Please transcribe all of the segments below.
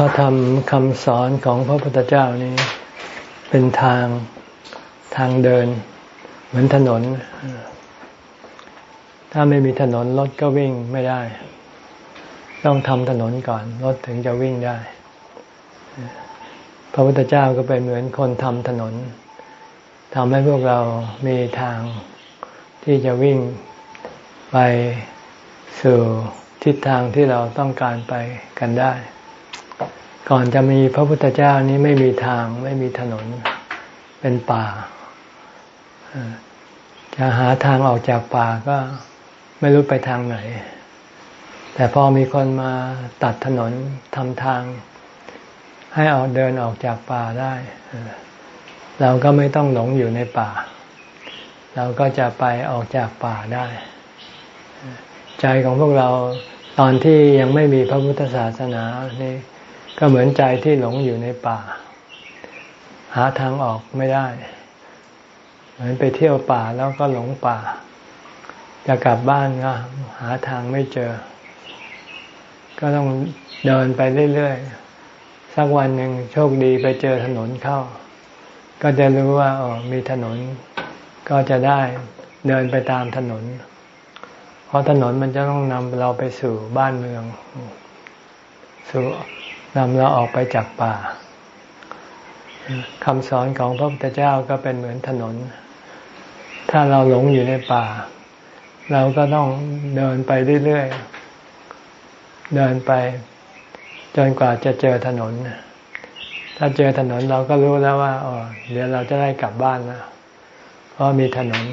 พระธรรมคำสอนของพระพุทธเจ้านี้ เป็นทางทางเดิน เหมือนถนน ถ้าไม่มีถนนรถก็วิ่งไม่ได้ ต้องทำถนนก่อนรถถึงจะวิ่งได้ พระพุทธเจ้าก็เป็นเหมือนคนทำถนนทำให้พวกเรามีทางที่จะวิ่งไปสู่ทิศทางที่เราต้องการไปกันได้ ก่อนจะมีพระพุทธเจ้านี้ไม่มีทางไม่มีถนนเป็นป่า จะหาทางออกจากป่าก็ไม่รู้ไปทางไหน แต่พอมีคนมาตัดถนนทำทาง ให้ออกเดินออกจากป่าได้ เราก็ไม่ต้องหลงอยู่ในป่า เราก็จะไปออกจากป่าได้ ใจของพวกเราตอนที่ยังไม่มีพระพุทธศาสนานี่ ก็เหมือนใจที่หลงอยู่ในป่า หาทางออกไม่ได้ เหมือนไปเที่ยวป่าแล้วก็หลงป่า จะกลับบ้านก็หาทางไม่เจอ ก็ต้องเดินไปเรื่อยๆ สักวันหนึ่งโชคดีไปเจอถนนเข้า ก็จะรู้ว่าอ๋อมีถนน ก็จะได้เดินไปตามถนน เพราะถนนมันจะต้องนำเราไปสู่บ้านเมือง สู่ นำเราออกไปจากป่าคำสอนของพระพุทธเจ้าก็เป็นเหมือนถนน ถ้าเราหลงอยู่ในป่า เราก็ต้องเดินไปเรื่อยๆ เดินไป จนกว่าจะเจอถนน ถ้าเจอถนนเราก็รู้แล้วว่าอ๋อเดี๋ยวเราจะได้กลับบ้านแล้วเพราะมีถนน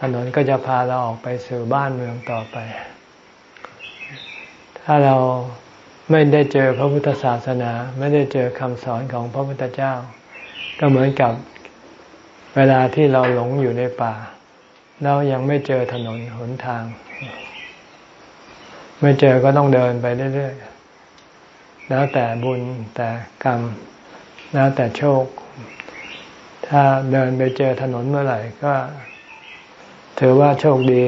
ถนนก็จะพาเราออกไปสู่บ้านเมืองต่อไป ถ้าเรา ไม่ได้เจอพระพุทธศาสนา ไม่ได้เจอคำสอนของพระพุทธเจ้า ก็เหมือนกับเวลาที่เราหลงอยู่ในป่าเรายังไม่เจอถนนหนทาง ไม่เจอก็ต้องเดินไปเรื่อยๆแล้วแต่บุญแต่กรรม แล้วแต่โชค ถ้าเดินไปเจอถนนเมื่อไหร่ก็ ถือว่าโชคดี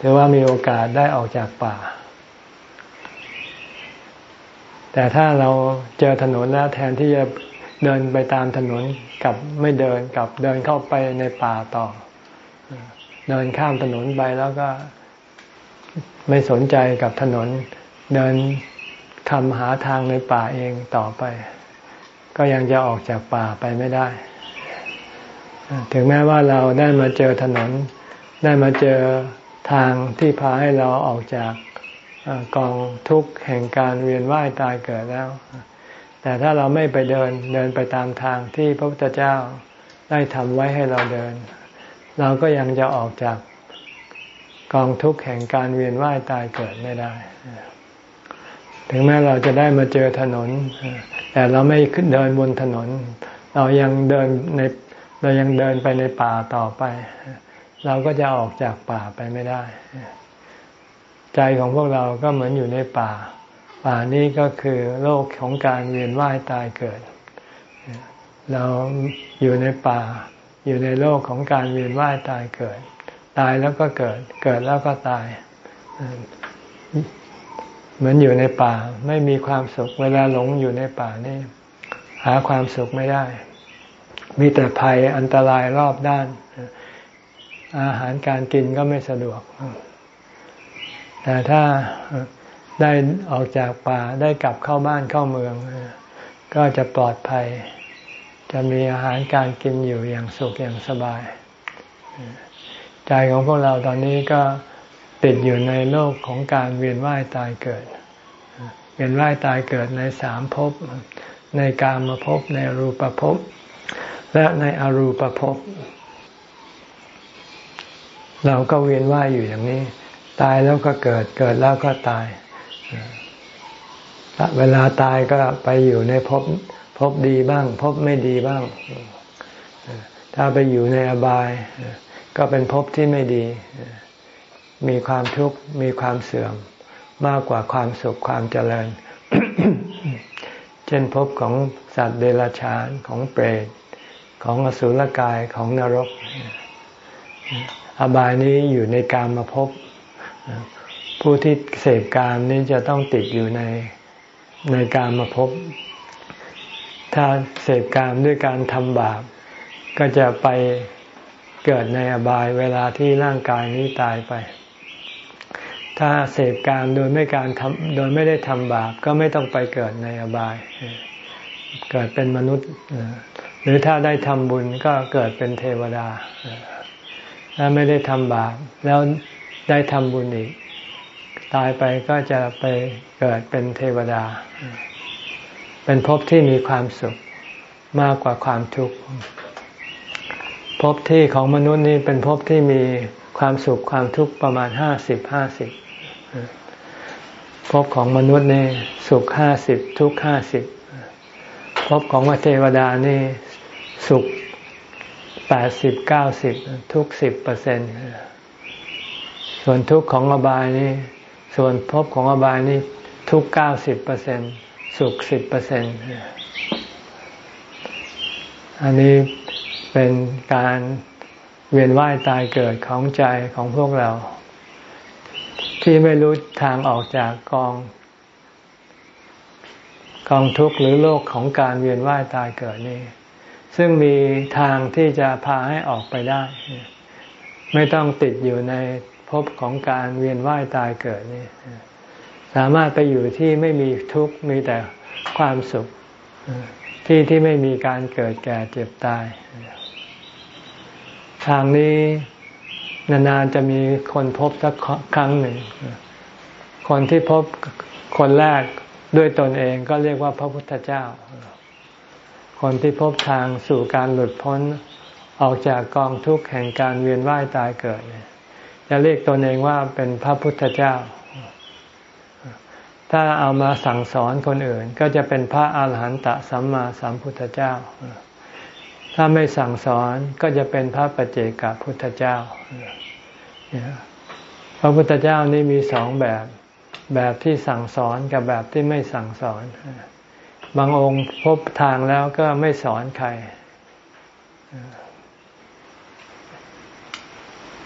ถือว่ามีโอกาสได้ออกจากป่า แต่ถ้าเราเจอถนนแล้วแทนที่จะเดินไปตามถนนกับไม่เดินกับเดินเข้าไปในป่าต่อ เดินข้ามถนนไปแล้วก็ไม่สนใจกับถนน เดินคำหาทางในป่าเองต่อไป ก็ยังจะออกจากป่าไปไม่ได้ ถึงแม้ว่าเราได้มาเจอถนน ได้มาเจอทางที่พาให้เราออกจาก กองทุกข์แห่งการเวียนว่ายตายเกิดแล้ว แต่ถ้าเราไม่ไปเดินเดินไปตามทางที่พระพุทธเจ้าได้ทำไว้ให้เราเดิน เราก็ยังจะออกจากกองทุกข์แห่งการเวียนว่ายตายเกิดไม่ได้ ถึงแม้เราจะได้มาเจอถนน แต่เราไม่ขึ้นเดินบนถนน เรายังเดินในเรายังเดินไปในป่าต่อไป เราก็จะออกจากป่าไปไม่ได้ ใจของพวกเราก็เหมือนอยู่ในป่า ป่านี้ก็คือโลกของการเวียนว่ายตายเกิด เราอยู่ในป่า อยู่ในโลกของการเวียนว่ายตายเกิด ตายแล้วก็เกิด เกิดแล้วก็ตาย เหมือนอยู่ในป่า ไม่มีความสุข เวลาหลงอยู่ในป่านี่ หาความสุขไม่ได้ มีแต่ภัยอันตรายรอบด้าน อาหารการกินก็ไม่สะดวก แต่ถ้าได้ออกจากป่าได้กลับเข้าบ้านเข้าเมือง ก็จะปลอดภัย จะมีอาหารการกินอยู่อย่างสุขอย่างสบาย ใจของพวกเราตอนนี้ก็ติดอยู่ในโลกของการเวียนว่ายตายเกิด เวียนว่ายตายเกิดในสามภพ ในกามภพในรูปภพ และในอรูปภพ เราก็เวียนว่ายอยู่อย่างนี้ ตายแล้วก็เกิด เกิดแล้วก็ตาย เวลาตายก็ไปอยู่ในภพภพดีบ้าง ภพไม่ดีบ้าง ถ้าไปอยู่ในอบาย ก็เป็นภพที่ไม่ดี มีความทุกข์ มีความเสื่อม มากกว่าความสุขความเจริญ เช่นภพของสัตว์เดรัจฉาน ของเปรต ของอสุรกาย ของนรก อบายนี้อยู่ในกามมาพบ ผู้ที่เสพกามนี้จะต้องติดอยู่ในในการมาพบ ถ้าเสพกามด้วยการทำบาป ก็จะไปเกิดในอบายเวลาที่ร่างกายนี้ตายไป ถ้าเสพกามโดยไม่การทำโดยไม่ได้ทำบาป ก็ไม่ต้องไปเกิดในอบาย เกิดเป็นมนุษย์ หรือถ้าได้ทำบุญก็เกิดเป็นเทวดา ถ้าไม่ได้ทำบาปแล้ว ได้ทำบุญอีก ตายไปก็จะไปเกิดเป็นเทวดา เป็นภพที่มีความสุขมากกว่าความทุกข์ภพที่ของมนุษย์นี่เป็นภพที่มีความสุขความทุกข์ประมาณห้าสิบห้าสิบภพของมนุษย์นี่สุขห้าสิบทุกห้าสิบภพของเทวดานี่สุขแปดสิบเก้าสิบทุกสิบเปอร์เซ็นต์ ส่วนทุกข์ของอบายนี่ส่วนภพของอบายนี่ทุกเก้าสิบเปอร์เซ็นสุขสิบเปอร์เซ็นต์อันนี้เป็นการเวียนว่ายตายเกิดของใจของพวกเรา ที่ไม่รู้ทางออกจากกอง กองทุกข์หรือโลกของการเวียนว่ายตายเกิดนี่ซึ่งมีทางที่จะพาให้ออกไปได้ ไม่ต้องติดอยู่ใน ภพของการเวียนว่ายตายเกิดนี่สามารถไปอยู่ที่ไม่มีทุกข์มีแต่ความสุขที่ที่ไม่มีการเกิดแก่เจ็บตาย ทางนี้นานๆจะมีคนพบสักครั้งหนึ่ง คนที่พบคนแรกด้วยตนเองก็เรียกว่าพระพุทธเจ้า คนที่พบทางสู่การหลุดพ้นออกจากกองทุกข์แห่งการเวียนว่ายตายเกิดนี่ จะเรียกตนเองว่าเป็นพระพุทธเจ้า ถ้าเอามาสั่งสอนคนอื่น ก็จะเป็นพระอาหารหันตสัมมาสัมพุทธเจ้า ถ้าไม่สั่งสอนก็จะเป็นพระปัจเจกพุทธเจ้า พระพุทธเจ้านี่มีสองแบบ แบบที่สั่งสอนกับแบบที่ไม่สั่งสอน บางองค์พบทางแล้วก็ไม่สอนใคร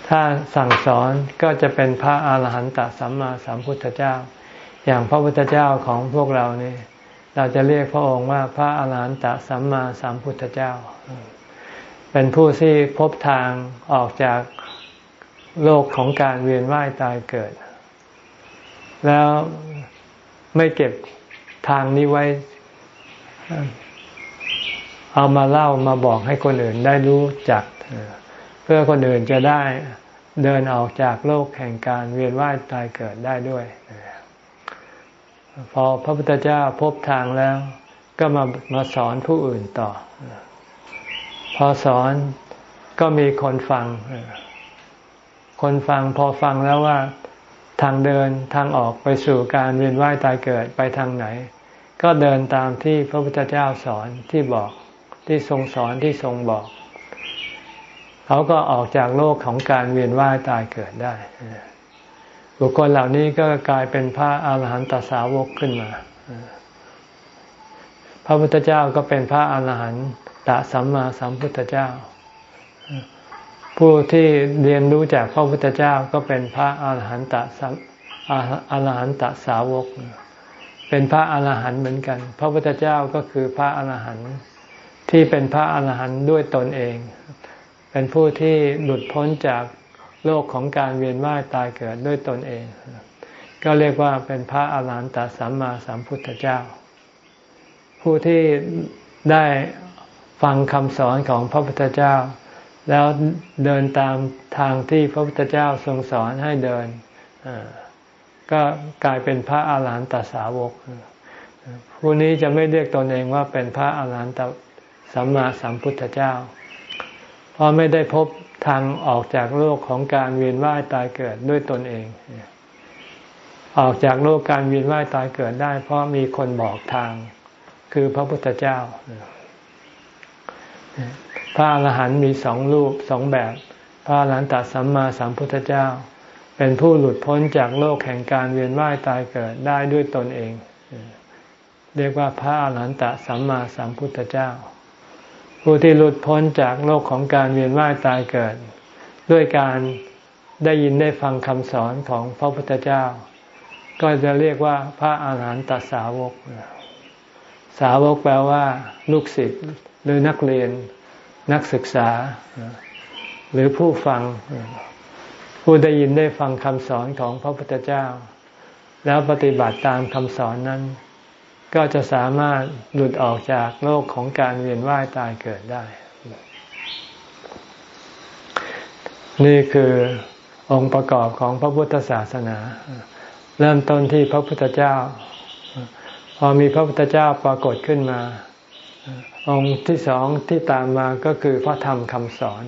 ถ้าสั่งสอนก็จะเป็นพระอาหารหันตสัมมาสัมพุทธเจ้า อย่างพระพุทธเจ้าของพวกเรานี่เราจะเรียกพระองค์ว่าพระอาหารหันตสัมมาสัมพุทธเจ้า เป็นผู้ที่พบทางออกจากโลกของการเวียนว่ายตายเกิด แล้วไม่เก็บทางนี้ไว้เอามาเล่ามาบอกให้คนอื่นได้รู้จักเพื่อคนอื่นจะได้เดินออกจากโลกแห่งการเวียนว่ายตายเกิดได้ด้วย พอพระพุทธเจ้าพบทางแล้ว ก็มามาสอนผู้อื่นต่อ พอสอนก็มีคนฟัง คนฟังพอฟังแล้วว่าทางเดินทางออกไปสู่การเวียนว่ายตายเกิดไปทางไหน ก็เดินตามที่พระพุทธเจ้าสอนที่บอกที่ทรงสอนที่ทรงบอก เขาก็ออกจากโลกของการเวียนว่ายตายเกิดได้ บุคคลเหล่านี้ก็กลายเป็นพระอาหารหันตสาวกขึ้นมา พระพุทธเจ้าก็เป็นพระอาหารหันตสัมมาสัมพุทธเจ้า ผู้ที่เรียนรู้จากพระพุทธเจ้าก็เป็นพระอาหารหันตสัมอาหารหันตสาวก เป็นพระอาหารหันต์เหมือนกัน พระพุทธเจ้าก็คือพระอาหารหันต์ที่เป็นพระอาหารหันต์ด้วยตนเอง เป็นผู้ที่หลุดพ้นจากโลกของการเวียนว่ายตายเกิดด้วยตนเอง ก็เรียกว่าเป็นพระอาหารหันตสัมมาสัมพุทธเจ้า ผู้ที่ได้ฟังคำสอนของพระพุทธเจ้า แล้วเดินตามทางที่พระพุทธเจ้าทรงสอนให้เดิน ก็กลายเป็นพระอาหารหันตสาวก ผู้นี้จะไม่เรียกตนเองว่าเป็นพระอาหารหันตสัมมาสัมพุทธเจ้า เพราะไม่ได้พบทางออกจากโลกของการเวียนว่ายตายเกิดด้วยตนเอง ออกจากโลกการเวียนว่ายตายเกิดได้ เพราะมีคนบอกทาง คือพระพุทธเจ้า พระอรหันต์มีสองรูปสองแบบ พระอรหันตสัมมาสัมพุทธเจ้า เป็นผู้หลุดพ้นจากโลกแห่งการเวียนว่ายตายเกิดได้ด้วยตนเอง เรียกว่าพระอรหันตสัมมาสัมพุทธเจ้า ผู้ที่หลุดพ้นจากโลกของการเวียนว่ายตายเกิด ด้วยการได้ยินได้ฟังคำสอนของพระพุทธเจ้า ก็จะเรียกว่าพระอาหารหันตสาวก สาวกแปลว่า ลูกศิษย์หรือนักเรียน นักศึกษา หรือผู้ฟัง ผู้ได้ยินได้ฟังคำสอนของพระพุทธเจ้า แล้วปฏิบัติตามคำสอนนั้น ก็จะสามารถหลุดออกจากโลกของการเวียนว่ายตายเกิดได้ นี่คือองค์ประกอบของพระพุทธศาสนา เริ่มต้นที่พระพุทธเจ้า พอมีพระพุทธเจ้าปรากฏขึ้นมา องค์ที่สองที่ตามมาก็คือพระธรรมคำสอน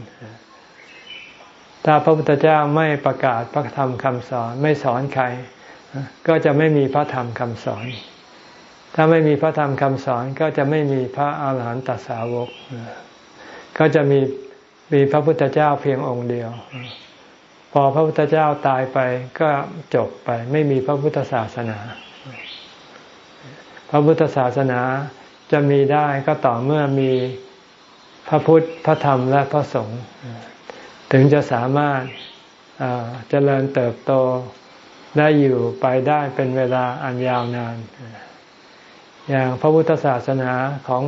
ถ้าพระพุทธเจ้าไม่ประกาศพระธรรมคำสอนไม่สอนใคร ก็จะไม่มีพระธรรมคำสอน ถ้าไม่มีพระธรรมคำสอนก็จะไม่มีพระอาหารหันตสาวก ก็จะมีมีพระพุทธเจ้าเพียงองค์เดียว พอพระพุทธเจ้าตายไปก็จบไป ไม่มีพระพุทธศาสนา พระพุทธศาสนาจะมีได้ก็ต่อเมื่อมีพระพุทธพระธรรมและพระสงฆ์ถึงจะสามารถเจริญเติบโตได้อยู่ไปได้เป็นเวลาอันยาวนาน อย่างพระพุทธศาสนาของ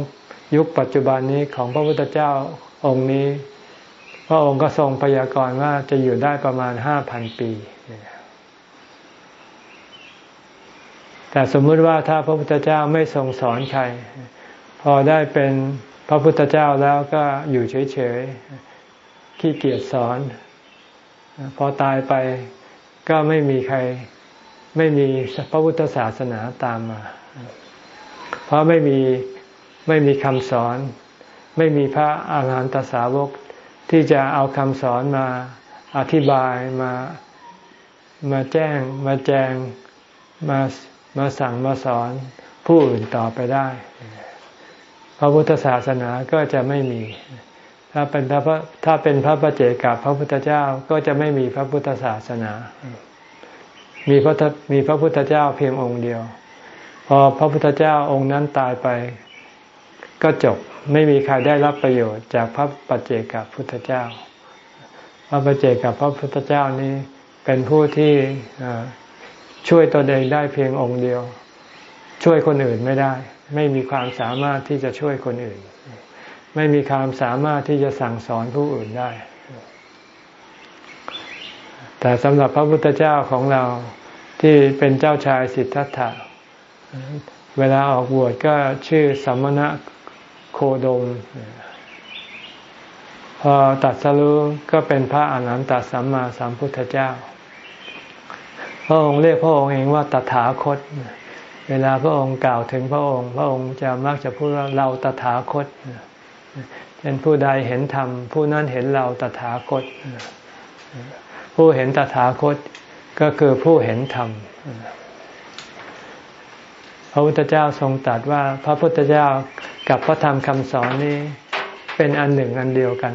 ยุคปัจจุบันนี้ของพระพุทธเจ้าองค์นี้ พระองค์ก็ทรงพยากรณ์ว่าจะอยู่ได้ประมาณห้าพันปี แต่สมมติว่าถ้าพระพุทธเจ้าไม่ทรงสอนใคร พอได้เป็นพระพุทธเจ้าแล้วก็อยู่เฉยๆขี้เกียจสอน พอตายไปก็ไม่มีใครไม่มีพระพุทธศาสนาตามมา ราะไม่มีไม่มีคำสอน ไม่มีพระอาหารหันตสาวกที่จะเอาคำสอนมาอธิบายมามาแจ้งมาแจงมามาสั่งมาสอนผู้อื่นต่อไปได้ พระพุทธศาสนาก็จะไม่มี ถ้าเป็นพระถ้าเป็นพระประเจกับพระพุทธเจ้าก็จะไม่มีพระพุทธศาสนา มีพระมีพระพุทธเจ้าเพียงองค์เดียว พอพระพุทธเจ้าองค์นั้นตายไป ก็จบไม่มีใครได้รับประโยชน์จากพระปัจเจกับพุทธเจ้า พระปัจเจกับพระพุทธเจ้านี้เป็นผู้ที่ช่วยตนเองได้เพียงองค์เดียว ช่วยคนอื่นไม่ได้ ไม่มีความสามารถที่จะช่วยคนอื่น ไม่มีความสามารถที่จะสั่งสอนผู้อื่นได้ แต่สำหรับพระพุทธเจ้าของเราที่เป็นเจ้าชายสิทธัตถะ เวลาออกบวชก็ชื่อสัมมณะโคดม พอตัดสรู้ก็เป็นพระอนันตสัมมาสัมพุทธเจ้า พระองค์เรียกพระองค์เองว่าตถาคต เวลาพระองค์กล่าวถึงพระองค์ พระองค์จะมักจะพูดว่าเราตถาคตเป็นผู้ใดเห็นธรรม ผู้นั้นเห็นเราตถาคต ผู้เห็นตถาคตก็คือผู้เห็นธรรม พระพุทธเจ้าทรงตรัสว่าพระพุทธเจ้ากับพระธรรมคำสอนนี้ เป็นอันหนึ่งอันเดียวกัน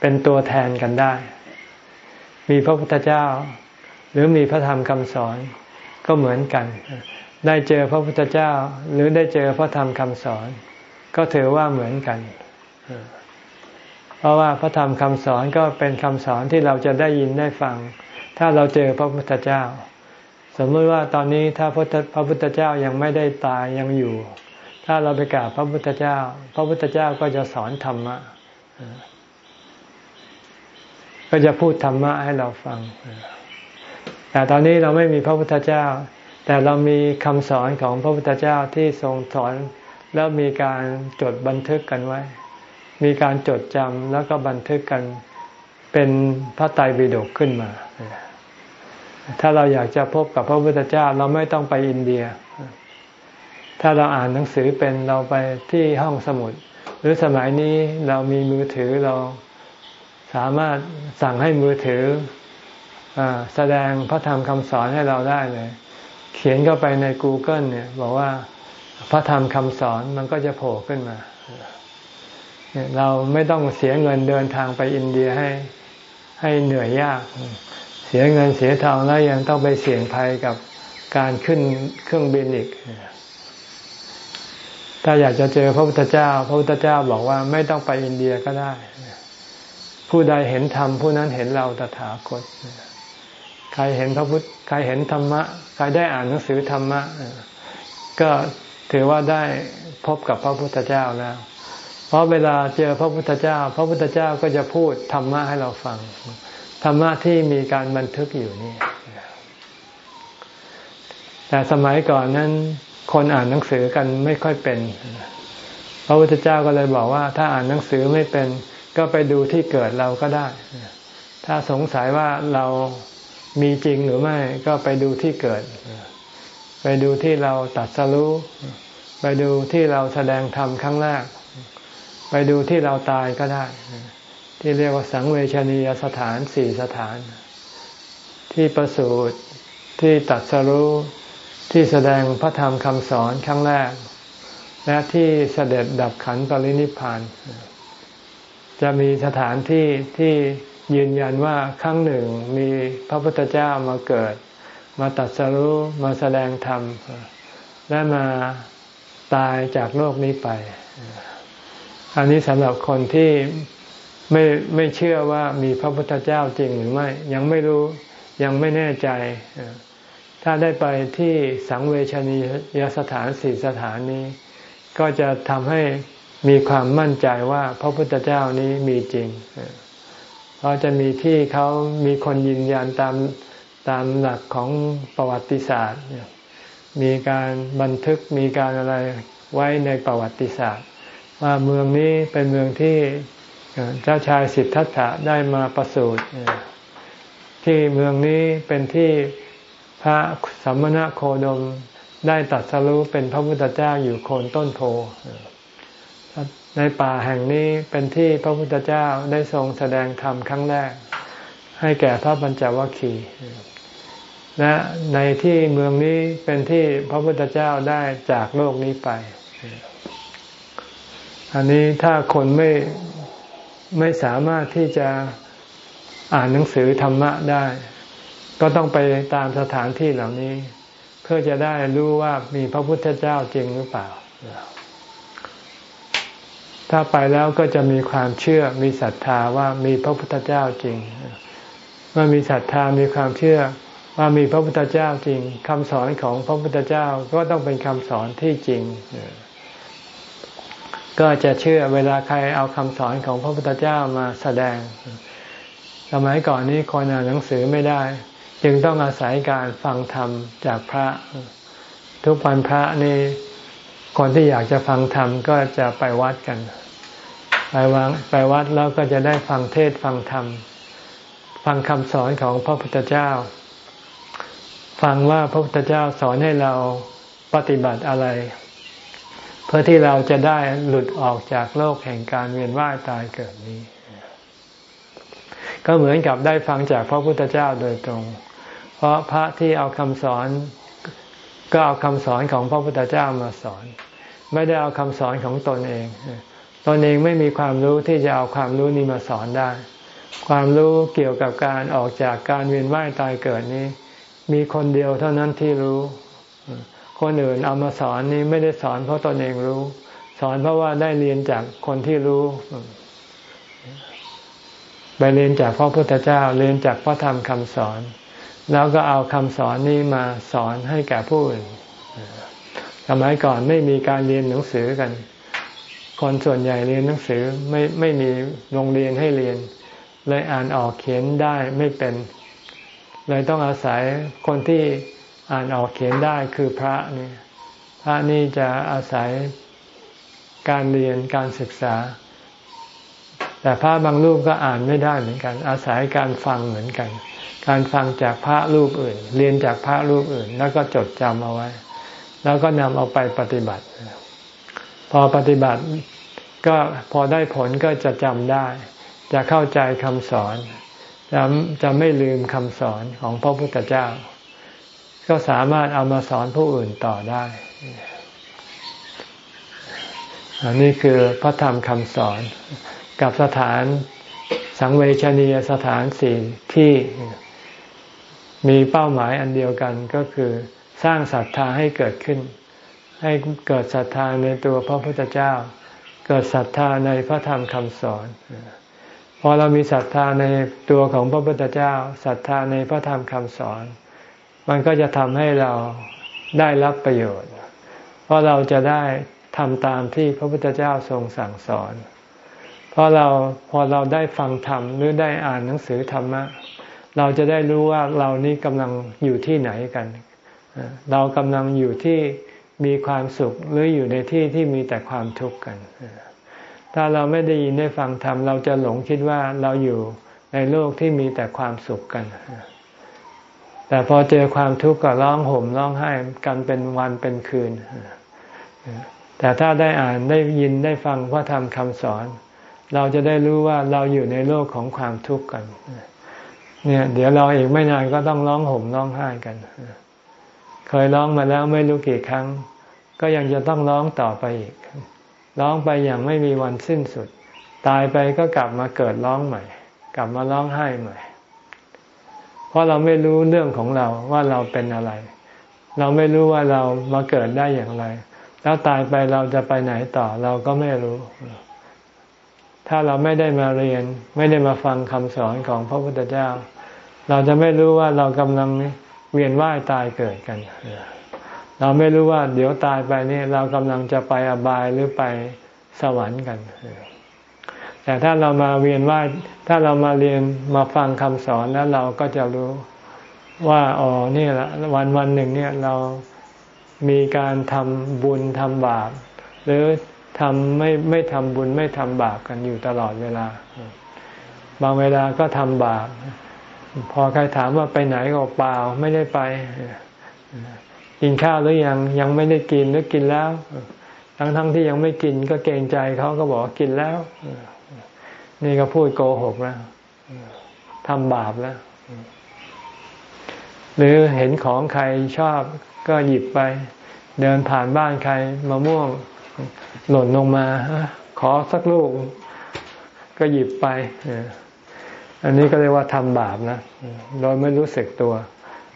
เป็นตัวแทนกันได้ มีพระพุทธเจ้า หรือมีพระธรรมคำสอนก็เหมือนกัน ได้เจอพระพุทธเจ้า หรือได้เจอพระธรรมคำสอน ก็ถือว่าเหมือนกัน เพราะว่าพระธรรมคำสอนก็เป็นคำสอนที่เราจะได้ยินได้ฟัง ถ้าเราเจอพระพุทธเจ้า สมมติว่าตอนนี้ถ้าพระพุทธเจ้ายังไม่ได้ตายยังอยู่ ถ้าเราไปกราบพระพุทธเจ้า พระพุทธเจ้าก็จะสอนธรรมะก็จะพูดธรรมะให้เราฟัง แต่ตอนนี้เราไม่มีพระพุทธเจ้า แต่เรามีคำสอนของพระพุทธเจ้าที่ทรงสอนแล้วมีการจดบันทึกกันไว้ มีการจดจำแล้วก็บันทึกกันเป็นพระไตรปิฎกขึ้นมา ถ้าเราอยากจะพบกับพระพุทธเจ้าเราไม่ต้องไปอินเดีย ถ้าเราอ่านหนังสือเป็นเราไปที่ห้องสมุด หรือสมัยนี้เรามีมือถือเราสามารถสั่งให้มือถืออแสดงพระธรรมคำสอนให้เราได้เลย เขียนเข้าไปใน Google เนี่ยบอกว่าพระธรรมคำสอนมันก็จะโผล่ขึ้นมา เราไม่ต้องเสียเงินเดินทางไปอินเดียให้ให้เหนื่อยยาก เสียเงินเสียทองแล้วยังต้องไปเสี่ยงภัยกับการขึ้นเครื่องบินอีก ถ้าอยากจะเจอพระพุทธเจ้า พระพุทธเจ้าบอกว่าไม่ต้องไปอินเดียก็ได้ ผู้ใดเห็นธรรมผู้นั้นเห็นเราตถาคต ใครเห็นพระพุทธ ใครเห็นธรรมะ ใครได้อ่านหนังสือธรรมะ ก็ถือว่าได้พบกับพระพุทธเจ้าแล้ว เพราะเวลาเจอพระพุทธเจ้า พระพุทธเจ้าก็จะพูดธรรมะให้เราฟัง ธรรมะที่มีการบันทึกอยู่นี่ แต่สมัยก่อนนั้น คนอ่านหนังสือกันไม่ค่อยเป็นพระพุทธเจ้าก็เลยบอกว่า ถ้าอ่านหนังสือไม่เป็น ก็ไปดูที่เกิดเราก็ได้ ถ้าสงสัยว่าเรามีจริงหรือไม่ ก็ไปดูที่เกิด ไปดูที่เราตัดสรู้ไปดูที่เราแสดงธรรมครั้งแรก ไปดูที่เราตายก็ได้ ที่เรียกว่าสังเวชนียสถานสี่สถาน ที่ประสูติที่ตัดสรู้ที่แสดงพระธรรมคำสอนครั้งแรก และที่เสด็จดับขันปรินิพานจะมีสถานที่ที่ยืนยันว่าครั้งหนึ่งมีพระพุทธเจ้ามาเกิด มาตัดสรู้มาแสดงธรรม และมาตายจากโลกนี้ไป อันนี้สำหรับคนที่ ไม่ไม่เชื่อว่ามีพระพุทธเจ้าจริงหรือไม่ ยังไม่รู้ยังไม่แน่ใจ ถ้าได้ไปที่สังเวชนียสถานสี่สถานนี้ ก็จะทำให้มีความมั่นใจว่าพระพุทธเจ้านี้มีจริงเพราะจะมีที่เขามีคนยืนยันตามตามหลักของประวัติศาสตร์ มีการบันทึกมีการอะไรไว้ในประวัติศาสตร์ ว่าเมืองนี้เป็นเมืองที่ เจ้าชายสิทธัตถะได้มาประสูติที่เมืองนี้เป็นที่พระสัมมณโคดมได้ตัดสรู้เป็นพระพุทธเจ้าอยู่โคนต้นโพในป่าแห่งนี้เป็นที่พระพุทธเจ้าได้ทรงแสดงธรรมครั้งแรก ให้แก่พระบัญจวัคคีย์และในที่เมืองนี้เป็นที่พระพุทธเจ้าได้จากโลกนี้ไป อันนี้ถ้าคนไม่ ไม่สามารถที่จะอ่านหนังสือธรรมะได้ ก็ต้องไปตามสถานที่เหล่านี้ เพื่อจะได้รู้ว่ามีพระพุทธเจ้าจริงหรือเปล่า ถ้าไปแล้วก็จะมีความเชื่อมีศรัทธาว่ามีพระพุทธเจ้าจริง เมื่อมีศรัทธามีความเชื่อว่ามีพระพุทธเจ้าจริงคำสอนของพระพุทธเจ้าก็ต้องเป็นคำสอนที่จริง ก็จะเชื่อเวลาใครเอาคำสอนของพระพุทธเจ้ามาแสดง สมัยก่อนนี้คนอ่านหนังสือไม่ได้ จึงต้องอาศัยการฟังธรรมจากพระ ทุกวันพระนี่คนที่อยากจะฟังธรรมก็จะไปวัดกัน ไปวังไปวัดแล้วก็จะได้ฟังเทศฟังธรรม ฟังคำสอนของพระพุทธเจ้า ฟังว่าพระพุทธเจ้าสอนให้เราปฏิบัติอะไร เพื่อที่เราจะได้หลุดออกจากโลกแห่งการเวียนว่ายตายเกิดนี้ ก็เหมือนกับได้ฟังจากพระพุทธเจ้าโดยตรง เพราะพระที่เอาคำสอน ก็เอาคำสอนของพระพุทธเจ้ามาสอน ไม่ได้เอาคำสอนของตนเอง ตนเองไม่มีความรู้ที่จะเอาความรู้นี้มาสอนได้ ความรู้เกี่ยวกับการออกจากการเวียนว่ายตายเกิดนี้ มีคนเดียวเท่านั้นที่รู้ คนอื่นเอามาสอนนี้ไม่ได้สอนเพราะตนเองรู้ สอนเพราะว่าได้เรียนจากคนที่รู้ ไปเรียนจากพระพุทธเจ้าเรียนจากพระธรรมคำสอน แล้วก็เอาคำสอนนี้มาสอนให้แก่ผู้อื่นสมัยก่อนไม่มีการเรียนหนังสือกัน คนส่วนใหญ่เรียนหนังสือไม่ไม่มีโรงเรียนให้เรียน เลยอ่านออกเขียนได้ไม่เป็น เลยต้องอาศัยคนที่ อ่านออกเขียนได้คือพระนี่พระนี่จะอาศัยการเรียนการศึกษา แต่พระบางรูปก็อ่านไม่ได้เหมือนกัน อาศัยการฟังเหมือนกัน การฟังจากพระรูปอื่น เรียนจากพระรูปอื่น แล้วก็จดจำเอาไว้ แล้วก็นำเอาไปปฏิบัติ พอปฏิบัติก็พอได้ผลก็จะจำได้ จะเข้าใจคำสอนจะจะไม่ลืมคำสอนของพระพุทธเจ้า ก็สามารถเอามาสอนผู้อื่นต่อได้อันนี้คือพระธรรมคำสอนกับสถานสังเวชนียสถานสี่ที่มีเป้าหมายอันเดียวกันก็คือสร้างศรัทธาให้เกิดขึ้น ให้เกิดศรัทธาในตัวพระพุทธเจ้า เกิดศรัทธาในพระธรรมคำสอนพอเรามีศรัทธาในตัวของพระพุทธเจ้าศรัทธาในพระธรรมคำสอน มันก็จะทำให้เราได้รับประโยชน์ เพราะเราจะได้ทำตามที่พระพุทธเจ้าทรงสั่งสอน เพราะเราพอเราได้ฟังธรรมหรือได้อ่านหนังสือธรรมะ เราจะได้รู้ว่าเรานี้กำลังอยู่ที่ไหนกัน เรากำลังอยู่ที่มีความสุขหรืออยู่ในที่ที่มีแต่ความทุกข์กัน ถ้าเราไม่ได้ยินได้ฟังธรรมเราจะหลงคิดว่าเราอยู่ในโลกที่มีแต่ความสุขกัน แต่พอเจอความทุกข์ก็ร้องห่มร้องไห้กันเป็นวันเป็นคืน แต่ถ้าได้อ่านได้ยินได้ฟังพระธรรมคำสอน เราจะได้รู้ว่าเราอยู่ในโลกของความทุกข์กัน เนี่ย เดี๋ยวเราอีกไม่นานก็ต้องร้องห่มร้องไห้กัน เคยร้องมาแล้วไม่รู้กี่ครั้ง ก็ยังจะต้องร้องต่อไปอีก ร้องไปอย่างไม่มีวันสิ้นสุด ตายไปก็กลับมาเกิดร้องใหม่ กลับมาร้องไห้ใหม่ เพราะเราไม่รู้เรื่องของเราว่าเราเป็นอะไร เราไม่รู้ว่าเรามาเกิดได้อย่างไร แล้วตายไปเราจะไปไหนต่อเราก็ไม่รู้ ถ้าเราไม่ได้มาเรียน ไม่ได้มาฟังคำสอนของพระพุทธเจ้า เราจะไม่รู้ว่าเรากำลังเวียนว่ายตายเกิดกันเราไม่รู้ว่าเดี๋ยวตายไปนี่เรากำลังจะไปอบายหรือไปสวรรค์กัน แต่ถ้าเรามาเวียนว่ายถ้าเรามาเรียนมาฟังคำสอนแล้วเราก็จะรู้ว่าอ๋อนี่แหละวันวันหนึ่งเนี่ยเรามีการทำบุญทำบาป หรือทำไม่ไม่ทำบุญไม่ทำบาปกันอยู่ตลอดเวลา บางเวลาก็ทำบาป พอใครถามว่าไปไหนก็เปล่าไม่ได้ไปกินข้าวหรือยังยังไม่ได้กินหรือกินแล้ว ทั้งทั้งที่ยังไม่กินก็เกรงใจเขาก็บอกกินแล้ว นี่ก็พูดโกหกแล้วทำบาปแล้ว หรือเห็นของใครชอบก็หยิบไป เดินผ่านบ้านใครมะม่วงหล่นลงมา ขอสักลูก ก็หยิบไป อันนี้ก็เรียกว่าทำบาปนะ โดยไม่รู้สึกตัว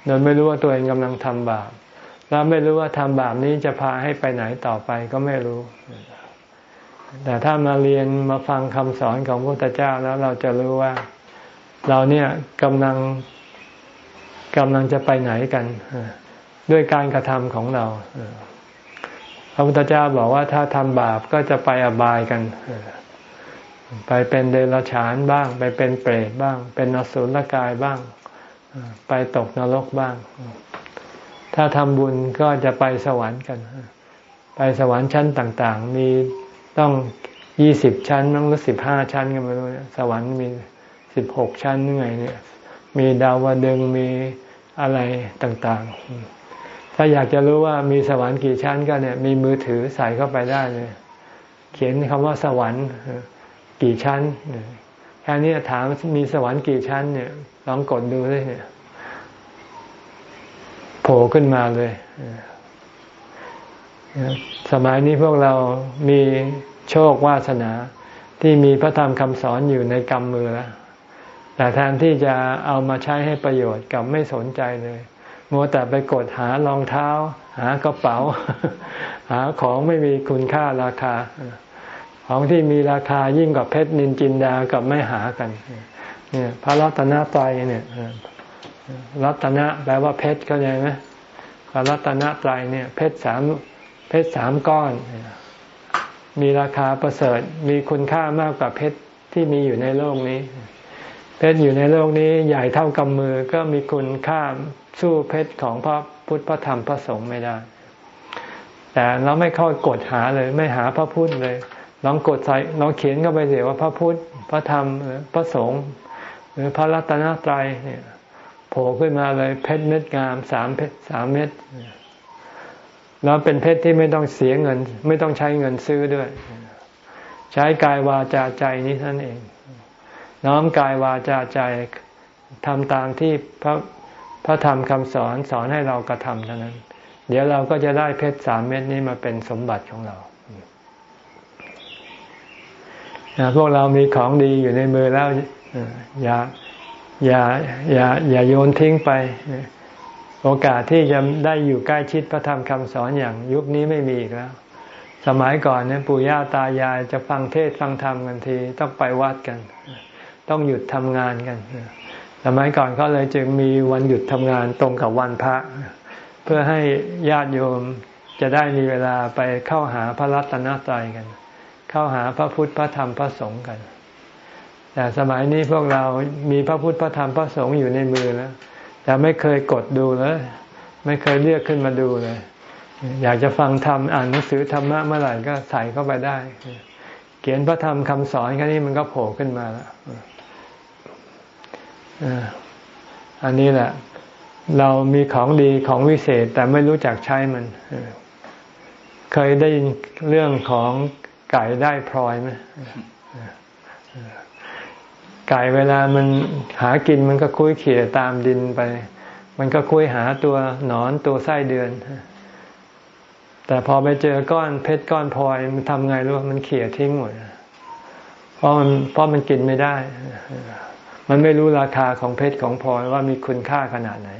โดยไม่รู้ว่าตัวเองกำลังทำบาป แล้วไม่รู้ว่าทำบาปนี้จะพาให้ไปไหนต่อไปก็ไม่รู้ แต่ถ้ามาเรียนมาฟังคำสอนของพระพุทธเจ้าแล้วเราจะรู้ว่า เราเนี่ยกำลังกำลังจะไปไหนกันด้วยการกระทำของเราพระพุทธเจ้าบอกว่าถ้าทำบาปก็จะไปอบายกัน ไปเป็นเดรัจฉานบ้าง ไปเป็นเปรตบ้าง เป็นนสุลกายบ้าง ไปตกนรกบ้าง ถ้าทำบุญก็จะไปสวรรค์กัน ไปสวรรค์ชั้นต่าง ๆ มี ต้องยี่สิบชั้นมั้งหรือสิบห้าชั้นกันไม่รู้สวรรค์มีสิบหกชั้นยังไงเนี่ย มีดาวดึงมีอะไรต่างๆ ถ้าอยากจะรู้ว่ามีสวรรค์กี่ชั้นก็เนี่ย มีมือถือใส่เข้าไปได้เลย เขียนคำว่าสวรรค์กี่ชั้นแค่นี้ถามมีสวรรค์กี่ชั้นเนี่ย ลองกดดูเลยเนี่ยโผล่ขึ้นมาเลย สมัยนี้พวกเรามีโชควาสนาที่มีพระธรรมคำสอนอยู่ในกำมือแล้วแต่แทนที่จะเอามาใช้ให้ประโยชน์กับไม่สนใจเลยมัวแต่ไปกดหารองเท้า หากระเป๋า หาของไม่มีคุณค่าราคา ของที่มีราคายิ่งกว่าเพชรนินจินดากับไม่หากัน เนี่ย พระรัตนตรัยเนี่ยรัตนะแปลว่าเพชรเข้าใจไหมพระรัตนตรัยเนี่ย เพชรสาม เพชรสามก้อน มีราคาประเสริฐมีคุณค่ามากกว่าเพชรที่มีอยู่ในโลกนี้ เพชรอยู่ในโลกนี้ใหญ่เท่ากำมือก็มีคุณค่าสู้เพชรของพระพุทธพระธรรมพระสงฆ์ไม่ได้ แต่เราไม่เข้ากดหาเลยไม่หาพระพุทธเลยลองกดใส่ลองเขียนเข้าไปเสียว่าพระพุทธพระธรรมพระสงฆ์หรือพระรัตนตรัยเนี่ยโผล่ขึ้นมาเลยเพชรเม็ดงามสามเพชรสามเม็ด แล้วเป็นเพชรที่ไม่ต้องเสียเงิน ไม่ต้องใช้เงินซื้อด้วย ใช้กายวาจาใจนี้ท่านเอง น้อมกายวาจาใจทำตามที่พระพระธรรมคำสอนสอนให้เรากระทำเท่านั้น เดี๋ยวเราก็จะได้เพชรสามเม็ดนี้มาเป็นสมบัติของเราพวกเรามีของดีอยู่ในมือแล้วอย่าอย่าอย่าอย่าโยนทิ้งไป โอกาสที่จะได้อยู่ใกล้ชิดพระธรรมคำสอนอย่างยุคนี้ไม่มีอีกแล้ว สมัยก่อนเนี่ยปู่ย่าตายายจะฟังเทศฟังธรรมกันที ต้องไปวัดกัน ต้องหยุดทำงานกัน สมัยก่อนเขาเลยจึงมีวันหยุดทำงานตรงกับวันพระ เพื่อให้ญาติโยมจะได้มีเวลาไปเข้าหาพระรัตนตรัยกัน เข้าหาพระพุทธพระธรรมพระสงฆ์กันแต่สมัยนี้พวกเรามีพระพุทธพระธรรมพระสงฆ์อยู่ในมือแล้ว แต่ไม่เคยกดดูเลย ไม่เคยเรียกขึ้นมาดูเลย อยากจะฟังธรรมอ่านหนังสือธรรมะเมื่อไหร่ก็ใส่เข้าไปได้ เขียนพระธรรมคำสอนแค่นี้มันก็โผล่ขึ้นมาแล้วอันนี้แหละ เรามีของดีของวิเศษ แต่ไม่รู้จักใช้มันเคยได้ยินเรื่องของไก่ได้พลอยไหม ไก่เวลามันหากินมันก็คุ้ยเขี่ยตามดินไป มันก็คุ้ยหาตัวหนอนตัวไส้เดือน แต่พอไปเจอก้อนเพชรก้อนพลอยมันทำไงรู้มันเขี่ยทิ้งหมดเพราะมันเพราะมันกินไม่ได้ มันไม่รู้ราคาของเพชรของพลอยว่ามีคุณค่าขนาดไหน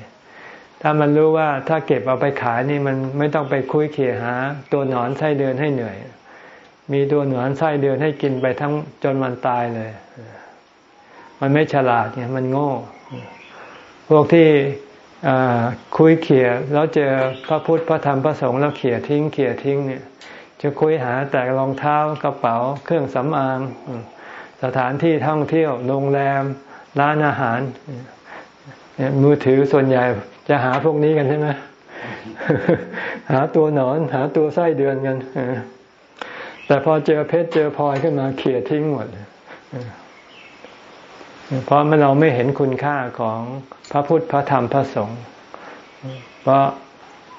ถ้ามันรู้ว่าถ้าเก็บเอาไปขายนี่มันไม่ต้องไปคุยเขี่ยหา ตัวหนอนไส้เดือนให้เหนื่อย มีตัวหนอนไส้เดือนให้กินไปทั้งจนมันตายเลย มันไม่ฉลาดเนี่ยมันโง่ พวกที่คุยเขี่ยแล้วเจอพระพุทธพระธรรมพระสงฆ์แล้วเขี่ยทิ้งเขี่ยทิ้งเนี่ยจะคุยหาแต่รองเท้ากระเป๋าเครื่องสำอางสถานที่ท่องเที่ยวโรงแรม ร้านอาหาร มือถือส่วนใหญ่จะหาพวกนี้กันใช่ไหมหาตัวหนอน หาตัวไส้เดือนกันแต่พอเจอเพชรเจอพลอยขึ้นมาเขี่ยทิ้งหมด เพราะเราไม่เห็นคุณค่าของพระพุทธพระธรรมพระสงฆ์เพราะ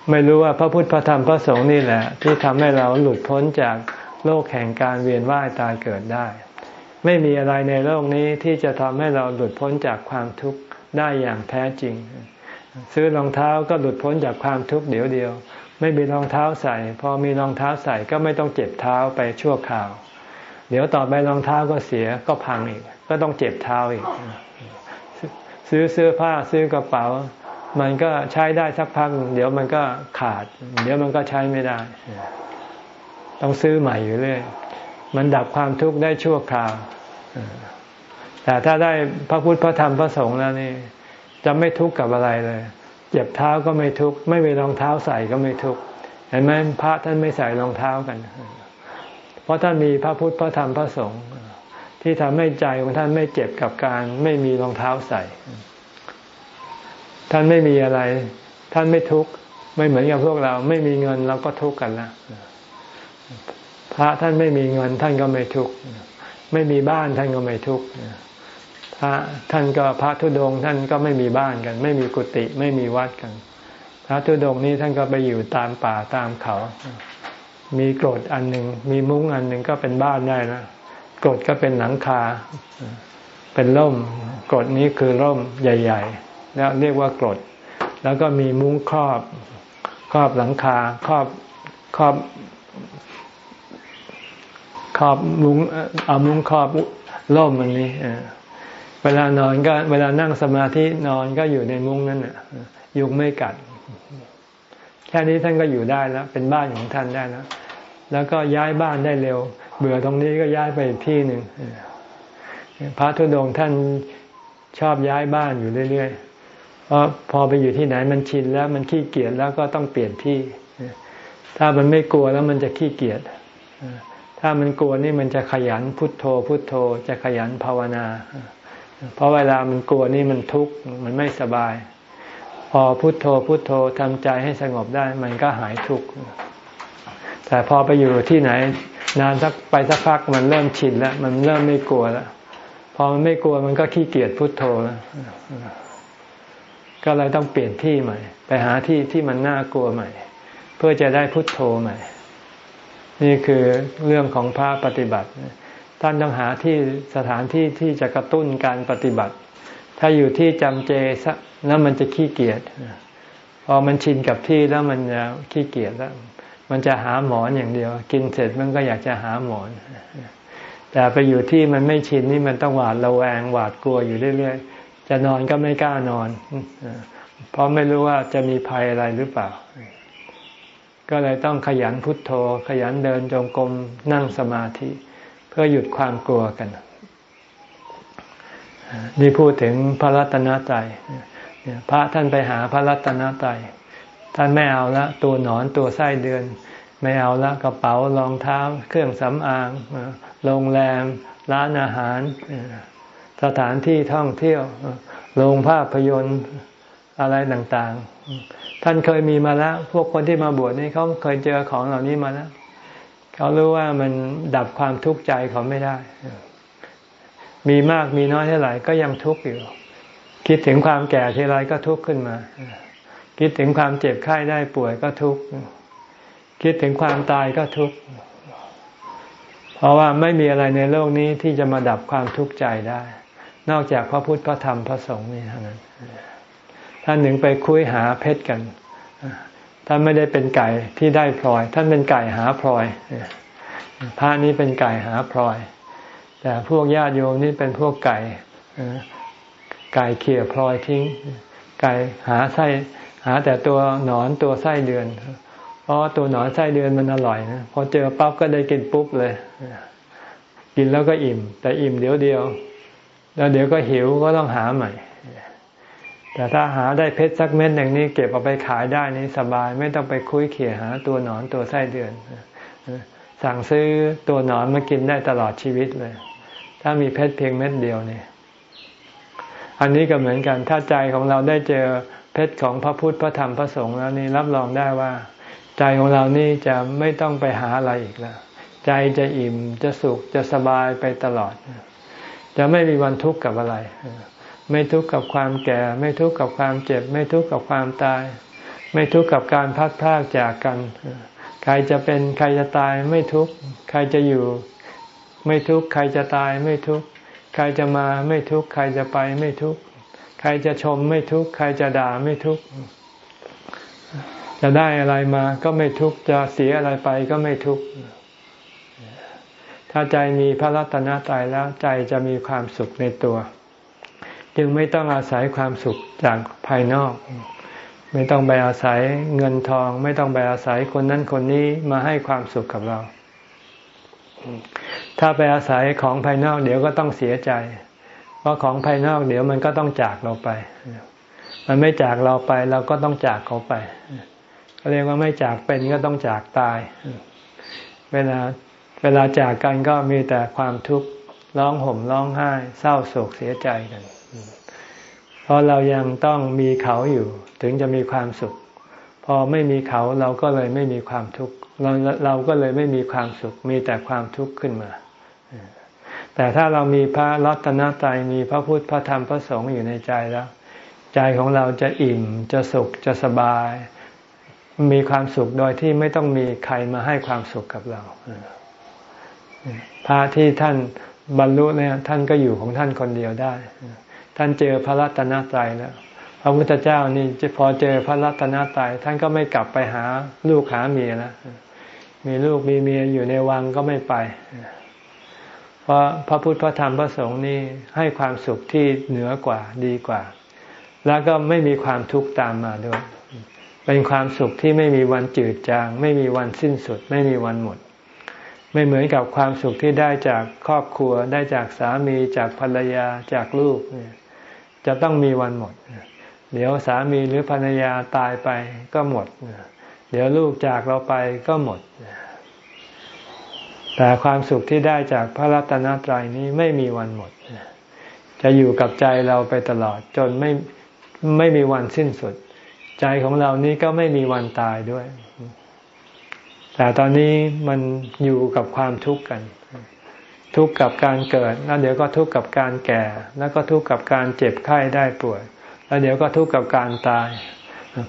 ไม่รู้ว่าพระพุทธพระธรรมพระสงฆ์นี่แหละ ที่ทำให้เราหลุดพ้นจากโลกแห่งการเวียนว่ายตายเกิดได้ ไม่มีอะไรในโลกนี้ที่จะทำให้เราหลุดพ้นจากความทุกข์ได้อย่างแท้จริง ซื้อรองเท้าก็หลุดพ้นจากความทุกข์เดี๋ยวเดียว ไม่มีรองเท้าใส่ พอมีรองเท้าใส่ก็ไม่ต้องเจ็บเท้าไปชั่วคราว เดี๋ยวต่อไปรองเท้าก็เสียก็พังอีก ก็ต้องเจ็บเท้าอีก ซื้อเสื้อผ้าซื้อกระเป๋า มันก็ใช้ได้สักพัก เดี๋ยวมันก็ขาด เดี๋ยวมันก็ใช้ไม่ได้ ต้องซื้อใหม่อยู่เรื่อยมันดับความทุกข์ได้ชั่วคราว แต่ถ้าได้พระพุทธพระธรรมพระสงฆ์แล้วนี่ จะไม่ทุกข์กับอะไรเลยเจ็บเท้าก็ไม่ทุกข์ไม่มีรองเท้าใส่ก็ไม่ทุกข์เห็นไหมพระท่านไม่ใส่รองเท้ากัน เพราะท่านมีพระพุทธพระธรรมพระสงฆ์ ที่ทำให้ใจของท่านไม่เจ็บกับการไม่มีรองเท้าใส่ ท่านไม่มีอะไร ท่านไม่ทุกข์ไม่เหมือนกับพวกเรา ไม่มีเงินเราก็ทุกข์กันละพระท่านไม่มีเงินท่านก็ไม่ทุกข์ไม่มีบ้านท่านก็ไม่ทุกข์พระท่านก็พระธุดงท่านก็ไม่มีบ้านกัน ไม่มีกุฏิไม่มีวัดกัน พระธุดงนี้ท่านก็ไปอยู่ตามป่าตามเขา มีกรดอันหนึ่งมีมุ้งอันหนึ่งก็เป็นบ้านได้นะ กรดก็เป็นหลังคา เป็นร่มกรดนี้คือร่มใหญ่ ๆ แล้วเรียกว่ากรด แล้วก็มีมุ้งครอบครอบหลังคาครอบครอบครอบมุ้งเอามุ้งครอบร่มอันนี้เวลานอนก็เวลานั่งสมาธินอนก็อยู่ในมุ้งนั้นยุงไม่กัด แค่นี้ท่านก็อยู่ได้แล้วเป็นบ้านของท่านได้แล้วแล้วก็ย้ายบ้านได้เร็วเบื่อตรงนี้ก็ย้ายไปอีกที่หนึ่งพระธุดงท่านชอบย้ายบ้านอยู่เรื่อยๆเพราะพอไปอยู่ที่ไหนมันชินแล้วมันขี้เกียจแล้วก็ต้องเปลี่ยนที่ ถ้ามันไม่กลัวแล้วมันจะขี้เกียจถ้ามันกลัวนี่มันจะขยันพุทโธ พุทโธ จะขยันภาวนา เพราะเวลามันกลัวนี่มันทุกข์มันไม่สบาย พอพุทโธพุทโธทำใจให้สงบได้ มันก็หายทุกข์แต่พอไปอยู่ที่ไหน นานสักไปสักพักมันเริ่มชินแล้วมันเริ่มไม่กลัวแล้วพอมันไม่กลัวมันก็ขี้เกียจพุโทโธแล้วก็เลยต้องเปลี่ยนที่ใหม่ ไปหาที่ที่มันน่ากลัวใหม่ เพื่อจะได้พุโทโธใหม่ นี่คือเรื่องของพระปฏิบัติ ท่านต้องหาที่สถานที่ที่จะกระตุ้นการปฏิบัติ ถ้าอยู่ที่จำเจแล้วมันจะขี้เกียจพอมันชินกับที่แล้วมันจะขี้เกียจแล้ว มันจะหาหมอนอย่างเดียว กินเสร็จมันก็อยากจะหาหมอนแต่ไปอยู่ที่มันไม่ชินนี่มันต้องหวาดระแวงหวาดกลัวอยู่เรื่อยๆ จะนอนก็ไม่กล้านอน เพราะไม่รู้ว่าจะมีภัยอะไรหรือเปล่า ก็เลยต้องขยันพุทโธ ขยันเดินจงกรมนั่งสมาธิ เพื่อหยุดความกลัวกัน นี่พูดถึงพระรัตนตรัยพระท่านไปหาพระรัตนตรัย ท่านไม่เอาละตัวหนอนตัวไส้เดือน ไม่เอาละกระเป๋ารองเท้า เครื่องสำอางโรงแรม ร้านอาหาร สถานที่ท่องเที่ยวโรงภาพยนตร์อะไรต่างๆ ท่านเคยมีมาแล้ว พวกคนที่มาบวชนี่เขาเคยเจอของเหล่านี้มาแล้วเขารู้ว่ามันดับความทุกข์ใจเขาไม่ได้ มีมากมีน้อยเท่าไหร่ก็ยังทุกข์อยู่ คิดถึงความแก่ทีไรก็ทุกข์ขึ้นมา คิดถึงความเจ็บไข้ได้ป่วยก็ทุกข์คิดถึงความตายก็ทุกข์เพราะว่าไม่มีอะไรในโลกนี้ที่จะมาดับความทุกข์ใจได้ นอกจากพระพุทธพระธรรมพระสงฆ์นี่เท่านั้น ท่านหนึ่งไปคุยหาเพชรกันท่านไม่ได้เป็นไก่ที่ได้พลอย ท่านเป็นไก่หาพลอยพระนี้เป็นไก่หาพลอย แต่พวกญาติโยมนี่เป็นพวกไก่ไก่เขี่ยพลอยทิ้ง ไก่หาไส้ หาแต่ตัวหนอนตัวไส้เดือน เพราะตัวหนอนไส้เดือนมันอร่อยนะพอเจอปั๊บก็ได้กินปุ๊บเลย กินแล้วก็อิ่ม แต่อิ่มเดี๋ยวเดียว แล้วเดี๋ยวก็หิวก็ต้องหาใหม่ แต่ถ้าหาได้เพชรสักเม็ดอย่างนี้เก็บเอาไปขายได้นี่สบาย ไม่ต้องไปคุยเขี่ยหาตัวหนอนตัวไส้เดือน สั่งซื้อตัวหนอนมากินได้ตลอดชีวิตเลย ถ้ามีเพชรเพียงเม็ดเดียวเนี่ยอันนี้ก็เหมือนกัน ถ้าใจของเราได้เจอ เพชรของพระพุทธพระธรรมพระสงฆ์แล้วนี่รับรองได้ว่า ใจของเรานี่จะไม่ต้องไปหาอะไรอีกแล้วใจจะอิ่มจะสุขจะสบายไปตลอด จะไม่มีวันทุกข์กับอะไร ไม่ทุกข์กับความแก่ ไม่ทุกข์กับความเจ็บ ไม่ทุกข์กับความตาย ไม่ทุกข์กับการพัดพากจากกัน ใครจะเป็นใครจะตายไม่ทุกข์ ใครจะอยู่ ไม่ทุกข์ ใครจะตายไม่ทุกข์ ใครจะมาไม่ทุกข์ ใครจะไปไม่ทุกข์ ใครจะชมไม่ทุกข์ใครจะด่าไม่ทุกข์จะได้อะไรมาก็ไม่ทุกข์จะเสียอะไรไปก็ไม่ทุกข์ถ้าใจมีพระรัตนตรัยแล้วใจจะมีความสุขในตัว จึงไม่ต้องอาศัยความสุขจากภายนอก ไม่ต้องไปอาศัยเงินทอง ไม่ต้องไปอาศัยคนนั้นคนนี้มาให้ความสุขกับเรา ถ้าไปอาศัยของภายนอกเดี๋ยวก็ต้องเสียใจ เพราะของภายนอกเดี๋ยวมันก็ต้องจากเราไป มันไม่จากเราไปเราก็ต้องจากเขาไปเรียกว่าไม่จากเป็นก็ต้องจากตาย เวลาเวลาจากกันก็มีแต่ความทุกข์ร้องห่มร้องไห้ เศร้าโศกเสียใจกัน เพราะเรายังต้องมีเขาอยู่ ถึงจะมีความสุข พอไม่มีเขาเราก็เลยไม่มีความทุกข์เราเราก็เลยไม่มีความสุข มีแต่ความทุกข์ขึ้นมา แต่ถ้าเรามีพระรัตนตรัยมีพระพุทธพระธรรมพระสงฆ์อยู่ในใจแล้ว ใจของเราจะอิ่มจะสุขจะสบาย มีความสุขโดยที่ไม่ต้องมีใครมาให้ความสุขกับเราพระที่ท่านบรรลุเนี่ยท่านก็อยู่ของท่านคนเดียวได้ ท่านเจอพระรัตนตรัยแล้วพระพุทธเจ้านี่พอเจอพระรัตนตรัยท่านก็ไม่กลับไปหาลูกหาเมียแล้วมีลูกมีเมียอยู่ในวังก็ไม่ไป เพราะพระพุทธพระธรรมพระสงฆ์นี่ให้ความสุขที่เหนือกว่าดีกว่า แล้วก็ไม่มีความทุกข์ตามมาด้วย เป็นความสุขที่ไม่มีวันจืดจาง ไม่มีวันสิ้นสุด ไม่มีวันหมด ไม่เหมือนกับความสุขที่ได้จากครอบครัว ได้จากสามีจากภรรยาจากลูกเนี่ยจะต้องมีวันหมด เดี๋ยวสามีหรือภรรยาตายไปก็หมด เดี๋ยวลูกจากเราไปก็หมด แต่ความสุขที่ได้จากพระรัตนตรัยนี้ไม่มีวันหมด จะอยู่กับใจเราไปตลอดจนไม่ไม่มีวันสิ้นสุด ใจของเรานี้ก็ไม่มีวันตายด้วย แต่ตอนนี้มันอยู่กับความทุกข์กัน ทุกข์กับการเกิด แล้วเดี๋ยวก็ทุกข์กับการแก่ แล้วก็ทุกข์กับการเจ็บไข้ได้ป่วย แล้วเดี๋ยวก็ทุกข์กับการตาย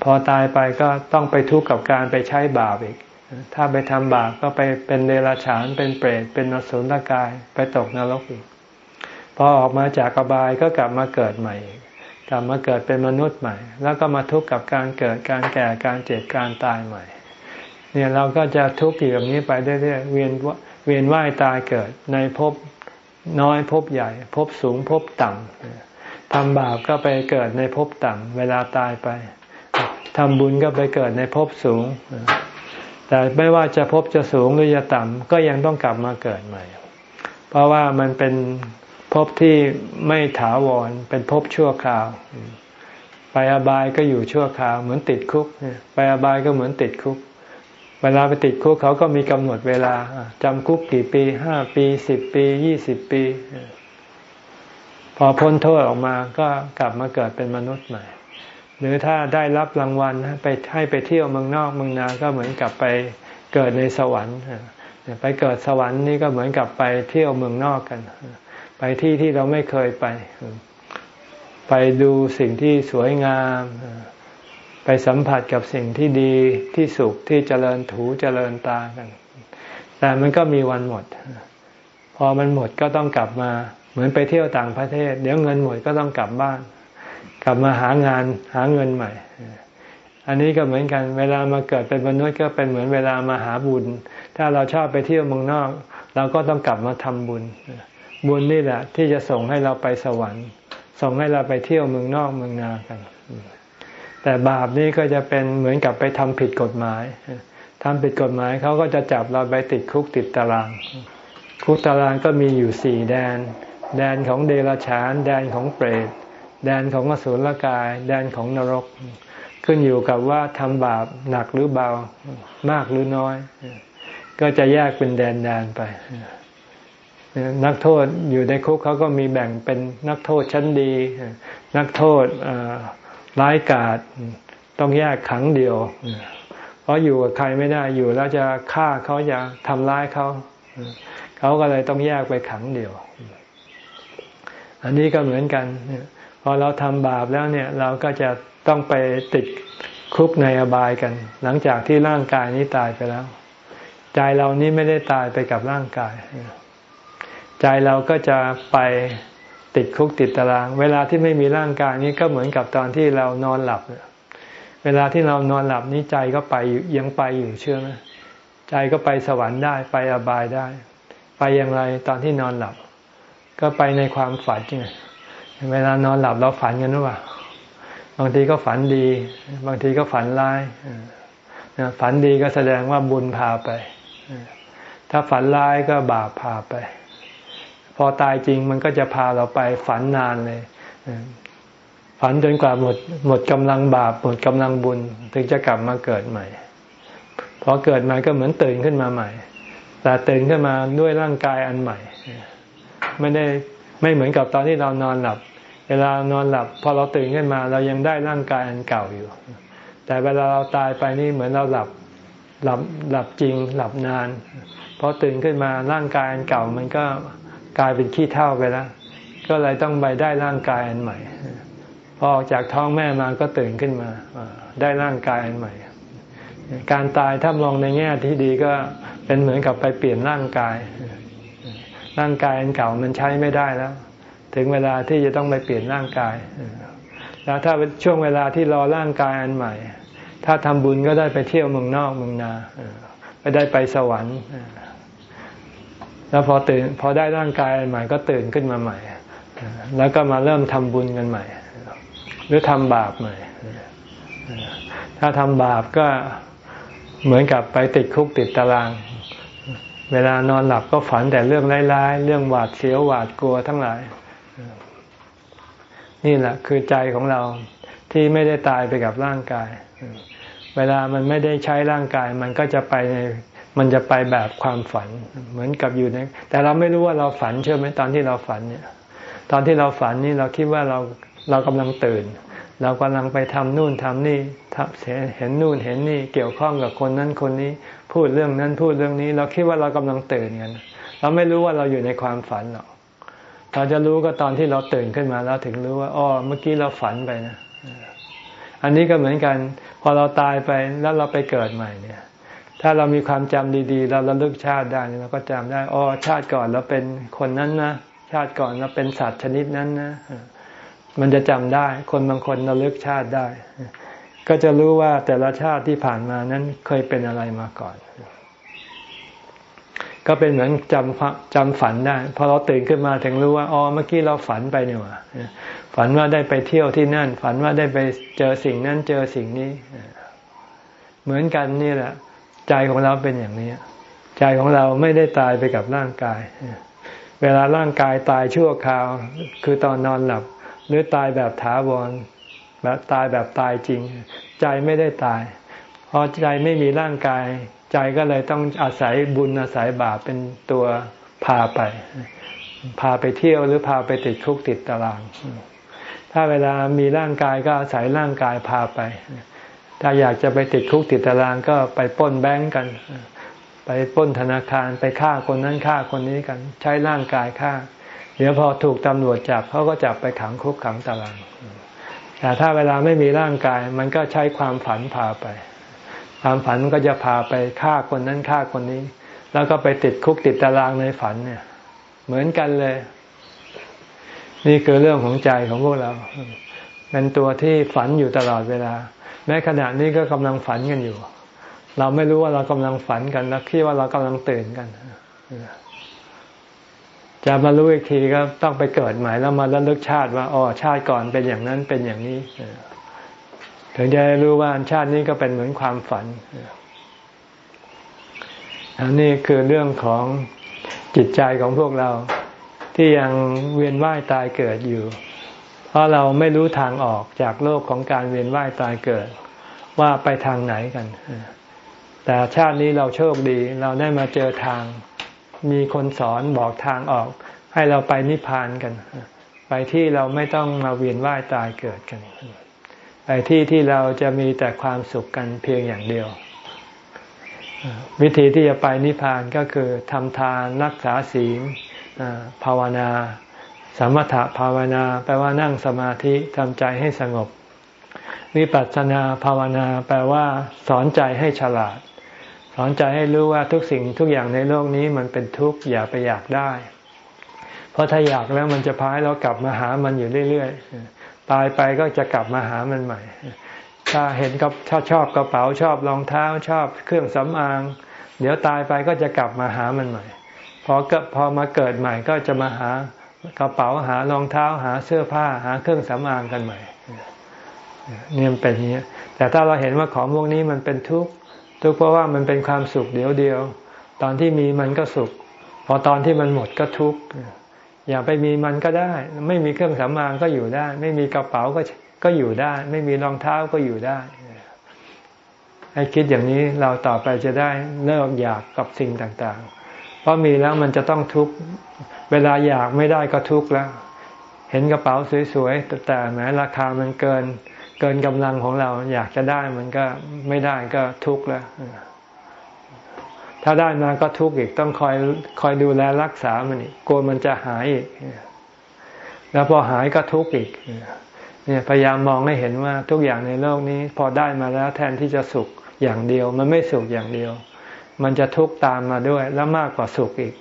พอตายไปก็ต้องไปทุกข์กับการไปใช้บาปอีก ถ้าไปทำบาปก็ไปเป็นเดรัจฉานเป็นเปรตเป็นนสุลกายไปตกนรกอีกพอออกมาจากกบายก็กลับมาเกิดใหม่ กลับมาเกิดเป็นมนุษย์ใหม่ แล้วก็มาทุกข์กับการเกิดการแก่การเจ็บการตายใหม่ เนี่ยเราก็จะทุกข์อยู่แบบนี้ไปเรื่อยๆเวียนเวียนว่ายตายเกิดในภพน้อยภพใหญ่ภพสูงภพต่ำทำบาปก็ไปเกิดในภพต่ำเวลาตายไปทำบุญก็ไปเกิดในภพสูง แต่ไม่ว่าจะภพจะสูงหรือจะต่ำก็ยังต้องกลับมาเกิดใหม่ เพราะว่ามันเป็นภพที่ไม่ถาวรเป็นภพชั่วคราว ไปอบายก็อยู่ชั่วคราว เหมือนติดคุก ไปอบายก็เหมือนติดคุก เวลาไปติดคุกเขาก็มีกำหนดเวลาจำคุกกี่ปีห้าปีสิบปียี่สิบปี พอพ้นโทษออกมาก็กลับมาเกิดเป็นมนุษย์ใหม่ หรือถ้าได้รับรางวัลไปให้ไปเที่ยวเมืองนอกเมืองนาก็เหมือนกับไปเกิดในสวรรค์ไปเกิดสวรรค์นี่ก็เหมือนกับไปเที่ยวเมืองนอกกัน ไปที่ที่เราไม่เคยไป ไปดูสิ่งที่สวยงาม ไปสัมผัสกับสิ่งที่ดีที่สุขที่เจริญถูเจริญตากัน แต่มันก็มีวันหมด พอมันหมดก็ต้องกลับมา เหมือนไปเที่ยวต่างประเทศ เดี๋ยวเงินหมดก็ต้องกลับบ้าน กลับมาหางานหาเงินใหม่ อันนี้ก็เหมือนกัน เวลามาเกิดเป็นมนุษย์ก็เป็นเหมือนเวลามาหาบุญ ถ้าเราชอบไปเที่ยวเมืองนอก เราก็ต้องกลับมาทำบุญ บุญนี่แหละ ที่จะส่งให้เราไปสวรรค์ ส่งให้เราไปเที่ยวเมืองนอกเมืองนากัน แต่บาปนี่ก็จะเป็นเหมือนกับไปทำผิดกฎหมายทำผิดกฎหมายเขาก็จะจับเราไปติดคุกติดตาราง คุกตารางก็มีอยู่สี่แดน แดนของเดรัจฉาน แดนของเปรต แดนของอสุรกาย แดนของนรก ขึ้นอยู่กับว่าทำบาปหนักหรือเบามากหรือน้อย ก็จะแยกเป็นแดนแดนไป นักโทษอยู่ในคุกเขาก็มีแบ่งเป็นนักโทษชั้นดี นักโทษร้ายกาจต้องแยกขังเดียว เพราะอยู่กับใครไม่ได้อยู่แล้วจะฆ่าเขาจะทำร้ายเขาเขาก็เลยต้องแยกไปขังเดียว อันนี้ก็เหมือนกัน พอเราทำบาปแล้วเนี่ยเราก็จะต้องไปติดคุกในอบายกัน หลังจากที่ร่างกายนี้ตายไปแล้ว ใจเรานี้ไม่ได้ตายไปกับร่างกาย ใจเราก็จะไปติดคุกติดตาราง เวลาที่ไม่มีร่างกายนี้ก็เหมือนกับตอนที่เรานอนหลับ เวลาที่เรานอนหลับนี้ใจก็ไปยังไปอยู่เชื่อไหมใจก็ไปสวรรค์ได้ไปอบายได้ ไปอย่างไรตอนที่นอนหลับ ก็ไปในความฝันไง เวลานอนหลับเราฝันกันหรือเปล่าบางทีก็ฝันดี บางทีก็ฝันร้ายฝันดีก็แสดงว่าบุญพาไป ถ้าฝันร้ายก็บาปพาไป พอตายจริงมันก็จะพาเราไปฝันนานเลย ฝันจนกว่าหมดหมดกำลังบาป หมดกำลังบุญ ถึงจะกลับมาเกิดใหม่ พอเกิดใหม่ก็เหมือนตื่นขึ้นมาใหม่ แต่ตื่นขึ้นมาด้วยร่างกายอันใหม่ ไม่ได้ ไม่เหมือนกับตอนที่เรานอนหลับ เวลานอนหลับ พอเราตื่นขึ้นมา เรายังได้ร่างกายอันเก่าอยู่ แต่เวลาเราตายไปนี่เหมือนเราหลับหลับหลับจริงหลับนานพอตื่นขึ้นมาร่างกายอันเก่ามันก็กลายเป็นขี้เท่าไปแล้วก็เลยต้องไปได้ร่างกายอันใหม่ พอออกจากท้องแม่มาก็ตื่นขึ้นมาได้ร่างกายอันใหม่ การตายถ้ามองในแง่ที่ดีก็เป็นเหมือนกับไปเปลี่ยนร่างกาย ร่างกายอันเก่ามันใช้ไม่ได้แล้ว ถึงเวลาที่จะต้องไปเปลี่ยนร่างกาย แล้วถ้าช่วงเวลาที่รอร่างกายอันใหม่ ถ้าทำบุญก็ได้ไปเที่ยวเมืองนอกเมืองนาไปได้ไปสวรรค์แล้วพอตื่นพอได้ร่างกายใหม่ก็ตื่นขึ้นมาใหม่ แล้วก็มาเริ่มทำบุญกันใหม่ หรือทำบาปใหม่ ถ้าทำบาปก็เหมือนกับไปติดคุกติดตาราง เวลานอนหลับก็ฝันแต่เรื่องร้ายๆ เรื่องหวาดเสียวหวาดกลัวทั้งหลาย นี่แหละคือใจของเราที่ไม่ได้ตายไปกับร่างกาย เวลามันไม่ได้ใช้ร่างกาย มันก็จะไปในมันจะไปแบบความฝันเหมือนกับอยู่ในแต่เราไม่รู้ว่าเราฝันเชื่อไหมตอนที่เราฝันเนี่ย ตอนที่เราฝันนี่เราคิดว่าเราเรากำลังตื่น เรากำลังไปทำนู่นทำนี่ทเห็นนู่นเห็นนี่ เกี่ยวข้องกับคนนั้นคนนี้ พูดเรื่องนั้นพูดเรื่องนี้ เราคิดว่าเรากำลังตื่นกัน เราไม่รู้ว่าเราอยู่ในความฝันหรอกเราจะรู้ก็ตอนที่เราตื่นขึ้นมาแล้วถึงรู้ว่าอ๋อเมื่อกี้เราฝันไปนะอันนี้ก็เหมือนกัน พอเราตายไปแล้วเราไปเกิดใหม่เนี่ย ถ้าเรามีความจำดีๆ เราระลึกชาติได้เราก็จำได้อ๋อชาติก่อนเราเป็นคนนั้นนะชาติก่อนเราเป็นสัตว์ชนิดนั้นนะมันจะจำได้ คนบางคนระลึกชาติได้ ก็จะรู้ว่าแต่ละชาติที่ผ่านมานั้นเคยเป็นอะไรมาก่อน ก็เป็นเหมือนจำจำฝันได้พอเราตื่นขึ้นมาถึงรู้ว่าอ๋อเมื่อกี้เราฝันไปเนี่ยว่ะฝันว่าได้ไปเที่ยวที่นั่น ฝันว่าได้ไปเจอสิ่งนั้นเจอสิ่งนี้ เหมือนกันนี่แหละ ใจของเราเป็นอย่างนี้ ใจของเราไม่ได้ตายไปกับร่างกาย เวลาร่างกายตายชั่วคราว คือตอนนอนหลับ หรือตายแบบถาวร แบบตายแบบตายจริง ใจไม่ได้ตาย เพราะใจไม่มีร่างกาย ใจก็เลยต้องอาศัยบุญอาศัยบาปเป็นตัวพาไป พาไปเที่ยวหรือพาไปติดคุกติดตาราง ถ้าเวลามีร่างกายก็อาศัยร่างกายพาไป ถ้าอยากจะไปติดคุกติดตารางก็ไปป้นแบงก์กัน ไปป้นธนาคารไปฆ่าคนนั้นฆ่าคนนี้กัน ใช้ร่างกายฆ่า เดี๋ยวพอถูกตำรวจจับเขาก็จับไปขังคุกขังตาราง แต่ถ้าเวลาไม่มีร่างกาย มันก็ใช้ความฝันพาไป ความฝันก็จะพาไปฆ่าคนนั้นฆ่าคนนี้ แล้วก็ไปติดคุกติดตารางในฝันเนี่ย เหมือนกันเลย นี่คือเรื่องของใจของพวกเรา เป็นตัวที่ฝันอยู่ตลอดเวลา แม้ขณะนี้ก็กำลังฝันกันอยู่ เราไม่รู้ว่าเรากำลังฝันกันแล้วคิดว่าเรากำลังตื่นกัน จะมารู้อีกทีก็ต้องไปเกิดใหม่แล้วมาระลึกชาติว่าอ๋อชาติก่อนเป็นอย่างนั้นเป็นอย่างนี้ถึงจะรู้ว่าชาตินี้ก็เป็นเหมือนความฝันอันนี้คือเรื่องของจิตใจของพวกเราที่ยังเวียนว่ายตายเกิดอยู่ เพราะเราไม่รู้ทางออกจากโลกของการเวียนว่ายตายเกิด ว่าไปทางไหนกัน แต่ชาตินี้เราโชคดี เราได้มาเจอทาง มีคนสอนบอกทางออก ให้เราไปนิพพานกัน ไปที่เราไม่ต้องมาเวียนว่ายตายเกิดกัน ไปที่ที่เราจะมีแต่ความสุขกันเพียงอย่างเดียว วิธีที่จะไปนิพพานก็คือทำทานรักษาศีลภาวนา สมถะภาวนาแปลว่านั่งสมาธิทำใจให้สงบ วิปัสสนาภาวนาแปลว่า สอนใจให้ฉลาด สอนใจให้รู้ว่าทุกสิ่งทุกอย่างในโลกนี้มันเป็นทุกข์อย่าไปอยากได้ เพราะถ้าอยากแล้วมันจะพาให้เรากลับมาหามันอยู่เรื่อยๆ ตายไปก็จะกลับมาหามันใหม่ ถ้าเห็นกับชอบชอบกระเป๋าชอบรองเท้าชอบเครื่องสำอาง เดี๋ยวตายไปก็จะกลับมาหามันใหม่ พอก็พอมาเกิดใหม่ก็จะมาหากระเป๋าหารองเท้าหาเสื้อผ้าหาเครื่องสำอางกันใหม่เนี่ยเป็นอย่างนี้แต่ถ้าเราเห็นว่าของพวกนี้มันเป็นทุกข์ ทุกข์เพราะว่ามันเป็นความสุขเดียวเดียว ตอนที่มีมันก็สุข พอตอนที่มันหมดก็ทุกข์อย่าไปมีมันก็ได้ ไม่มีเครื่องสำอางก็อยู่ได้ ไม่มีกระเป๋าก็ก็อยู่ได้ ไม่มีรองเท้าก็อยู่ได้ให้คิดอย่างนี้เราต่อไปจะได้เลิกอยากกับสิ่งต่างๆ เพราะมีแล้วมันจะต้องทุกข์เวลาอยากไม่ได้ก็ทุกข์แล้ว เห็นกระเป๋าสวยๆแต่แม้ราคามันเกิน กินกำลังของเราอยากจะได้มันก็ไม่ได้ก็ทุกข์แล้วถ้าได้มาก็ทุกข์อีกต้องคอยคอยดูแลรักษามันอีกกลัวมันจะหายอีก แล้วพอหายก็ทุกข์อีกเนี่ยพยายามมองให้เห็นว่าทุกอย่างในโลกนี้ พอได้มาแล้วแทนที่จะสุขอย่างเดียว มันไม่สุขอย่างเดียว มันจะทุกข์ตามมาด้วย แล้วมากกว่าสุขอีก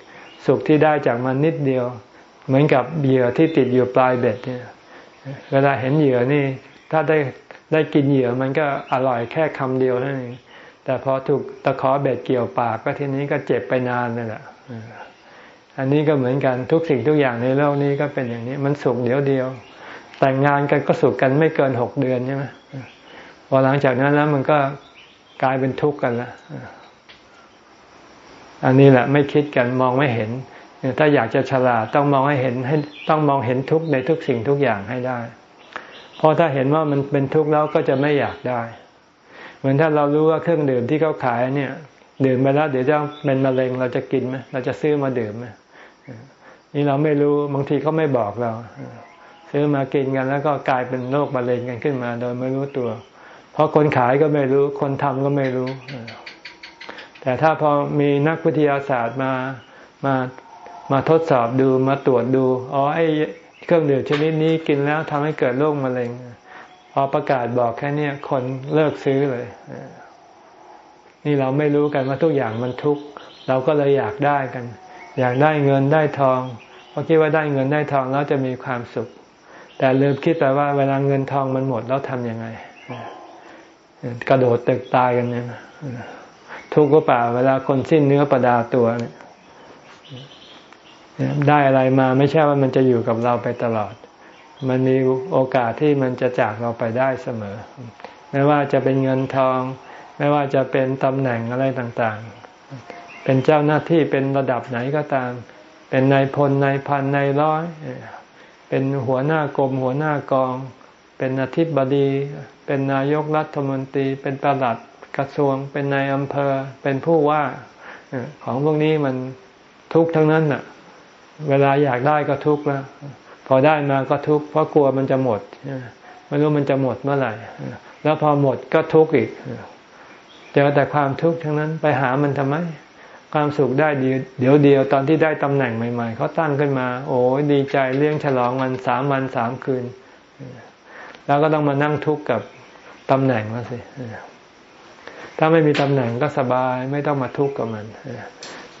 สุขที่ได้จากมันนิดเดียว เหมือนกับเหยื่อที่ติดอยู่ปลายเบ็ดเนี่ยเวลาเห็นเหยื่อนี่ ถ้าได้ได้กินเหยื่อมันก็อร่อยแค่คำเดียวนั่นเองแต่พอถูกตะขอเบ็ดเกี่ยวปากก็ทีนี้ก็เจ็บไปนานนั่นแหละอันนี้ก็เหมือนกันทุกสิ่งทุกอย่างในโลกนี้ก็เป็นอย่างนี้ มันสุขเดียวเดียว แต่งงานกันก็สุขกันไม่เกินหกเดือนใช่ไหมพอหลังจากนั้นแล้วมันก็กลายเป็นทุกข์กันล้วอันนี้แหละไม่คิดกันมองไม่เห็น ถ้าอยากจะฉลาดต้องมองให้เห็นให้ต้องมองเห็นทุกข์ในทุกสิ่งทุกอย่างให้ได้ ราะถ้าเห็นว่ามันเป็นทุกข์แล้วก็จะไม่อยากได้ เหมือนถ้าเรารู้ว่าเครื่องดื่มที่เขาขายเนี่ย ดื่มไปแล้วเดี๋ยวจะเป็นมะเร็งเราจะกินไหมเราจะซื้อมาดื่มไหมนี่เราไม่รู้บางทีเขาไม่บอกเรา ซื้อมากินกันแล้วก็กลายเป็นโรคมะเร็งกันขึ้นมา โดยไม่รู้ตัว เพราะคนขายก็ไม่รู้คนทำก็ไม่รู้ แต่ถ้าพอมีนักวิทยาศาสตร์มามามาทดสอบดูมาตรวจดูอ๋อไอ้ เครื่องดื่มชนิดนี้กินแล้วทำให้เกิดโรคมะเร็ง พอประกาศบอกแค่นี้คนเลิกซื้อเลย นี่เราไม่รู้กันว่าทุกอย่างมันทุกข์เราก็เลยอยากได้กัน อยากได้เงินได้ทองเพราะคิดว่าได้เงินได้ทองแล้วจะมีความสุข แต่ลืมคิดไปว่าเวลาเงินทองมันหมดแล้วทำยังไงกระโดดตึกตายกันเนี่ยทุกข์ก็เปล่า เวลาคนสิ้นเนื้อประดาตัวเนี่ย ได้อะไรมาไม่ใช่ว่ามันจะอยู่กับเราไปตลอด มันมีโอกาสที่มันจะจากเราไปได้เสมอ ไม่ว่าจะเป็นเงินทอง ไม่ว่าจะเป็นตำแหน่งอะไรต่างๆ เป็นเจ้าหน้าที่เป็นระดับไหนก็ตาม เป็นนายพลนายพันนายร้อย เป็นหัวหน้ากรมหัวหน้ากอง เป็นอธิบดี เป็นนายกรัฐมนตรี เป็นประหลัดกระทรวง เป็นนายอำเภอ เป็นผู้ว่าของพวกนี้มันทุกทั้งนั้นน่ะ เวลาอยากได้ก็ทุกข์แล้ว พอได้มาก็ทุกข์เพราะกลัวมันจะหมดไม่รู้มันจะหมดเมื่อไหร่แล้วพอหมดก็ทุกข์อีกเจอแต่ความทุกข์ทั้งนั้นไปหามันทำไม ความสุขได้เดี๋ยวเดียวตอนที่ได้ตำแหน่งใหม่ๆเขาตั้งขึ้นมา โอ้ดีใจเลี้ยงฉลองมันสามวันสามคืน แล้วก็ต้องมานั่งทุกข์กับตำแหน่งแล้วสิถ้าไม่มีตำแหน่งก็สบายไม่ต้องมาทุกข์กับมัน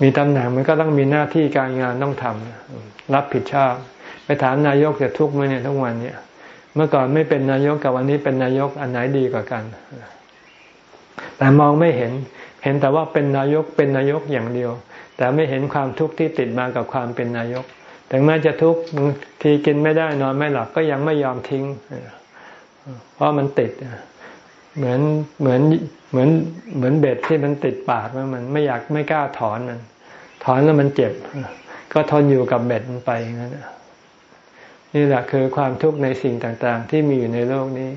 มีตำแหน่งมันก็ต้องมีหน้าที่การงานต้องทำรับผิดชอบ ไปถามนายกจะทุกข์ไหมเนี่ยทุกวันเนี่ยเมื่อก่อนไม่เป็นนายกกับวันนี้เป็นนายกอันไหนดีกว่ากัน แต่มองไม่เห็น เห็นแต่ว่าเป็นนายกเป็นนายกอย่างเดียว แต่ไม่เห็นความทุกข์ที่ติดมากับความเป็นนายก ถึงแม้จะทุกข์บางทีกินไม่ได้นอนไม่หลับก็ยังไม่ยอมทิ้ง เพราะมันติด เหมือนเหมือนเหมือนเหมือนเบ็ดที่มันติดปากมันไม่อยากไม่กล้าถอนมัน ถอนแล้วมันเจ็บ ก็ทนอยู่กับเบ็ดมันไปอย่างนั้นนี่แหละคือความทุกข์ในสิ่งต่างๆ ที่มีอยู่ในโลกนี้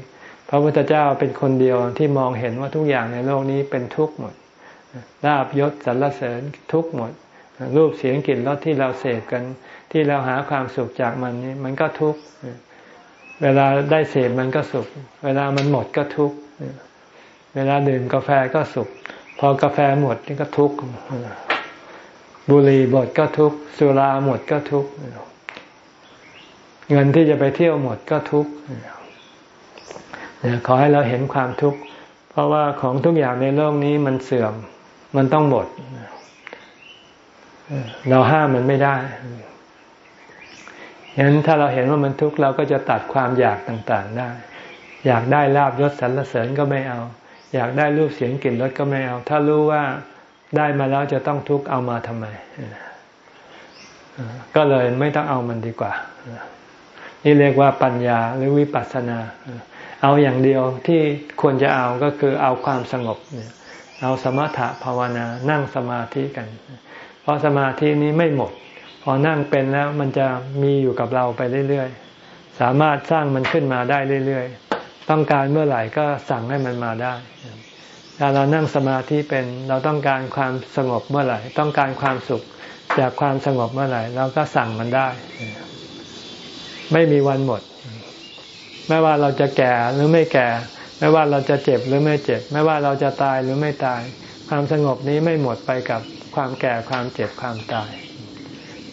พระพุทธเจ้าเป็นคนเดียวที่มองเห็นว่าทุกอย่างในโลกนี้เป็นทุกข์หมดลาบยศสรรเสริญทุกข์หมด รูปเสียงกลิ่นรสที่เราเสพกัน ที่เราหาความสุขจากมันนี้มันก็ทุกข์เวลาได้เสพมันก็สุข เวลามันหมดก็ทุกข์ เวลาดื่มกาแฟก็สุข พอกาแฟหมดนี่ก็ทุกข์บุหรี่หมดก็ทุกข์สุราหมดก็ทุกข์เงินที่จะไปเที่ยวหมดก็ทุกข์ขอให้เราเห็นความทุกข์เพราะว่าของทุกอย่างในโลกนี้มันเสื่อม มันต้องหมด เราห้ามมันไม่ได้ฉะนั้นถ้าเราเห็นว่ามันทุกข์เราก็จะตัดความอยากต่าง ๆ ได้ อยากได้ลาบยศสรรเสริญก็ไม่เอา อยากได้รูปเสียงกลิ่นรสก็ไม่เอา ถ้ารู้ว่าได้มาแล้วจะต้องทุกข์เอามาทำไม ก็เลยไม่ต้องเอามันดีกว่า นี่เรียกว่าปัญญาหรือวิปัสสนา เอาอย่างเดียวที่ควรจะเอาก็คือเอาความสงบเอาสมถะภาวนานั่งสมาธิกัน เพราะสมาธินี้ไม่หมด พอนั่งเป็นแล้วมันจะมีอยู่กับเราไปเรื่อยๆ สามารถสร้างมันขึ้นมาได้เรื่อยๆ ต้องการเมื่อไหร่ก็สั่งให้มันมาได้ถ้าเรานั่งสมาธิเป็นเราต้องการความสงบเมื่อไหร่ ต้องการความสุขจากความสงบเมื่อไหร่เราก็สั่งมันได้ ไม่มีวันหมด ไม่ว่าเราจะแก่หรือไม่แก่ ไม่ว่าเราจะเจ็บหรือไม่เจ็บ ไม่ว่าเราจะตายหรือไม่ตาย ความสงบนี้ไม่หมดไปกับความแก่ความเจ็บความตาย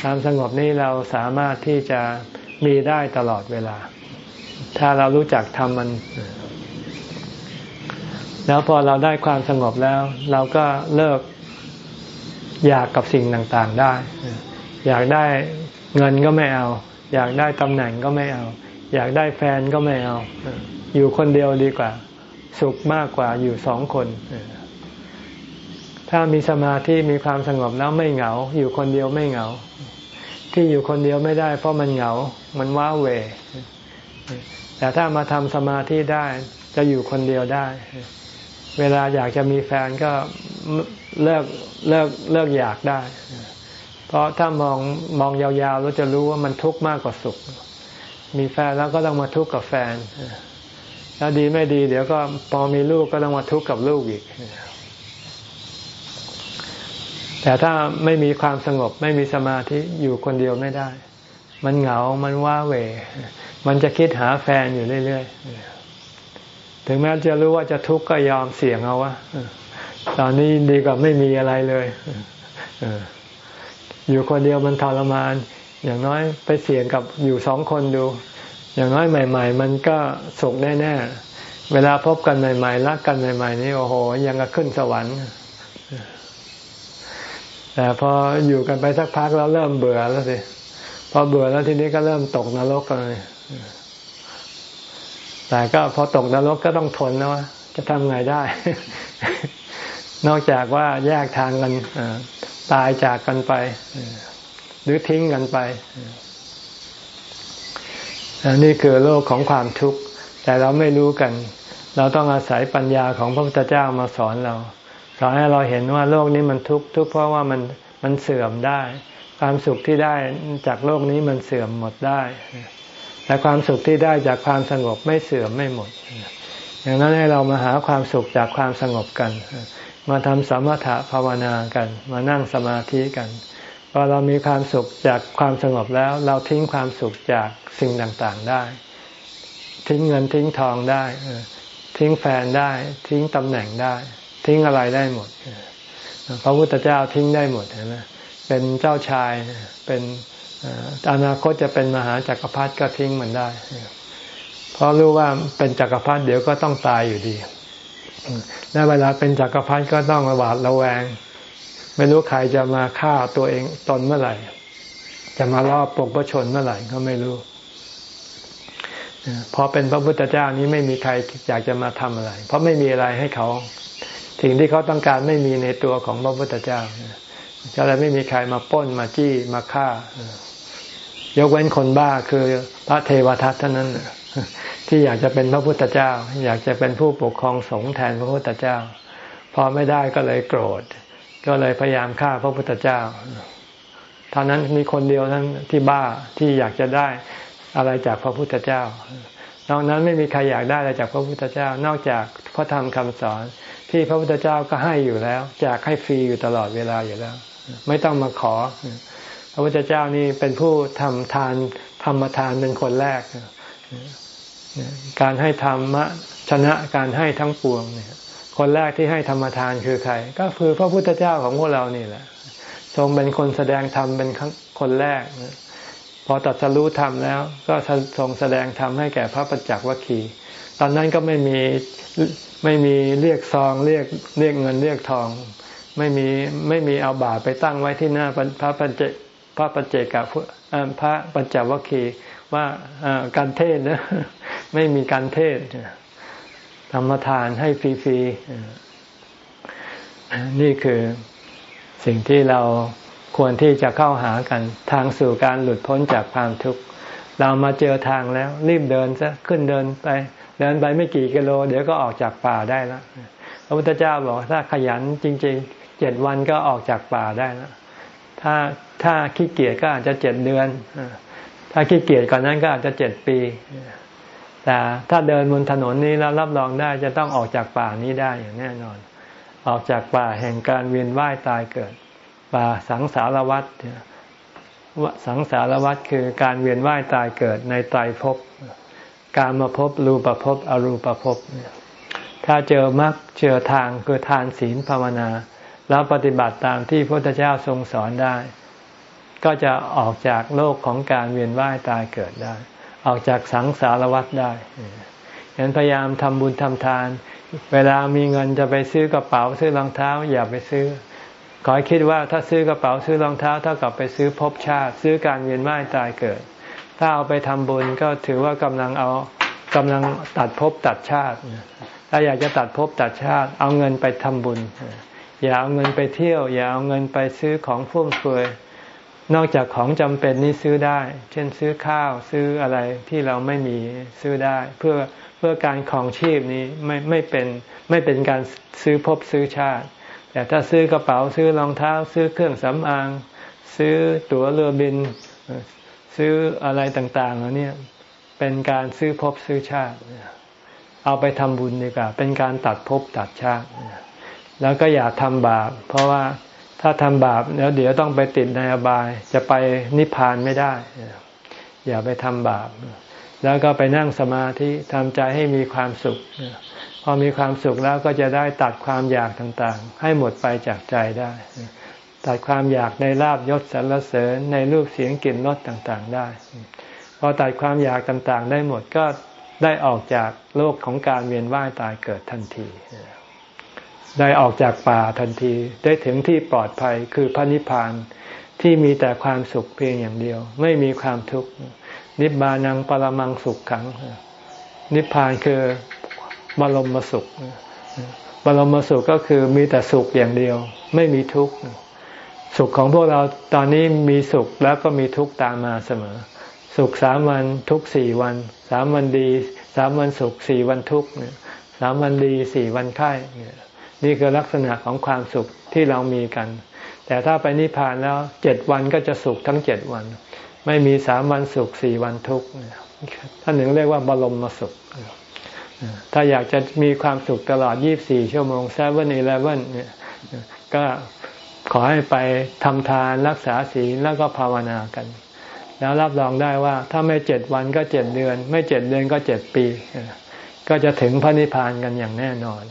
ความสงบนี้เราสามารถที่จะมีได้ตลอดเวลา ถ้าเรารู้จักทำมัน แล้วพอเราได้ความสงบแล้ว เราก็เลิกอยากกับสิ่งต่างๆได้ อยากได้เงินก็ไม่เอา อยากได้ตำแหน่งก็ไม่เอา อยากได้แฟนก็ไม่เอา อยู่คนเดียวดีกว่า สุขมากกว่าอยู่สองคน ถ้ามีสมาธิมีความสงบแล้วไม่เหงา อยู่คนเดียวไม่เหงา ที่อยู่คนเดียวไม่ได้ เพราะมันเหงา มันว้าเว แต่ถ้ามาทำสมาธิได้จะอยู่คนเดียวได้ เวลาอยากจะมีแฟนก็เลิกเลิกเลิกอยากได้ เพราะถ้ามองมองยาวๆเราจะรู้ว่ามันทุกข์มากกว่าสุข มีแฟนแล้วก็ต้องมาทุกข์กับแฟน แล้วดีไม่ดี เดี๋ยวก็พอมีลูกก็ต้องมาทุกข์กับลูกอีก แต่ถ้าไม่มีความสงบไม่มีสมาธิอยู่คนเดียวไม่ได้ มันเหงา มันว้าเหว มันจะคิดหาแฟนอยู่เรื่อยๆ ถึงแม้จะรู้ว่าจะทุกข์ก็ยอมเสี่ยงเอาวะตอนนี้ดีกว่าไม่มีอะไรเลยอยู่คนเดียวมันทรมาน อย่างน้อยไปเสี่ยงกับอยู่สองคนดู อย่างน้อยใหม่ ๆ มันก็สุขแน่ๆ เวลาพบกันใหม่ ๆ รักกันใหม่ ๆ นี่โอ้โห ยังก็ขึ้นสวรรค์แต่พออยู่กันไปสักพักแล้วเริ่มเบื่อแล้วสิพอเบื่อแล้วทีนี้ก็เริ่มตกนรกกันเลย แต่ก็พอตกนรกก็ต้องทนนะว่าจะทำไงได้ นอกจากว่าแยกทางกันตายจากกันไป หรือทิ้งกันไปนี่คือโลกของความทุกข์ แต่เราไม่รู้กัน เราต้องอาศัยปัญญาของพระพุทธเจ้ามาสอนเราสอนให้เราเห็นว่าโลกนี้มันทุกข์ทุกข์เพราะว่ามันมันเสื่อมได้ ความสุขที่ได้จากโลกนี้มันเสื่อมหมดได้ แต่ความสุขที่ได้จากความสงบไม่เสื่อมไม่หมด อย่างนั้นให้เรามาหาความสุขจากความสงบกัน มาทำสมถะภาวนากัน มานั่งสมาธิกันพอเรามีความสุขจากความสงบแล้ว เราทิ้งความสุขจากสิ่งต่างๆได้ ทิ้งเงินทิ้งทองได้ทิ้งแฟนได้ ทิ้งตำแหน่งได้ ทิ้งอะไรได้หมดพระพุทธเจ้าทิ้งได้หมดเห็นไหมเป็นเจ้าชายเป็น อนาคตจะเป็นมหาจักรพรรดิก็ทิ้งมันได้ เพราะรู้ว่าเป็นจักรพรรดิเดี๋ยวก็ต้องตายอยู่ดี และเวลาเป็นจักรพรรดิก็ต้องระหวาดระแวง ไม่รู้ใครจะมาฆ่าตัวเองตนเมื่อไหร่ จะมาลอบปกประชนเมื่อไหร่ก็ไม่รู้พอเป็นพระพุทธเจ้านี้ไม่มีใครอยากจะมาทำอะไร เพราะไม่มีอะไรให้เขาสิ่งที่เขาต้องการไม่มีในตัวของพระพุทธเจ้าจะเลยไม่มีใครมาป้นมาจี้มาฆ่า ยกเว้นคนบ้าคือพระเทวทัตเท่านั้นที่อยากจะเป็นพระพุทธเจ้า อยากจะเป็นผู้ปกครองสงฆ์แทนพระพุทธเจ้า พอไม่ได้ก็เลยโกรธ ก็เลยพยายามฆ่าพระพุทธเจ้าเท่านั้นมีคนเดียวนั้นที่บ้าที่อยากจะได้อะไรจากพระพุทธเจ้านอกนั้นไม่มีใครอยากได้อะไรจากพระพุทธเจ้า นอกจากพระธรรมคำสอน ที่พระพุทธเจ้าก็ให้อยู่แล้วแจกให้ฟรีอยู่ตลอดเวลาอยู่แล้ว ไม่ต้องมาขอ พระพุทธเจ้านี่เป็นผู้ทำทานธรรมทานเป็นคนแรก การให้ธรรมะชนะการให้ทั้งปวงเนี่ยคนแรกที่ให้ธรรมทานคือใคร ก็คือพระพุทธเจ้าของพวกเรานี่แหละ ทรงเป็นคนแสดงธรรมเป็นคนแรก พอตัดสรู้ธรรมแล้ว ก็ทรงแสดงธรรมให้แก่พระปัญจวัคคีตอนนั้นก็ไม่มีไม่มีเรียกซองเรียกเรียกเงินเรียกทอง ไม่มีไม่มีเอาบาตรไปตั้งไว้ที่หน้าพระปัญเจ พระปัญเจกับพระปัญจวัคคีย์ว่าการเทศนะไม่มีการเทศธรรมทานให้ฟรีๆนี่คือสิ่งที่เราควรที่จะเข้าหากันทางสู่การหลุดพ้นจากความทุกข์เรามาเจอทางแล้ว รีบเดินซะขึ้นเดินไป เดินไปไม่กี่กิโล เดี๋ยวก็ออกจากป่าได้แล้วพระพุทธเจ้าบอกถ้าขยันจริงๆเจ็ดวันก็ออกจากป่าได้แล้วถ้า ถ้าขี้เกียจก็อาจจะเจ็ดเดือน ถ้าขี้เกียจก่อนนั้นก็อาจจะเจ็ดปี แต่ถ้าเดินบนถนนนี้แล้วรับรองได้จะต้องออกจากป่านี้ได้อย่างแน่นอน ออกจากป่าแห่งการเวียนว่ายตายเกิด ป่าสังสารวัฏสังสารวัฏคือการเวียนว่ายตายเกิดในไตรภพการมาพบรูปภพอรูปภพถ้าเจอมรรคเจอทางคือทานศีลภาวนา แล้วปฏิบัติตามที่พระพุทธเจ้าทรงสอนได้ ก็จะออกจากโลกของการเวียนว่ายตายเกิดได้ ออกจากสังสารวัฏได้ฉะนั้นพยายามทำบุญทำทาน เวลามีเงินจะไปซื้อกระเป๋าซื้อรองเท้า อย่าไปซื้อ ขอให้คิดว่าถ้าซื้อกระเป๋าซื้อรองเท้าเท่ากับไปซื้อภพชาติ ซื้อการเวียนว่ายตายเกิด ถ้าเอาไปทำบุญก็ถือว่ากำลังเอากำลังตัดภพตัดชาติ ถ้าอยากจะตัดภพตัดชาติ เอาเงินไปทำบุญ อย่าเอาเงินไปเที่ยว อย่าเอาเงินไปซื้อของฟุ่มเฟือย นอกจากของจำเป็นนี้ซื้อได้ เช่นซื้อข้าวซื้ออะไรที่เราไม่มีซื้อได้ เพื่อเพื่อการของชีพนี้ไม่ไม่เป็นไม่เป็นการซื้อพบซื้อชาติ แต่ถ้าซื้อกระเป๋าซื้อรองเท้า ซื้อเครื่องสำอาง ซื้อตั๋วเรือบิน ซื้ออะไรต่างๆแล้วเนี่ยเป็นการซื้อพบซื้อชาติ เอาไปทำบุญดีกว่าเป็นการตัดภพตัดชาติ แล้วก็อย่าทำบาปเพราะว่า ถ้าทำบาปแล้วเดี๋ยวต้องไปติดในอบาย จะไปนิพพานไม่ได้ อย่าไปทำบาป แล้วก็ไปนั่งสมาธิทำใจให้มีความสุข พอมีความสุขแล้วก็จะได้ตัดความอยากต่างๆ ให้หมดไปจากใจได้ ตัดความอยากในลาบยศสรรเสริญในรูปเสียงกลิ่นรสต่างๆ ได้พอตัดความอยากต่างๆ ได้หมดก็ได้ออกจากโลกของการเวียนว่ายตายเกิดทันที ได้ออกจากป่าทันทีได้ถึงที่ปลอดภัยคือพระนิพพานที่มีแต่ความสุขเพียงอย่างเดียว ไม่มีความทุกข์นิบานังปรมังสุขขัง นิพพานคือบรมสุข บรมสุขก็คือมีแต่สุขอย่างเดียว ไม่มีทุกข์สุขของพวกเราตอนนี้มีสุขแล้วก็มีทุกข์ตามมาเสมอ สุขสามวันทุกสี่วันสามวันดีสามวันสุขสี่วันทุกข์สามวันดีสี่วันไข้เนี่ย นี่คือลักษณะของความสุขที่เรามีกัน แต่ถ้าไปนิพพานแล้วเจ็ดวันก็จะสุขทั้งเจ็ดวัน ไม่มีสามวันสุขสี่วันทุกข์ท่านหนึ่งเรียกว่าบรมสุข ถ้าอยากจะมีความสุขตลอด 24 ชั่วโมง7 e เ e ่ e เนี่ยก็ขอให้ไปทำทานรักษาศีลแล้วก็ภาวนากัน แล้วรับรองได้ว่าถ้าไม่เจ็ดวันก็เจ็ดเดือน ไม่เจ็ดเดือนก็เจ็ดปี ก็จะถึงพระนิพพานกันอย่างแน่นอน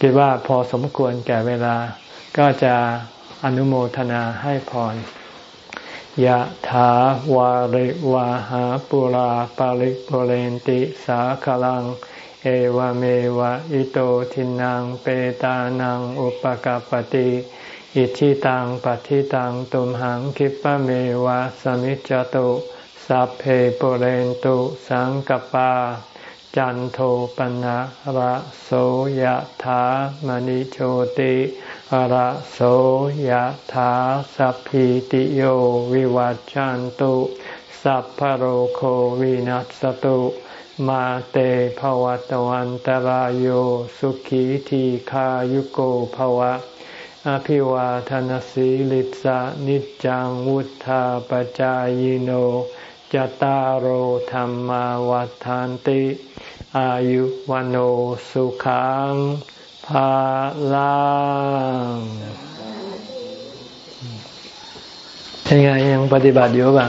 คิดว่าพอสมควรแก่เวลา ก็จะอนุโมทนาให้พรยะถาวาริวาหาปุราปาริปุเรนติสาคลัง เอวเมวะอิโตทินังเปตานังอุปกาปติอิชิตังปัฏิตังตุมหังคิปะเมวะสมิจจตุสัพเพปุเรนตุสังกปา จันโทปนะระโสยถามณิโชติระโสยถาสัพพิติโยวิวัจจันตุสัพพโรโควินัสตุมาเตภวัตวันตารโยสุขีทีขายุโกภวะ อภิวาทนสีลิสานิจังวุธาปจายโนจตารโธรรมวัฏานติ อายุวันโอสุขังภาลังยังไงยังปฏิบัติอยู่ป่ะ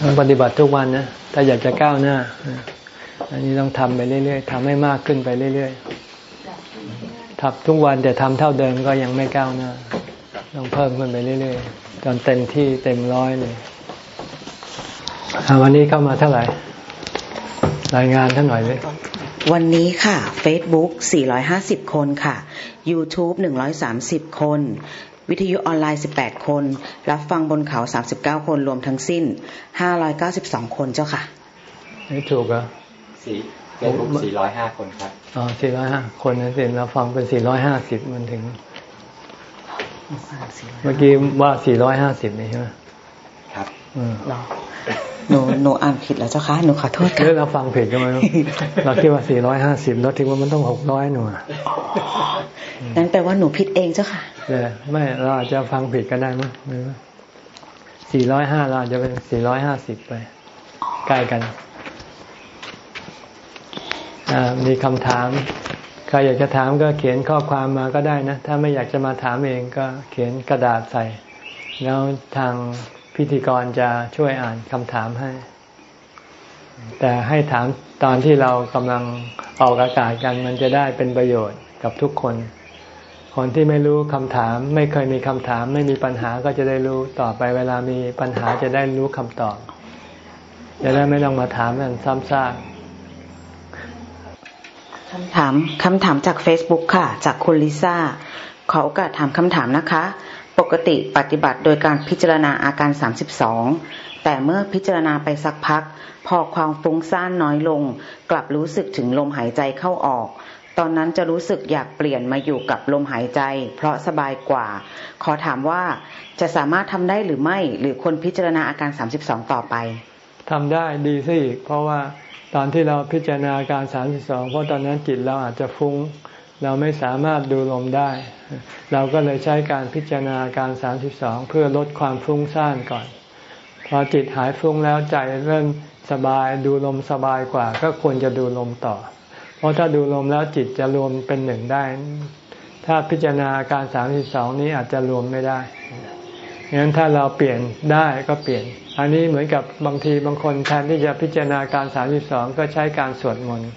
ต้องปฏิบัติทุกวันนะถ้าอยากจะก้าวหน้า อันนี้ต้องทำไปเรื่อยๆทำให้มากขึ้นไปเรื่อยๆทำทุกวันแต่ทำเท่าเดิมก็ยังไม่ก้าวหน้า ต้องเพิ่มขึ้นไปเรื่อยๆจนเต็มที่เต็มร้อยเลยวันนี้เข้ามาเท่าไหร่ รายงานท่านหน่อยเลยวันนี้ค่ะ Facebook 450 คนค่ะ YouTube 130 คน วิทยุออนไลน์ 18 คน รับฟังบนเขา 39 คนรวมทั้งสิ้น 592 คนเจ้าค่ะนี่ถูกเหรอสี่เฟซบุ๊ก405 คนครับ อ๋อ 405 คนนะสิเราฟังเป็น 450 มันถึง เมื่อกี้ว่า 450 นี่ใช่ไหมครับ อืม หนูหนูอ่านผิดแล้วเจ้าค่ะหนูขอโทษค่ะเราฟังผิดกันไหมเราคิดว่าสี่ร้อยห้าสิบเราคิดว่ามันต้องหกร้อยหนูนั่นแปลว่าหนูผิดเองเจ้าค่ะเออไม่เราอาจจะฟังผิดก็ได้มั้งสี่ร้อยห้าเราอาจจะเป็นสี่ร้อยห้าสิบไปใกล้กันมีคำถามใครอยากจะถามก็เขียนข้อความมาก็ได้นะ ถ้าไม่อยากจะมาถามเองก็เขียนกระดาษใส่ แล้วทาง พิธีกรจะช่วยอ่านคำถามให้ แต่ให้ถามตอนที่เรากำลังออกอากาศกันมันจะได้เป็นประโยชน์กับทุกคน คนที่ไม่รู้คำถาม ไม่เคยมีคำถาม ไม่มีปัญหาก็จะได้รู้ต่อไปเวลามีปัญหาจะได้รู้คำตอบจะได้ไม่ต้องมาถามกันซ้ำซากคำถามคำถามจาก Facebook ค่ะ จากคุณลิซ่าขอโอกาสถามคำถามนะคะ ปกติปฏิบัติโดยการพิจารณาอาการ 32 แต่เมื่อพิจารณาไปสักพัก พอความฟุ้งซ่านน้อยลง กลับรู้สึกถึงลมหายใจเข้าออก ตอนนั้นจะรู้สึกอยากเปลี่ยนมาอยู่กับลมหายใจ เพราะสบายกว่า ขอถามว่าจะสามารถทำได้หรือไม่ หรือคนพิจารณาอาการ 32 ต่อไปทำได้ดีสิเพราะว่าตอนที่เราพิจารณาอาการ 32 เพราะตอนนั้นจิตเราอาจจะฟุง้ง เราไม่สามารถดูลมได้ เราก็เลยใช้การพิจารณาการสามสิบสองเพื่อลดความฟุ้งซ่านก่อน พอจิตหายฟุ้งแล้วใจเริ่มสบายดูลมสบายกว่า ก็ควรจะดูลมต่อ เพราะถ้าดูลมแล้วจิตจะรวมเป็นหนึ่งได้ ถ้าพิจารณาการสามสิบสองนี้อาจจะรวมไม่ได้งั้นถ้าเราเปลี่ยนได้ก็เปลี่ยน อันนี้เหมือนกับบางทีบางคนแทนที่จะพิจารณาการสามสิบสองก็ใช้การสวดมนต์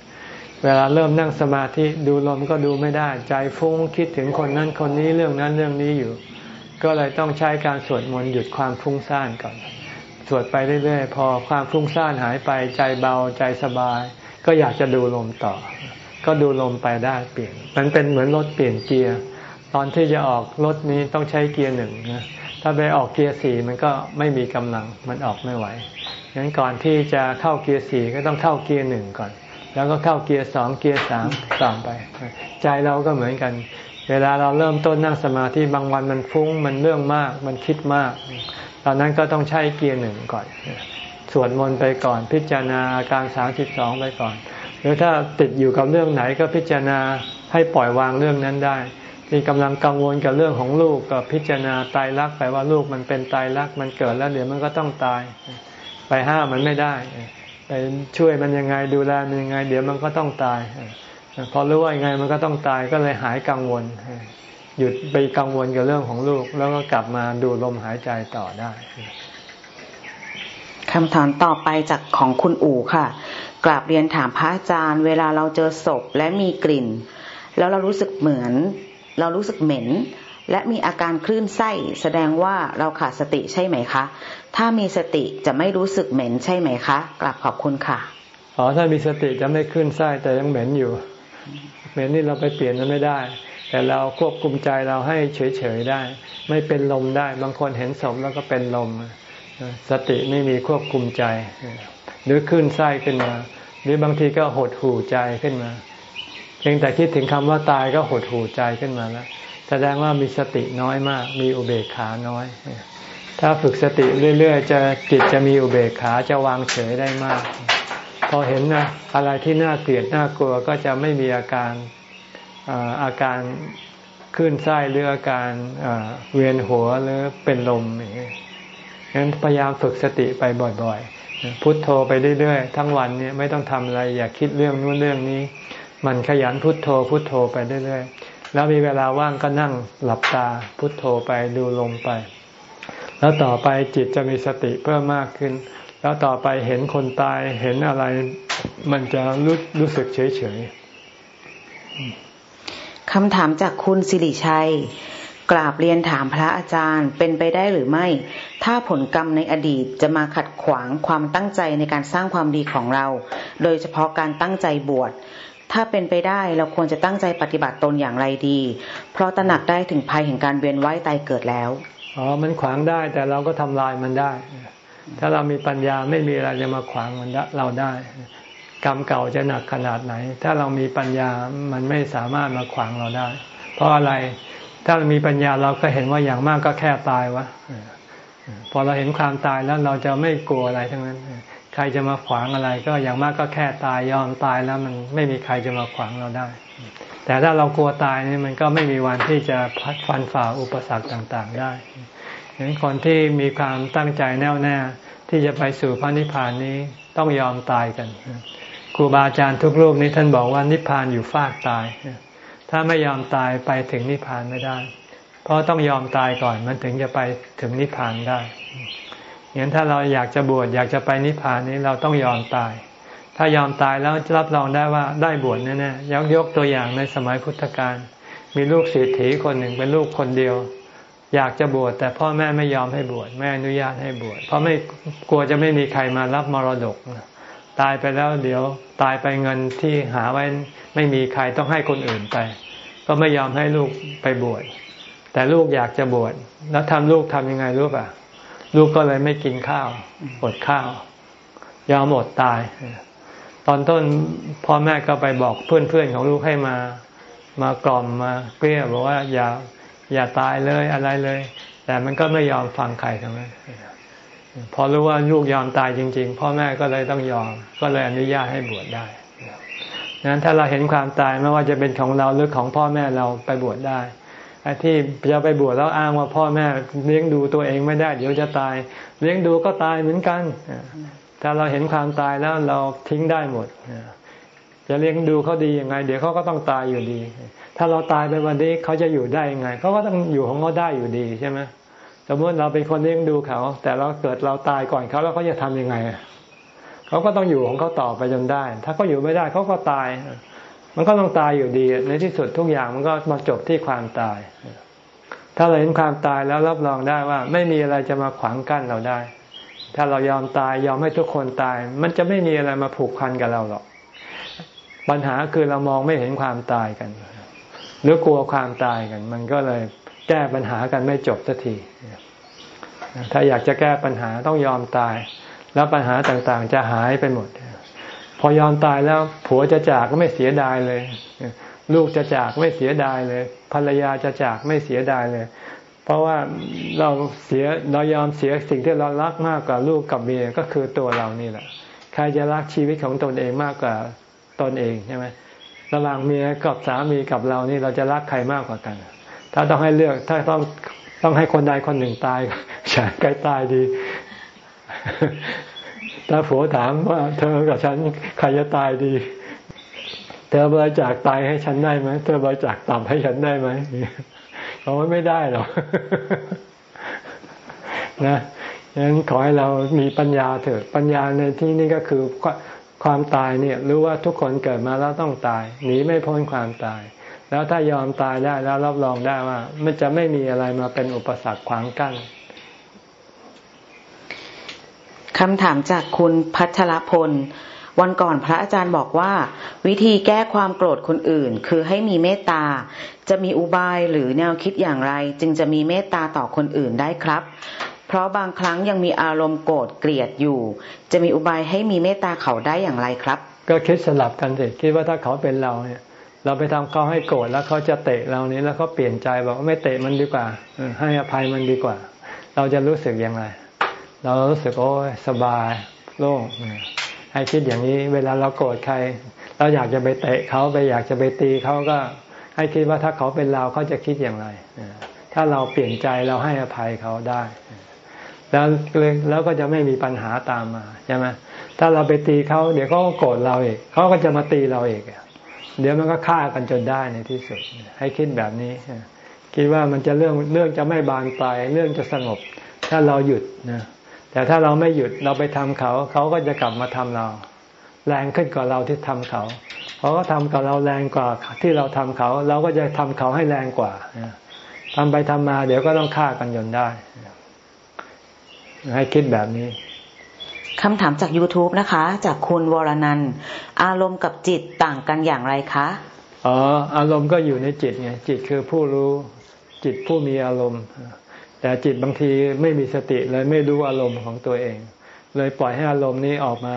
เวลาเริ่มนั่งสมาธิดูลมก็ดูไม่ได้ ใจฟุ้งคิดถึงคนนั้นคนนี้เรื่องนั้นเรื่องนี้อยู่ ก็เลยต้องใช้การสวดมนต์หยุดความฟุ้งซ่านก่อน สวดไปเรื่อยๆ พอความฟุ้งซ่านหายไปใจเบาใจสบาย ก็อยากจะดูลมต่อ ก็ดูลมไปได้เปลี่ยน มันเป็นเหมือนรถเปลี่ยนเกียร์ตอนที่จะออกรถนี้ต้องใช้เกียร์หนึ่งนะถ้าไปออกเกียร์สี่มันก็ไม่มีกำลังมันออกไม่ไหวงั้นก่อนที่จะเข้าเกียร์สี่ก็ต้องเข้าเกียร์หนึ่งก่อน แล้วก็เข้าเกียร์สองเกียร์สามต่อไป ใจเราก็เหมือนกัน เวลาเราเริ่มต้นนั่งสมาธิบางวันมันฟุ้งมันเรื่องมาก มันคิดมาก ตอนนั้นก็ต้องใช้เกียร์หนึ่งก่อนสวดมนต์ไปก่อน พิจารณาอาการสามสิบสองไปก่อน หรือถ้าติดอยู่กับเรื่องไหนก็พิจารณาให้ปล่อยวางเรื่องนั้นได้เมื่อกำลังกังวลกับเรื่องของลูกก็พิจารณาไตรลักษณ์ไปว่าลูกมันเป็นไตรลักษณ์มันเกิดแล้วเดี๋ยวมันก็ต้องตาย ไปห้ามมันไม่ได้ ไปช่วยมันยังไงดูแลมันยังไง เดี๋ยวมันก็ต้องตายพอรู้ว่ายังไงมันก็ต้องตายก็เลยหายกังวล หยุดไปกังวลกับเรื่องของลูก แล้วก็กลับมาดูลมหายใจต่อได้คำถามต่อไปจากของคุณอู๋ค่ะ กราบเรียนถามพระอาจารย์ เวลาเราเจอศพและมีกลิ่น แล้วเรารู้สึกเหมือน เรารู้สึกเหม็น และมีอาการคลื่นไส้แสดงว่าเราขาดสติใช่ไหมคะ ถ้ามีสติจะไม่รู้สึกเหม็นใช่ไหมคะกราบขอบคุณค่ะอ๋อถ้ามีสติจะไม่คลื่นไส้แต่ยังเหม็นอยู่ เหม็นนี่เราไปเปลี่ยนมันไม่ได้ แต่เราควบคุมใจเราให้เฉยๆได้ ไม่เป็นลมได้บางคนเห็นศพแล้วก็เป็นลม สติไม่มีควบคุมใจ หรือขึ้นไส้ขึ้นมา หรือบางทีก็หดหู่ใจขึ้นมาเพียงแต่คิดถึงคำว่าตายก็หดหู่ใจขึ้นมาแล้ว แสดงว่ามีสติน้อยมาก มีอุเบกขาน้อย ถ้าฝึกสติเรื่อย ๆ จะจิตจะมีอุเบกขาจะวางเฉยได้มาก พอเห็นนะอะไรที่น่าเกลียดน่ากลัวก็จะไม่มีอาการอาการขึ้นไส้หรืออาการเวียนหัวหรือเป็นลมอย่างนี้งั้นพยายามฝึกสติไปบ่อยๆ พุทโธไปเรื่อยๆ ทั้งวันเนี่ยไม่ต้องทำอะไร อย่าคิดเรื่องนู้นเรื่องนี้ มันขยันพุทโธพุทโธไปเรื่อยๆ แล้วมีเวลาว่างก็นั่งหลับตาพุทโธไปดูลมไป แล้วต่อไปจิตจะมีสติเพิ่มมากขึ้น แล้วต่อไปเห็นคนตายเห็นอะไร มันจะรู้รู้สึกเฉยๆคำถามจากคุณสิริชัย กราบเรียนถามพระอาจารย์เป็นไปได้หรือไม่ ถ้าผลกรรมในอดีตจะมาขัดขวางความตั้งใจในการสร้างความดีของเรา โดยเฉพาะการตั้งใจบวช ถ้าเป็นไปได้เราควรจะตั้งใจปฏิบัติตนอย่างไรดี เพราะตระหนักได้ถึงภัยแห่งการเวียนว่ายตายเกิดแล้วอ๋อมันขวางได้แต่เราก็ทำลายมันได้ ถ้าเรามีปัญญาไม่มีอะไรจะมาขวางมันเราได้ กรรมเก่าจะหนักขนาดไหน ถ้าเรามีปัญญามันไม่สามารถมาขวางเราได้ เพราะอะไรถ้าเรามีปัญญาเราก็เห็นว่าอย่างมากก็แค่ตายวะพอเราเห็นความตายแล้วเราจะไม่กลัวอะไรทั้งนั้น ใครจะมาขวางอะไร ก็อย่างมากก็แค่ตายยอมตายแล้วมันไม่มีใครจะมาขวางเราได้ แต่ถ้าเรากลัวตายนี่มันก็ไม่มีวันที่จะพัดฟันฝ่าอุปสรรคต่างๆได้ฉะนั้นคนที่มีความตั้งใจแน่วแน่ที่จะไปสู่พระนิพพานนี้ต้องยอมตายกันครูบาอาจารย์ทุกรูปนี้ท่านบอกว่านิพพานอยู่ฟากตาย ถ้าไม่ยอมตายไปถึงนิพพานไม่ได้ เพราะต้องยอมตายก่อนมันถึงจะไปถึงนิพพานได้ อย่างถ้าเราอยากจะบวชอยากจะไปนิพพานนี้เราต้องยอมตาย ถ้ายอมตายแล้วรับรองได้ว่าได้บวชแน่ๆยกยกตัวอย่างในสมัยพุทธกาลมีลูกเศรษฐีคนหนึ่งเป็นลูกคนเดียว อยากจะบวชแต่พ่อแม่ไม่ยอมให้บวชไม่อนุญาตให้บวชเพราะไม่กลัวจะไม่มีใครมารับมรดกตายไปแล้วเดี๋ยวตายไปเงินที่หาไว้ไม่มีใครต้องให้คนอื่นไป ก็ไม่ยอมให้ลูกไปบวชแต่ลูกอยากจะบวชแล้วทำลูกทำยังไงรู้ป่ะ ลูกก็เลยไม่กินข้าว อดข้าว ยอมอดตาย ตอนต้นพ่อแม่ก็ไปบอกเพื่อนๆของลูกให้มา มากล่อมมาเกลี้ยบอกว่าอย่าอย่าตายเลยอะไรเลย แต่มันก็ไม่ยอมฟังใครทั้งนั้นพอรู้ว่าลูกยอมตายจริง ๆ พ่อแม่ก็เลยต้องยอม ก็เลยอนุญาตให้บวชได้นั้นถ้าเราเห็นความตายไม่ว่าจะเป็นของเราหรือของพ่อแม่เราไปบวชได้ ไอ้ที่จะไปบวชแล้วอ้างว่าพ่อแม่เลี้ยงดูตัวเองไม่ได้ เดี๋ยวจะตาย เลี้ยงดูก็ตายเหมือนกัน ถ้าเราเห็นความตายแล้วเราทิ้งได้หมดจะเลี้ยงดูเขาดียังไง เดี๋ยวเขาก็ต้องตายอยู่ดี ถ้าเราตายไปวันนี้เขาจะอยู่ได้ยังไงเขาก็ต้องอยู่ของเขาได้อยู่ดีใช่ไหมสมมติเราเป็นคนเลี้ยงดูเขา แต่เราเกิดเราตายก่อนเขาแล้วเขาจะทํำยังไงเขาก็ต้องอยู่ของเขาต่อไปจนได้ ถ้าเขาอยู่ไม่ได้เขาก็ตาย มันก็ต้องตายอยู่ดี ในที่สุดทุกอย่างมันก็มาจบที่ความตาย ถ้าเราเห็นความตายแล้วรับรองได้ว่า ไม่มีอะไรจะมาขวางกั้นเราได้ ถ้าเรายอมตายยอมให้ทุกคนตาย มันจะไม่มีอะไรมาผูกพันกับเราหรอก ปัญหาคือเรามองไม่เห็นความตายกัน หรือกลัวความตายกัน มันก็เลยแก้ปัญหากันไม่จบสักทีถ้าอยากจะแก้ปัญหาต้องยอมตาย แล้วปัญหาต่างๆ จะหายไปหมด พอยอมตายแล้ว ผัวจะจากก็ไม่เสียดายเลย ลูกจะจากไม่เสียดายเลย ภรรยาจะจากไม่เสียดายเลย เพราะว่าเราเสียเรายอมเสียสิ่งที่เรารักมากกว่าลูกกับเมียก็คือตัวเรานี่แหละ ใครจะรักชีวิตของตนเองมากกว่าตนเองใช่ไหมระหว่างเมียกับสามีกับเรานี่เราจะรักใครมากกว่ากัน ถ้าต้องให้เลือกถ้าต้องต้องให้คนใดคนหนึ่งตายฉันใกล้ตายดี ถ้าผัวถามว่า เธอกับฉันใครจะตายดี เธอบริจาคตายให้ฉันได้ไหมเธอบริจาคตับให้ฉันได้ไหมเขาไม่ได้หรอกนะฉะนั้นขอให้เรามีปัญญาเถิดปัญญาในที่นี้ก็คือความตายเนี่ยรู้ว่าทุกคนเกิดมาแล้วต้องตายหนีไม่พ้นความตาย แล้วถ้ายอมตายได้แล้วรับรองได้ว่า มันจะไม่มีอะไรมาเป็นอุปสรรคขวางกั้น คำถามจากคุณพัชรพล วันก่อนพระอาจารย์บอกว่า วิธีแก้ความโกรธคนอื่น คือให้มีเมตตา จะมีอุบายหรือแนวคิดอย่างไร จึงจะมีเมตตาต่อคนอื่นได้ครับ เพราะบางครั้งยังมีอารมณ์โกรธเกลียดอยู่ จะมีอุบายให้มีเมตตาเขาได้อย่างไรครับ ก็คิดสลับกันสิคิดว่าถ้าเขาเป็นเราเนี่ยเราไปทำเขาให้โกรธแล้วเขาจะเตะเรานี้แล้วเขาเปลี่ยนใจบอกว่าไม่เตะมันดีกว่าให้อภัยมันดีกว่า เราจะรู้สึกอย่างไร เรารู้สึกโอ้ยสบายโล่งให้คิดอย่างนี้เวลาเราโกรธใคร เราอยากจะไปเตะเขาไปอยากจะไปตีเขาก็ให้คิดว่าถ้าเขาเป็นเราเขาจะคิดอย่างไร ถ้าเราเปลี่ยนใจเราให้อภัยเขาได้ แล้วแล้วก็จะไม่มีปัญหาตามมาใช่ไหมถ้าเราไปตีเขาเดี๋ยวเขาก็โกรธเราอีกเขาก็จะมาตีเราอีกเดี๋ยวมันก็ฆ่ากันจนได้ในที่สุด ให้คิดแบบนี้คิดว่ามันจะเรื่องเรื่องจะไม่บานปลายเรื่องจะสงบ ถ้าเราหยุดนะ แต่ถ้าเราไม่หยุดเราไปทำเขา เขาก็จะกลับมาทำเรา แรงขึ้นกว่าเราที่ทำเขาเขาก็ทำกับเราแรงกว่าที่เราทำเขา เราก็จะทำเขาให้แรงกว่าทำไปทำมา เดี๋ยวก็ต้องฆ่ากันยนได้ ให้คิดแบบนี้คำถามจาก YouTube นะคะ จากคุณวรนันอารมณ์กับจิตต่างกันอย่างไรคะอ๋ออารมณ์ก็อยู่ในจิตไงจิตคือผู้รู้จิตผู้มีอารมณ์ แต่จิตบางทีไม่มีสติเลยไม่รู้อารมณ์ของตัวเอง เลยปล่อยให้อารมณ์นี้ออกมา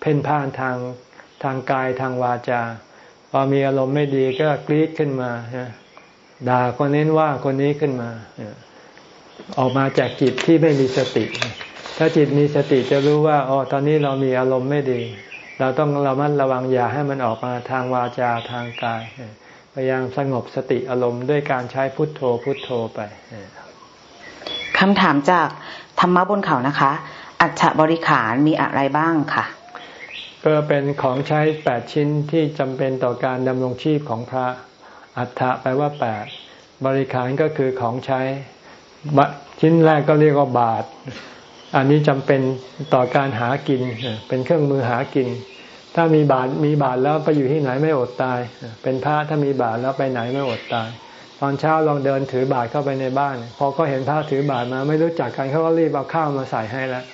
เพ่นพ่านทางทางกายทางวาจา พอมีอารมณ์ไม่ดีก็กรีดขึ้นมาด่าคนนี้ว่าคนนี้ขึ้นมา ออกมาจากจิตที่ไม่มีสติ ถ้าจิตมีสติจะรู้ว่าอ๋อตอนนี้เรามีอารมณ์ไม่ดี เราต้องระมัดระวังอย่าให้มันออกมาทางวาจาทางกาย พยายามสงบสติอารมณ์ด้วยการใช้พุทโธพุทโธไป คำถามจากธรรมะบนเขานะคะ อัฐบริขารมีอะไรบ้างค่ะ ก็เป็นของใช้แปดชิ้นที่จำเป็นต่อการดำรงชีพของพระ อัฐะแปลว่าแปดบริขารก็คือของใช้ชิ้นแรกก็เรียกว่าบาท อันนี้จำเป็นต่อการหากิน เป็นเครื่องมือหากิน ถ้ามีบาทมีบาทแล้วไปอยู่ที่ไหนไม่อดตาย เป็นพระถ้ามีบาทแล้วไปไหนไม่อดตาย ตอนเช้าลองเดินถือบาตรเข้าไปในบ้าน พอก็เห็นพระถือบาตรมา ไม่รู้จักกันเขาก็รีบเอาข้าวมาใส่ให้แล้ว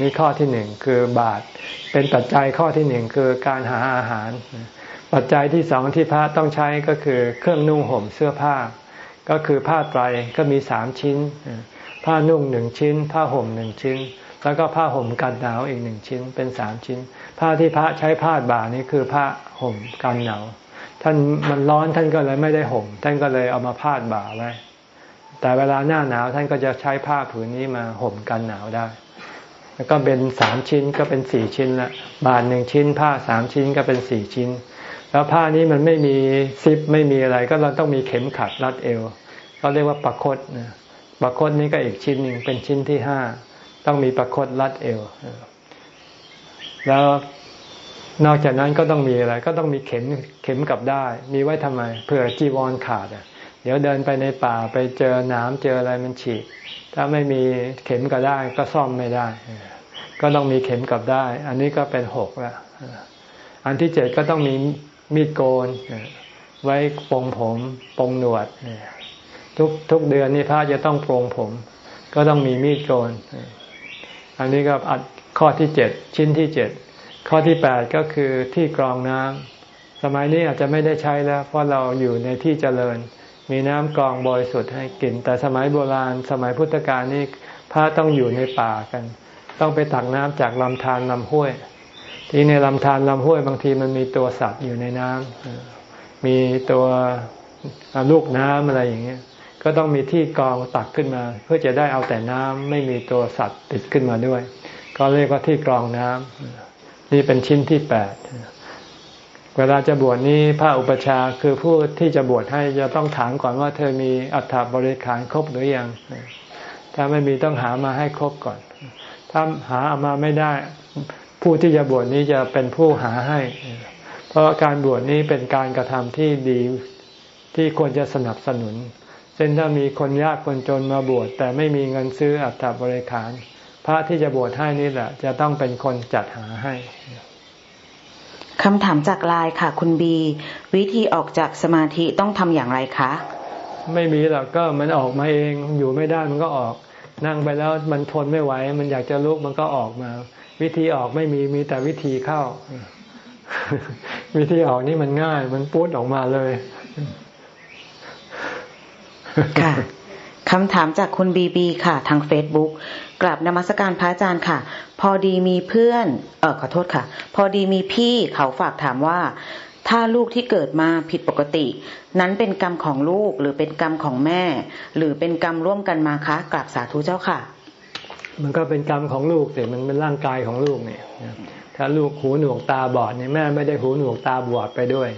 นี่ข้อที่หนึ่งคือบาตรเป็นปัจจัยข้อที่หนึ่งคือการหาอาหาร ปัจจัยที่สองที่พระต้องใช้ก็คือเครื่องนุ่งห่มเสื้อผ้า ก็คือผ้าไตรก็มีสามชิ้น ผ้านุ่งหนึ่งชิ้น ผ้าห่มหนึ่งชิ้น แล้วก็ผ้าห่มกันหนาวอีกหนึ่งชิ้นเป็นสามชิ้น ผ้าที่พระใช้ผ้าบ่านี่คือผ้าห่มกันหนาว ท่านมันร้อนท่านก็เลยไม่ได้ห่ม ท่านก็เลยเอามาพาดบ่าไว้ แต่เวลาหน้าหนาวท่านก็จะใช้ผ้าผืนนี้มาห่มกันหนาวได้ แล้วก็เป็นสามชิ้นก็เป็นสี่ชิ้นละบาทหนึ่งชิ้น ผ้าสามชิ้นก็เป็นสี่ชิ้น แล้วผ้านี้มันไม่มีซิปไม่มีอะไร ก็เราต้องมีเข็มขัดรัดเอวเขาเรียกว่าปักคดนะปักคดนี้ก็อีกชิ้นหนึ่งเป็นชิ้นที่ห้าต้องมีปักคดรัดเอว แล้ว นอกจากนั้นก็ต้องมีอะไร ก็ต้องมีเข็มเข็มกับได้ มีไว้ทำไมเผื่อจีวรขาดอะ เดี๋ยวเดินไปในป่าไปเจอน้ำเจออะไรมันฉีกถ้าไม่มีเข็มกับได้ ก็ซ่อมไม่ได้ ก็ต้องมีเข็มกับได้ อันนี้ก็เป็นหกละอันที่เจ็ดก็ต้องมีมีดโกนไว้ปรงผมปรงหนวดทุกทุกเดือนนี่พระจะต้องปรงผม ก็ต้องมีมีดโกนอันนี้ก็อัดข้อที่เจ็ดชิ้นที่เจ็ด ข้อที่แปดก็คือที่กรองน้ำสมัยนี้อาจจะไม่ได้ใช้แล้ว เพราะเราอยู่ในที่เจริญ มีน้ำกรองบริสุทธิ์ให้กิน แต่สมัยโบราณ สมัยพุทธกาลนี่พระต้องอยู่ในป่ากัน ต้องไปตักน้ำจากลำธารลำห้วย ที่ในลำธารลำห้วยบางทีมันมีตัวสัตว์อยู่ในน้ำมีตัวลูกน้ำอะไรอย่างเงี้ยก็ต้องมีที่กรองตักขึ้นมา เพื่อจะได้เอาแต่น้ำไม่มีตัวสัตว์ติดขึ้นมาด้วย ก็เรียกว่าที่กรองน้ำ นี่เป็นชิ้นที่แปดเวลาจะบวชนี้พระอุปชาคือผู้ที่จะบวชให้จะต้องถามก่อนว่าเธอมีอัฐบริขารครบหรือยัง ถ้าไม่มีต้องหามาให้ครบก่อน ถ้าหาเอามาไม่ได้ ผู้ที่จะบวชนี้จะเป็นผู้หาให้ เพราะการบวชนี้เป็นการกระทำที่ดีที่ควรจะสนับสนุน เช่นถ้ามีคนยากคนจนมาบวชแต่ไม่มีเงินซื้ออัฐบริขาร ระที่จะบวชให้นี่แหละ จะต้องเป็นคนจัดหาให้คำถามจากไลน์ค่ะคุณบี วิธีออกจากสมาธิต้องทำอย่างไรคะ ไม่มีหรอกก็มันออกมาเองอยู่ไม่ได้มันก็ออก นั่งไปแล้วมันทนไม่ไหว มันอยากจะลุกมันก็ออกมา วิธีออกไม่มีมีแต่วิธีเข้า วิธีออกนี่มันง่าย มันปุ๊ดออกมาเลยค่ะคำถามจากคุณบีบีค่ะ ทางเฟซบุ๊ก กลับนมัสการพระอาจารย์ค่ะ พอดีมีเพื่อน เออขอโทษค่ะ พอดีมีพี่เขาฝากถามว่า ถ้าลูกที่เกิดมาผิดปกติ นั้นเป็นกรรมของลูกหรือเป็นกรรมของแม่ หรือเป็นกรรมร่วมกันมาคะกลับสาธุเจ้าค่ะ มันก็เป็นกรรมของลูกแต่มันเป็นร่างกายของลูกเนี่ยถ้าลูกหูหนวกตาบอดเนี่ยแม่ไม่ได้หูหนวกตาบอดไปด้วย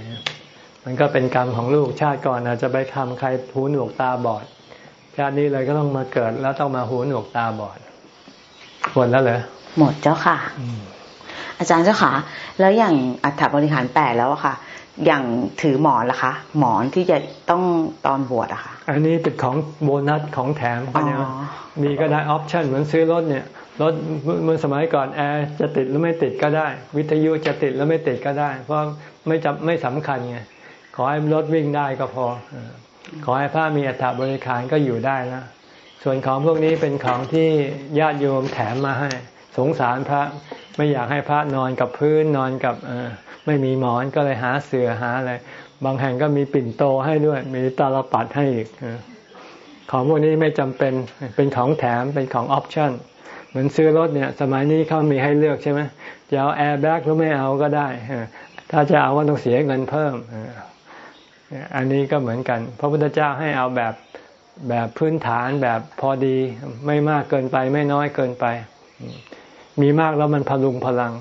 มันก็เป็นกรรมของลูกชาติก่อนอาจจะไปทำใครหูหนวกตาบอดชาตินี้เลยก็ต้องมาเกิดแล้วต้องมาหูหนวกตาบอด หมดแล้วเหรอหมดเจ้าค่ะอาจารย์เจ้าค่ะ แล้วอย่างอัฐบริหารแปดแล้วอะค่ะ อย่างถือหมอนล่ะคะ หมอนที่จะต้องตอนบวชอะค่ะ อันนี้เป็นของโบนัสของแถมเขาเนี่ยมีก็ได้ออปชั่นเหมือนซื้อรถเนี่ยรถเมื่อสมัยก่อนแอร์จะติดหรือไม่ติดก็ได้ วิทยุจะติดหรือไม่ติดก็ได้ เพราะไม่จำไม่สำคัญไงขอให้รถวิ่งได้ก็พอ ขอให้พระมีอัฐบริขารก็อยู่ได้นะ ส่วนของพวกนี้เป็นของที่ญาติโยมแถมมาให้ สงสารพระไม่อยากให้พระนอนกับพื้นนอนกับไม่มีหมอนก็เลยหาเสือหาอะไรบางแห่งก็มีปิ่นโตให้ด้วย มีตาลปัดให้อีกของพวกนี้ไม่จำเป็นเป็นของแถมเป็นของออปชั่นเหมือนซื้อรถเนี่ย สมัยนี้เขามีให้เลือกใช่ไหมจะเอาแอร์แบ็กหรือไม่เอาก็ได้ถ้าจะเอาก็ต้องเสียเงินเพิ่มอันนี้ก็เหมือนกัน พระพุทธเจ้าให้เอาแบบ แบบพื้นฐานแบบพอดีไม่มากเกินไปไม่น้อยเกินไป มีมากแล้วมันพะรุงพะรัง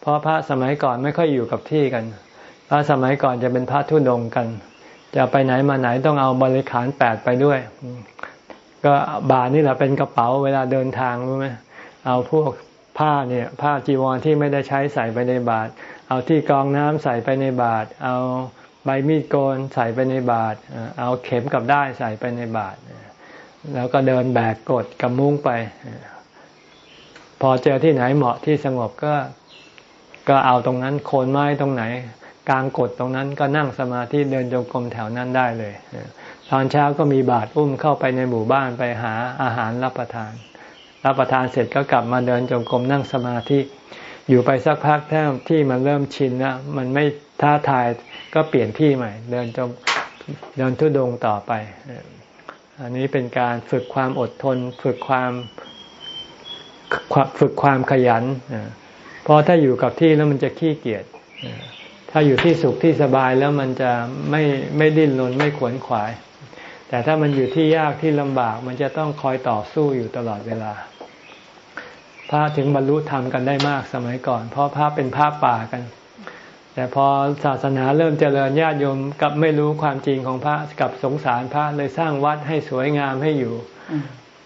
เพราะพระสมัยก่อนไม่ค่อยอยู่กับที่กัน พระสมัยก่อนจะเป็นพระธุดงค์กัน จะไปไหนมาไหนต้องเอาบริขารแปดไปด้วย ก็บาทนี่แหละเป็นกระเป๋าเวลาเดินทางรู้ไหมเอาพวกผ้าเนี่ยผ้าจีวรที่ไม่ได้ใช้ใส่ไปในบาทเอาที่กองน้ำใส่ไปในบาทเอา ใบมีดโกนใส่ไปในบาตรเอาเข็มกับได้ใส่ไปในบาตรแล้วก็เดินแบกกดกับมุ้งไป พอเจอที่ไหนเหมาะที่สงบก็ก็เอาตรงนั้นโคนไม้ตรงไหน กลางกดตรงนั้นก็นั่งสมาธิเดินจงกรมแถวนั้นได้เลยตอนเช้าก็มีบาตรอุ้มเข้าไปในหมู่บ้านไปหาอาหารรับประทาน รับประทานเสร็จก็กลับมาเดินจงกรมนั่งสมาธิอยู่ไปสักพักแท้ที่มันเริ่มชินแล้วมันไม่ท้าทาย ก็เปลี่ยนที่ใหม่ เดินจงเดินทุดงต่อไป อันนี้เป็นการฝึกความอดทน ฝึกความฝึกความขยันเพราะถ้าอยู่กับที่แล้วมันจะขี้เกียจถ้าอยู่ที่สุขที่สบายแล้วมันจะไม่ไม่ดิ้นรนไม่ขวนขวาย แต่ถ้ามันอยู่ที่ยากที่ลำบาก มันจะต้องคอยต่อสู้อยู่ตลอดเวลา พระถึงบรรลุธรรมกันได้มากสมัยก่อน เพราะพระเป็นพระป่ากัน แต่พอศาสนาเริ่มเจริญญาติโยมกับไม่รู้ความจริงของพระกับสงสารพระเลยสร้างวัดให้สวยงามให้อยู่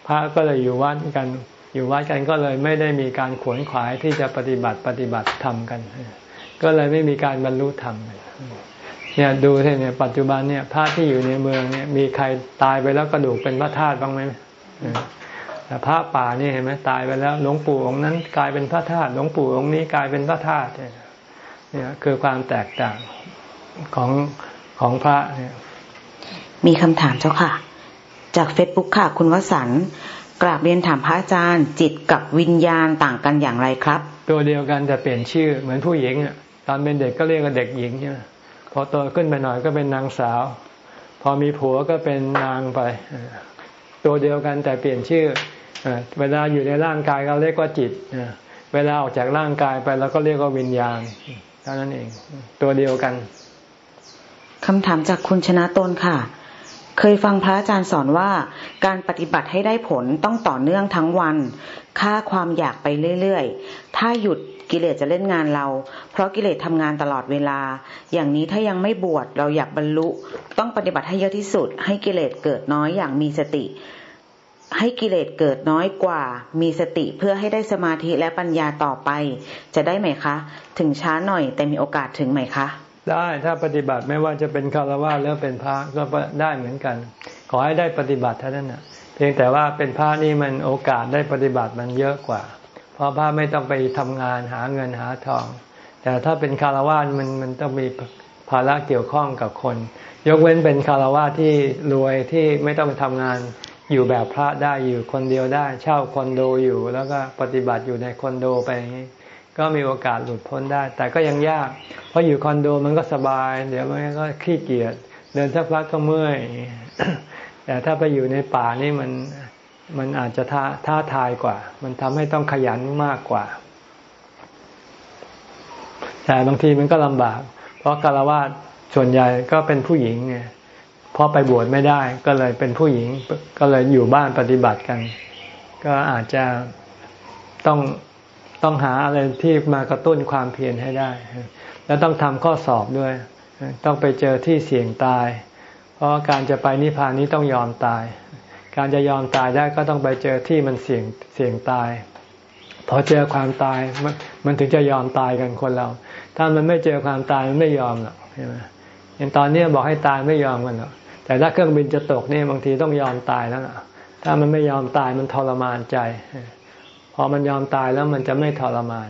พระก็เลยอยู่วัดกัน อยู่วัดกันก็เลยไม่ได้มีการขวนขวายที่จะปฏิบัติปฏิบัติธรรมกัน ก็เลยไม่มีการบรรลุธรรมเนี่ยดูเท่เนี่ยปัจจุบันเนี่ยพระที่อยู่ในเมืองเนี่ยมีใครตายไปแล้วกระดูกเป็นพระธาตุบ้างไหมแต่พระป่านี่เห็นไหมตายไปแล้วหลวงปู่องค์นั้น กลายเป็นพระธาตุหลวงปู่องค์นี้กลายเป็นพระธาตุ เนี่ยคือความแตกต่างของของพระเนี่ยมีคำถามเจ้าค่ะ จากเฟซบุ๊กค่ะ คุณวสันกราบเรียนถามพระอาจารย์ จิตกับวิญญาณต่างกันอย่างไรครับ ตัวเดียวกันแต่เปลี่ยนชื่อเหมือนผู้หญิงอะตอนเป็นเด็กก็เรียกว่าเด็กหญิงใช่ไหมพอโตขึ้นไปหน่อยก็เป็นนางสาว พอมีผัวก็เป็นนางไป ตัวเดียวกันแต่เปลี่ยนชื่อเวลาอยู่ในร่างกายเราเรียกว่าจิตเวลาออกจากร่างกายไปเราก็เรียกว่าวิญญาณ เท่านั้นเอง ตัวเดียวกันคำถามจากคุณชนะตนค่ะ เคยฟังพระอาจารย์สอนว่า การปฏิบัติให้ได้ผลต้องต่อเนื่องทั้งวันฆ่าความอยากไปเรื่อยๆ ถ้าหยุดกิเลสจะเล่นงานเรา เพราะกิเลสทำงานตลอดเวลา อย่างนี้ถ้ายังไม่บวชเราอยากบรรลุ ต้องปฏิบัติให้เยอะที่สุด ให้กิเลสเกิดน้อยอย่างมีสติ ให้กิเลสเกิดน้อยกว่า มีสติเพื่อให้ได้สมาธิและปัญญาต่อไป จะได้ไหมคะ ถึงช้าหน่อยแต่มีโอกาสถึงไหมคะ ได้ถ้าปฏิบัติไม่ว่าจะเป็นคารวะหรือเป็นพระก็ได้เหมือนกัน ขอให้ได้ปฏิบัติเท่านั้นนะเพียงแต่ว่าเป็นพระนี่มันโอกาสได้ปฏิบัติมันเยอะกว่า เพราะพระไม่ต้องไปทำงานหาเงินหาทอง แต่ถ้าเป็นคารวะมันมันต้องมีภาระเกี่ยวข้องกับคน ยกเว้นเป็นคารวะที่รวยที่ไม่ต้องทำงาน อยู่แบบพระได้อยู่คนเดียวได้ เช่าคอนโดอยู่ แล้วก็ปฏิบัติอยู่ในคอนโดไปอย่างนี้ ก็มีโอกาสหลุดพ้นได้ แต่ก็ยังยาก เพราะอยู่คอนโดมันก็สบาย เดี๋ยวมันก็ขี้เกียจเดินสักพักก็เมื่อยแต่ถ้าไปอยู่ในป่านี่มันมันอาจจะท้าท้าทายกว่า มันทำให้ต้องขยันมากกว่า แต่บางทีมันก็ลำบาก เพราะคารวะส่วนใหญ่ก็เป็นผู้หญิงไง พอไปบวชไม่ได้ก็เลยเป็นผู้หญิงก็เลยอยู่บ้านปฏิบัติกัน ก็อาจจะต้องต้องหาอะไรที่มากระตุ้นความเพียรให้ได้ แล้วต้องทำข้อสอบด้วย ต้องไปเจอที่เสี่ยงตาย เพราะการจะไปนิพพานนี้ต้องยอมตาย การจะยอมตายได้ก็ต้องไปเจอที่มันเสี่ยงเสี่ยงตาย พอเจอความตายมันมันถึงจะยอมตายกันคนเรา ถ้ามันไม่เจอความตายมันไม่ยอมหรอกใช่ไหมอย่างตอนนี้บอกให้ตายไม่ยอมกันหรอก แต่ถ้าเครื่องบินจะตกนี่บางทีต้องยอมตายแล้วนะถ้ามันไม่ยอมตายมันทรมานใจ พอมันยอมตายแล้วมันจะไม่ทรมาน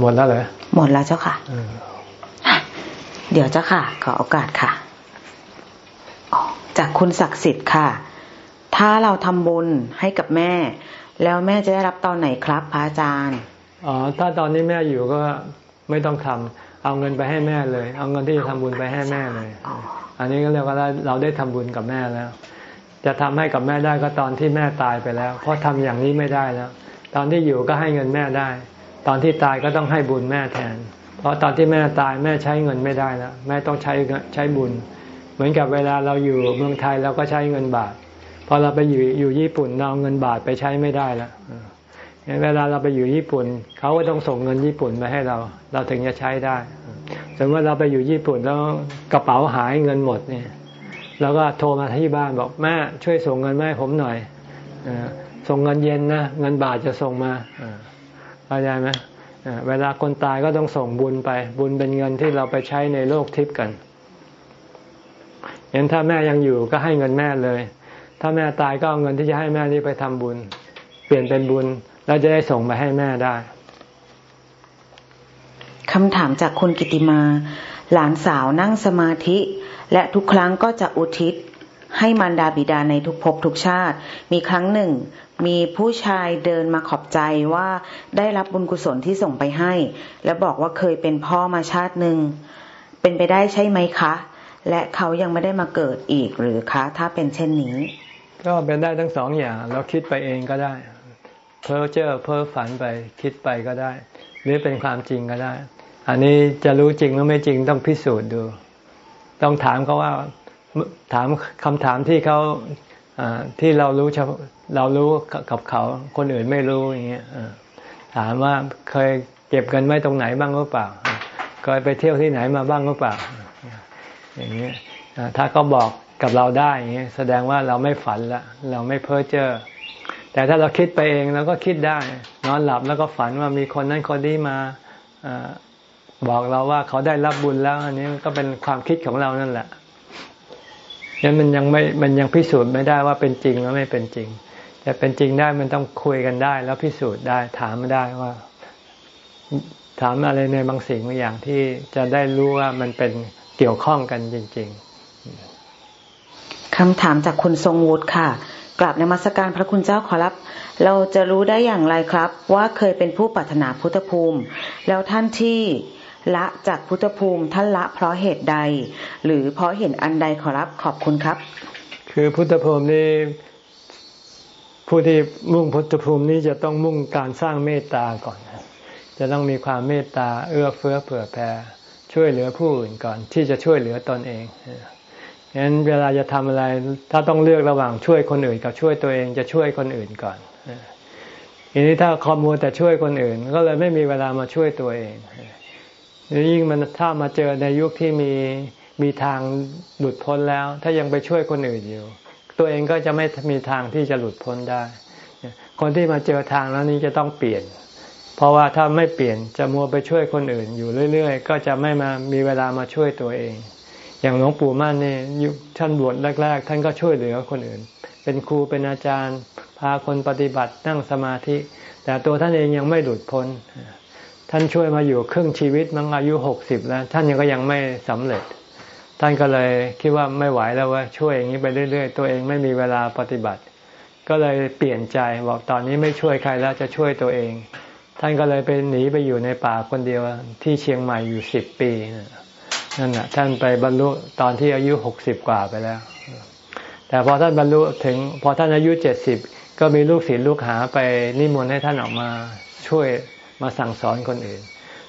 หมดแล้วเหรอหมดแล้วเจ้าค่ะ เดี๋ยวเจ้าค่ะ ขอโอกาสค่ะ จากคุณศักดิ์สิทธิ์ค่ะ ถ้าเราทำบุญให้กับแม่ แล้วแม่จะได้รับตอนไหนครับพระอาจารย์ อ๋อ ถ้าตอนนี้แม่อยู่ก็ไม่ต้องทำ เอาเงินไปให้แม่เลย เอาเงินที่จะทำบุญไปให้แม่เลย อันนี้ก็เรียกว่าเราได้ทำบุญกับแม่แล้ว จะทำให้กับแม่ได้ก็ตอนที่แม่ตายไปแล้ว เพราะทำอย่างนี้ไม่ได้แล้ว ตอนที่อยู่ก็ให้เงินแม่ได้ ตอนที่ตายก็ต้องให้บุญแม่แทน เพราะตอนที่แม่ตายแม่ใช้เงินไม่ได้แล้วแม่ต้องใช้ใช้บุญ เหมือนกับเวลาเราอยู่เมืองไทยเราก็ใช้เงินบาท พอเราไปอยู่อยู่ญี่ปุ่นเราเงินบาทไปใช้ไม่ได้แล้ว เวลาเราไปอยู่ญี่ปุ่น เขาก็ต้องส่งเงินญี่ปุ่นมาให้เรา เราถึงจะใช้ได้สมมติเราไปอยู่ญี่ปุ่นแล้วกระเป๋าหายเงินหมดเนี่ยแล้วก็โทรมาที่บ้านบอกแม่ช่วยส่งเงินมาให้ผมหน่อยส่งเงินเย็นนะเงินบาทจะส่งมาเข้าใจไหมเวลาคนตายก็ต้องส่งบุญไป บุญเป็นเงินที่เราไปใช้ในโลกทิพย์กันเห็นถ้าแม่ยังอยู่ก็ให้เงินแม่เลย ถ้าแม่ตายก็เอาเงินที่จะให้แม่นี้ไปทำบุญ เปลี่ยนเป็นบุญ แล้วจะได้ส่งไปให้แม่ได้คำถามจากคุณกิติมา หลานสาวนั่งสมาธิ และทุกครั้งก็จะอุทิศ ให้มารดาบิดาในทุกภพทุกชาติ มีครั้งหนึ่ง มีผู้ชายเดินมาขอบใจว่าได้รับบุญกุศลที่ส่งไปให้ และบอกว่าเคยเป็นพ่อมาชาติหนึ่ง เป็นไปได้ใช่ไหมคะ และเขายังไม่ได้มาเกิดอีกหรือคะ ถ้าเป็นเช่นนี้ ก็เป็นได้ทั้งสองอย่าง เราคิดไปเองก็ได้ เพ้อเจ้อเพ้อฝันไปคิดไปก็ได้ หรือเป็นความจริงก็ได้ อันนี้จะรู้จริงหรือไม่จริงต้องพิสูจน์ดู ต้องถามเขาว่าถามคำถามที่เขาที่เรารู้เรารู้กับเขาคนอื่นไม่รู้อย่างเงี้ยถามว่าเคยเก็บเงินไว้ตรงไหนบ้างหรือเปล่าเคยไปเที่ยวที่ไหนมาบ้างหรือเปล่า อย่างเงี้ยถ้าเขาบอกกับเราได้อย่างเงี้ยแสดงว่าเราไม่ฝันละเราไม่เพ้อเจ้อ แต่ถ้าเราคิดไปเองเราก็คิดได้ นอนหลับแล้วก็ฝันว่ามีคนนั้นคนนี้มาบอกเราว่าเขาได้รับบุญแล้ว อันนี้ก็เป็นความคิดของเรานั่นแหละยังมันยังไม่มันยังพิสูจน์ไม่ได้ว่าเป็นจริงหรือไม่เป็นจริงจะเป็นจริงได้มันต้องคุยกันได้ แล้วพิสูจน์ได้ถามได้ว่า ถามอะไรในบางสิ่งบางอย่างที่จะได้รู้ว่ามันเป็นเกี่ยวข้องกันจริง ๆคำถามจากคุณทรงวุฒิค่ะ กราบในมัสการพระคุณเจ้าขอรับ เราจะรู้ได้อย่างไรครับ ว่าเคยเป็นผู้ปรารถนาพุทธภูมิ แล้วท่านที่ละจากพุทธภูมิท่านละเพราะเหตุใด หรือเพราะเห็นอันใดขอรับขอบคุณครับ คือพุทธภูมินี่ผู้ที่มุ่งพุทธภูมินี้จะต้องมุ่งการสร้างเมตตาก่อน จะต้องมีความเมตตาเอื้อเฟื้อเผื่อแผ่ช่วยเหลือผู้อื่นก่อนที่จะช่วยเหลือตนเอง ฉะนั้นเวลาจะทำอะไร ถ้าต้องเลือกระหว่างช่วยคนอื่น กับช่วยตัวเองจะช่วยคนอื่นก่อนทีนี้ถ้าคอมัวแต่ช่วยคนอื่น ก็เลยไม่มีเวลามาช่วยตัวเองยิ่งมันถ้ามาเจอในยุคที่มีมีทางหลุดพ้นแล้ว ถ้ายังไปช่วยคนอื่นอยู่ ตัวเองก็จะไม่มีทางที่จะหลุดพ้นได้ คนที่มาเจอทางแล้วนี้จะต้องเปลี่ยน เพราะว่าถ้าไม่เปลี่ยนจะมัวไปช่วยคนอื่นอยู่เรื่อย ๆ ก็จะไม่มามีเวลามาช่วยตัวเอง อย่างหลวงปู่มั่นเนี่ยท่านบวชแรก ๆ ท่านก็ช่วยเหลือคนอื่น เป็นครูเป็นอาจารย์ พาคนปฏิบัตินั่งสมาธิ แต่ตัวท่านเองยังไม่หลุดพ้น ท่านช่วยมาอยู่ครึ่งชีวิตมั้งอายุหกสิบแล้ว ท่านยังก็ยังไม่สำเร็จ ท่านก็เลยคิดว่าไม่ไหวแล้วว่าช่วยอย่างนี้ไปเรื่อย ๆ ตัวเองไม่มีเวลาปฏิบัติ ก็เลยเปลี่ยนใจบอกตอนนี้ไม่ช่วยใครแล้วจะช่วยตัวเอง ท่านก็เลยไปหนีไปอยู่ในป่าคนเดียวที่เชียงใหม่อยู่สิบปีนั่ นั่นแหะท่านไปบรรลุตอนที่อายุหกสิบกว่าไปแล้ว แต่พอท่านบรรลุถึง พอท่านอายุเจ็ดสิบก็มีลูกศิษย์ลูกหาไปนิมนต์ให้ท่านออกมาช่วยมาสั่งสอนคนอื่น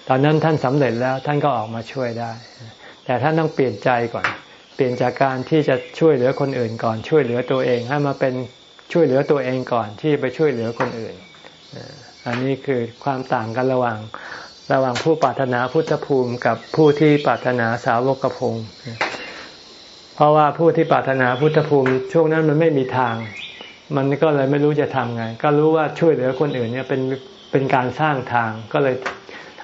ตอนนั้นท่านสำเร็จแล้วท่านก็ออกมาช่วยได้ แต่ท่านต้องเปลี่ยนใจก่อน เปลี่ยนจากการที่จะช่วยเหลือคนอื่นก่อนช่วยเหลือตัวเองให้มาเป็นช่วยเหลือตัวเองก่อนที่ไปช่วยเหลือคนอื่น อันนี้คือความต่างกันระหว่าง ระหว่างผู้ปรารถนาพุทธภูมิกับผู้ที่ปรารถนาสาวกภูมิเพราะว่าผู้ที่ปรารถนาพุทธภูมิ ช่วงนั้นมันไม่มีทาง มันก็เลยไม่รู้จะทำไง ก็รู้ว่าช่วยเหลือคนอื่นเนี่ยเป็นเป็นการสร้างทางก็เลย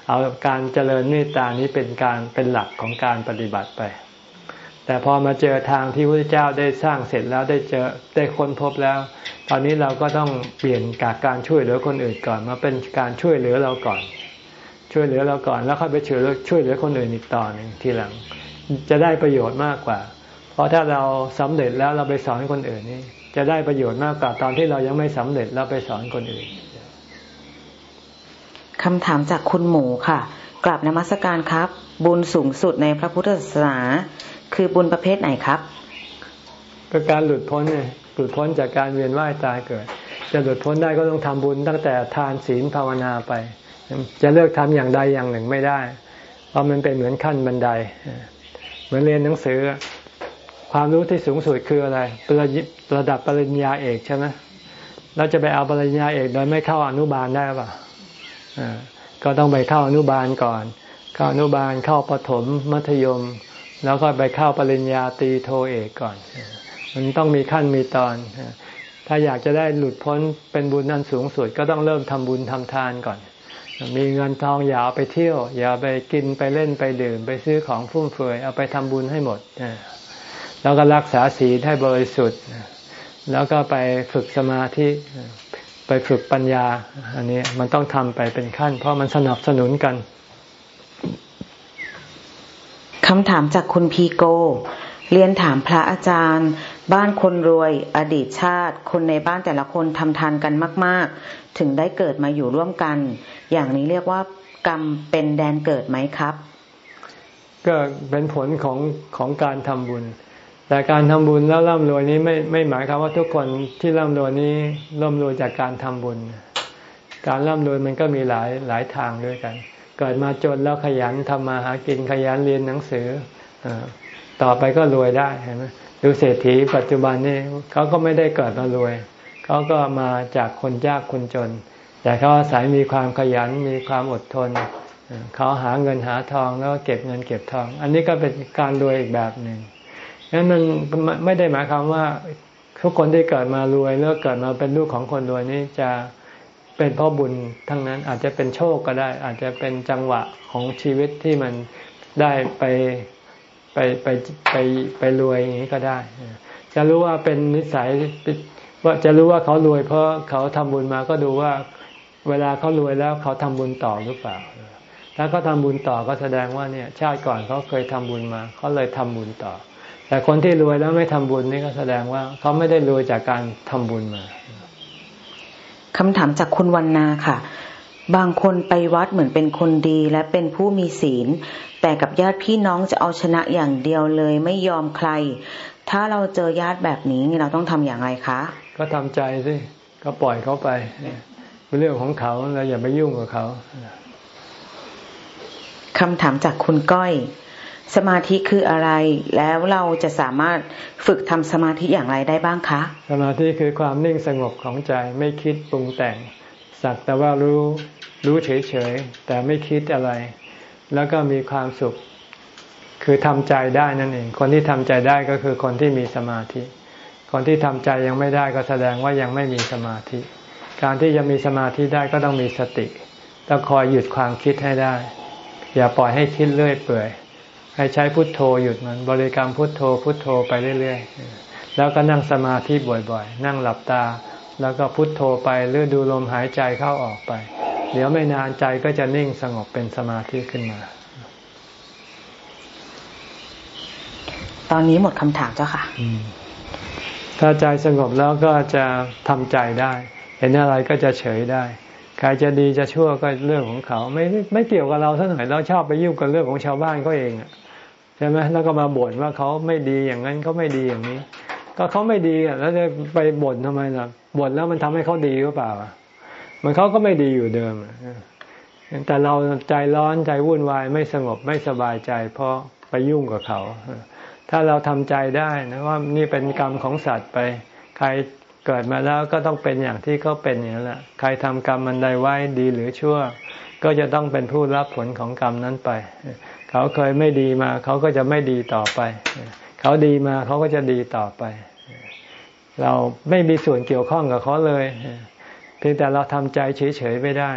เอาการเจริญเมตตานี้เป็นการเป็นหลักของการปฏิบัติไป แต่พอมาเจอทางที่พระเจ้าได้สร้างเสร็จแล้วได้เจอได้ค้นพบแล้ว ตอนนี้เราก็ต้องเปลี่ยนจากการช่วยเหลือคนอื่นก่อนมาเป็นการช่วยเหลือเราก่อน ช่วยเหลือเราก่อน แล้วค่อยไปช่วยช่วยเหลือคนอื่นอีกต่อหนึ่งทีหลัง จะได้ประโยชน์มากกว่า เพราะถ้าเราสำเร็จแล้วเราไปสอนคนอื่นนี่จะได้ประโยชน์มากกว่าตอนที่เรายังไม่สำเร็จแล้วไปสอนคนอื่นคำถามจากคุณหมูค่ะ กลับนมัสการครับ บุญสูงสุดในพระพุทธศาสนา คือบุญประเภทไหนครับก็การหลุดพ้นเนี่ยหลุดพ้นจากการเวียนว่ายตายเกิด จะหลุดพ้นได้ก็ต้องทำบุญตั้งแต่ทานศีลภาวนาไป จะเลือกทำอย่างใดอย่างหนึ่งไม่ได้ เพราะมันเป็นเหมือนขั้นบันได เหมือนเรียนหนังสือ ความรู้ที่สูงสุดคืออะไรระดับปริญญาเอกใช่ไหมเราจะไปเอาปริญญาเอกโดยไม่เข้าอนุบาลได้ป่ะก็ต้องไปเข้าอนุบาลก่อน เข้าอนุบาลเข้าปถมมัธยม แล้วก็ไปเข้าปริญญาตรีโทเอกก่อน มันต้องมีขั้นมีตอน ถ้าอยากจะได้หลุดพ้นเป็นบุญนั้นสูงสุดก็ต้องเริ่มทำบุญทำทานก่อน มีเงินทองอย่าเอาไปเที่ยว อย่าไปกินไปเล่นไปดื่ม ไปซื้อของฟุ่มเฟือยเอาไปทำบุญให้หมดแล้วก็รักษาศีลให้บริสุทธิ์แล้วก็ไปฝึกสมาธิไปฝึกปัญญา อันนี้มันต้องทำไปเป็นขั้น เพราะมันสนับสนุนกันคำถามจากคุณพีโก เรียนถามพระอาจารย์ บ้านคนรวย อดีตชาติ คนในบ้านแต่ละคนทำทานกันมาก ๆ ถึงได้เกิดมาอยู่ร่วมกัน อย่างนี้เรียกว่ากรรมเป็นแดนเกิดไหมครับ ก็เป็นผลของของการทำบุญ แต่การทำบุญแล้วร่ำรวยนี้ไม่ไม่หมายความว่าทุกคนที่ร่ำรวยนี้ร่ำรวยจากการทำบุญ การร่ำรวยมันก็มีหลายหลายทางด้วยกัน เกิดมาจนแล้วขยันทำมาหากินขยันเรียนหนังสือต่อไปก็รวยได้เห็นไหมดูเศรษฐีปัจจุบันนี่เขาก็ไม่ได้เกิดมารวย เขาก็มาจากคนยากคนจน แต่เขาอาศัยมีความขยันมีความอดทน เขาหาเงินหาทองแล้วก็เก็บเงินเก็บทอง อันนี้ก็เป็นการรวยอีกแบบหนึ่งนั้นมันไม่ได้หมายความว่าทุกคนที่เกิดมารวยแล้วเกิดมาเป็นลูกของคนรวยนี้จะเป็นเพราะบุญทั้งนั้นอาจจะเป็นโชคก็ได้ อาจจะเป็นจังหวะของชีวิตที่มันได้ไปไปไปไปไปรวยอย่างนี้ก็ได้ จะรู้ว่าเป็นนิสัยว่าจะรู้ว่าเขารวยเพราะเขาทำบุญมาก็ดูว่า เวลาเขารวยแล้วเขาทำบุญต่อหรือเปล่า ถ้าเขาทาบุญต่อก็แสดงว่าเนี่ย ชาติก่อนเขาเคยทำบุญมาเขาเลยทำบุญต่อ แต่คนที่รวยแล้วไม่ทำบุญนี่ก็แสดงว่าเขาไม่ได้รวยจากการทำบุญมาคำถามจากคุณวันนาค่ะ บางคนไปวัดเหมือนเป็นคนดีและเป็นผู้มีศีล แต่กับญาติพี่น้องจะเอาชนะอย่างเดียวเลยไม่ยอมใคร ถ้าเราเจอญาติแบบนี้เราต้องทำอย่างไรคะ ก็ทำใจสิก็ปล่อยเขาไป เป็นเรื่องของเขาเราอย่าไปยุ่งกับเขาคำถามจากคุณก้อย สมาธิคืออะไร แล้วเราจะสามารถฝึกทำสมาธิอย่างไรได้บ้างคะ สมาธิคือความนิ่งสงบของใจไม่คิดปรุงแต่ง สักแต่ว่ารู้รู้เฉยๆ แต่ไม่คิดอะไร แล้วก็มีความสุข คือทำใจได้นั่นเอง คนที่ทำใจได้ก็คือคนที่มีสมาธิ คนที่ทำใจยังไม่ได้ก็แสดงว่ายังไม่มีสมาธิ การที่จะมีสมาธิได้ก็ต้องมีสติต้องคอยหยุดความคิดให้ได้ อย่าปล่อยให้คิดเรื่อยเปื่อย ให้ใช้พุทโธหยุดมันบริกรรมพุทโธพุทโธไปเรื่อยๆ แล้วก็นั่งสมาธิบ่อยๆ นั่งหลับตา แล้วก็พุทโธไปหรือดูลมหายใจเข้าออกไป เดี๋ยวไม่นานใจก็จะนิ่งสงบเป็นสมาธิขึ้นมา ตอนนี้หมดคำถามเจ้าค่ะถ้าใจสงบแล้วก็จะทำใจได้ เห็นอะไรก็จะเฉยได้ ใครจะดีจะชั่วก็เรื่องของเขา ไม่ไม่เกี่ยวกับเราเท่าไหร่เราชอบไปยุ่งกับเรื่องของชาวบ้านเขาเองอะใช่ไหมแล้วก็มาบ่นว่าเขาไม่ดีอย่างนั้นเขาไม่ดีอย่างนี้ ก็เขาไม่ดีอะแล้วจะไปบ่นทำไมล่ะบ่นแล้วมันทำให้เขาดีหรือเปล่าอะมันเขาก็ไม่ดีอยู่เดิมแต่เราใจร้อนใจวุ่นวายไม่สงบไม่สบายใจ เพราะไปยุ่งกับเขา ถ้าเราทำใจได้นะว่านี่เป็นกรรมของสัตว์ไป ใคร เกิดมาแล้วก็ต้องเป็นอย่างที่เขาเป็นอย่างนั้นแหละใครทำกรรมมันใดไว้ดีหรือชั่ว ก็จะต้องเป็นผู้รับผลของกรรมนั้นไป เขาเคยไม่ดีมาเขาก็จะไม่ดีต่อไป เขาดีมาเขาก็จะดีต่อไป เราไม่มีส่วนเกี่ยวข้องกับเขาเลยเพียงแต่เราทำใจเฉยๆไม่ได้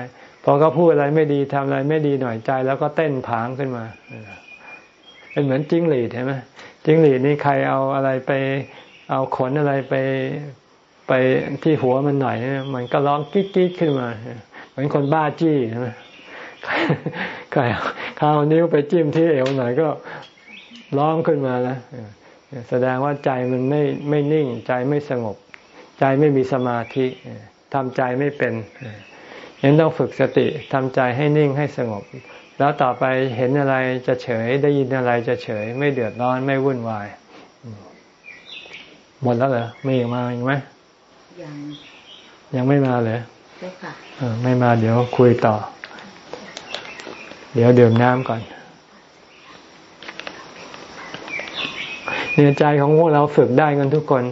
พอเขาพูดอะไรไม่ดีทำอะไรไม่ดีหน่อยใจ แล้วก็เต้นผางขึ้นมาเป็นเหมือนจิ้งหรีดใช่ไหมจิ้งหรีดนี่ใครเอาอะไรไปเอาขนอะไรไป ไปที่หัวมันหน่อย มันก็ร้องกิ๊กกิ๊กขึ้นมา เหมือนคนบ้าจี้ใช่ไหมใครข้าวนิ้วไปจิ้มที่เอวหน่อยก็ร้องขึ้นมาแล้วแสดงว่าใจมันไม่ไม่นิ่ง ใจไม่สงบ ใจไม่มีสมาธิทำใจไม่เป็นยังต้องฝึกสติทำใจให้นิ่งให้สงบ แล้วต่อไปเห็นอะไรจะเฉย ได้ยินอะไรจะเฉย ไม่เดือดร้อนไม่วุ่นวาย หมดแล้วเหรอมีอีกมาอีกไหม ยังยังไม่มาเลยใช่ค่ะไม่มาเดี๋ยวคุยต่อ เดี๋ยวดื่มน้ำก่อนเนี่ยใจของพวกเราฝึกได้กันทุกคน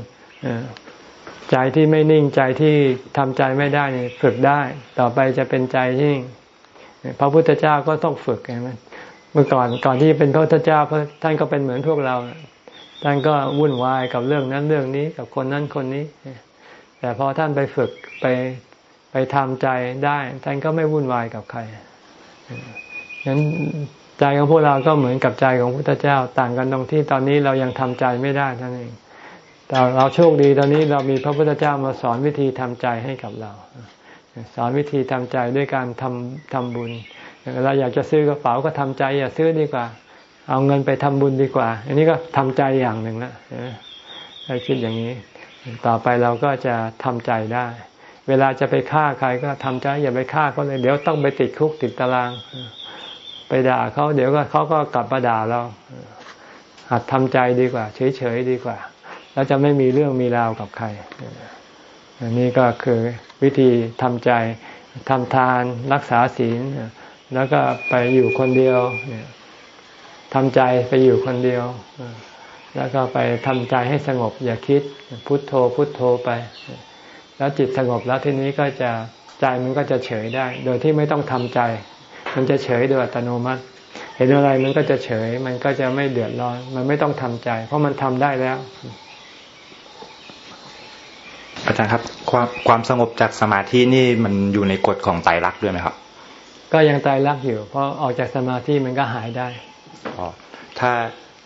ใจที่ไม่นิ่งใจที่ทำใจไม่ได้นี่ฝึกได้ ต่อไปจะเป็นใจที่พระพุทธเจ้าก็ต้องฝึกไงมันเมื่อก่อนก่อนที่เป็นพระพุทธเจ้าท่านก็เป็นเหมือนพวกเรา ท่านก็วุ่นวายกับเรื่องนั้นเรื่องนี้ กับคนนั้นคนนี้ แต่พอท่านไปฝึกไปไปทำใจได้ ท่านก็ไม่วุ่นวายกับใครงั้นใจของพวกเราก็เหมือนกับใจของพระพุทธเจ้าต่างกันตรงที่ตอนนี้เรายังทำใจไม่ได้ท่านเองแต่เราโชคดีตอนนี้เรามีพระพุทธเจ้ามาสอนวิธีทำใจให้กับเรา สอนวิธีทำใจด้วยการทำทำบุญเราอยากจะซื้อกระเป๋าก็ทำใจ อย่าซื้อดีกว่า เอาเงินไปทำบุญดีกว่า อันนี้ก็ทำใจอย่างหนึ่งนะให้คิดอย่างนี้ ต่อไปเราก็จะทำใจได้ เวลาจะไปฆ่าใครก็ทำใจอย่าไปฆ่าเขาเลย เดี๋ยวต้องไปติดคุกติดตาราง ไปด่าเขาเดี๋ยวก็เขาก็กลับมาด่าเราหัดทำใจดีกว่า เฉยๆดีกว่า แล้วจะไม่มีเรื่องมีราวกับใครอันนี้ก็คือวิธีทำใจทำทานรักษาศีลแล้วก็ไปอยู่คนเดียวทำใจไปอยู่คนเดียว แล้วก็ไปทำใจให้สงบอย่าคิดพุทโธพุทโธไป แล้วจิตสงบแล้วทีนี้ก็จะใจมันก็จะเฉยได้ โดยที่ไม่ต้องทำใจ มันจะเฉยโดยอัตโนมัติ เห็นอะไรมันก็จะเฉย มันก็จะไม่เดือดร้อน มันไม่ต้องทำใจ เพราะมันทำได้แล้ว อาจารย์ครับความความสงบจากสมาธินี่มันอยู่ในกฎของไตรลักษณ์ด้วยไหมครับ ก็ยังไตรลักษณ์อยู่ เพราะออกจากสมาธิมันก็หายได้อ๋อถ้า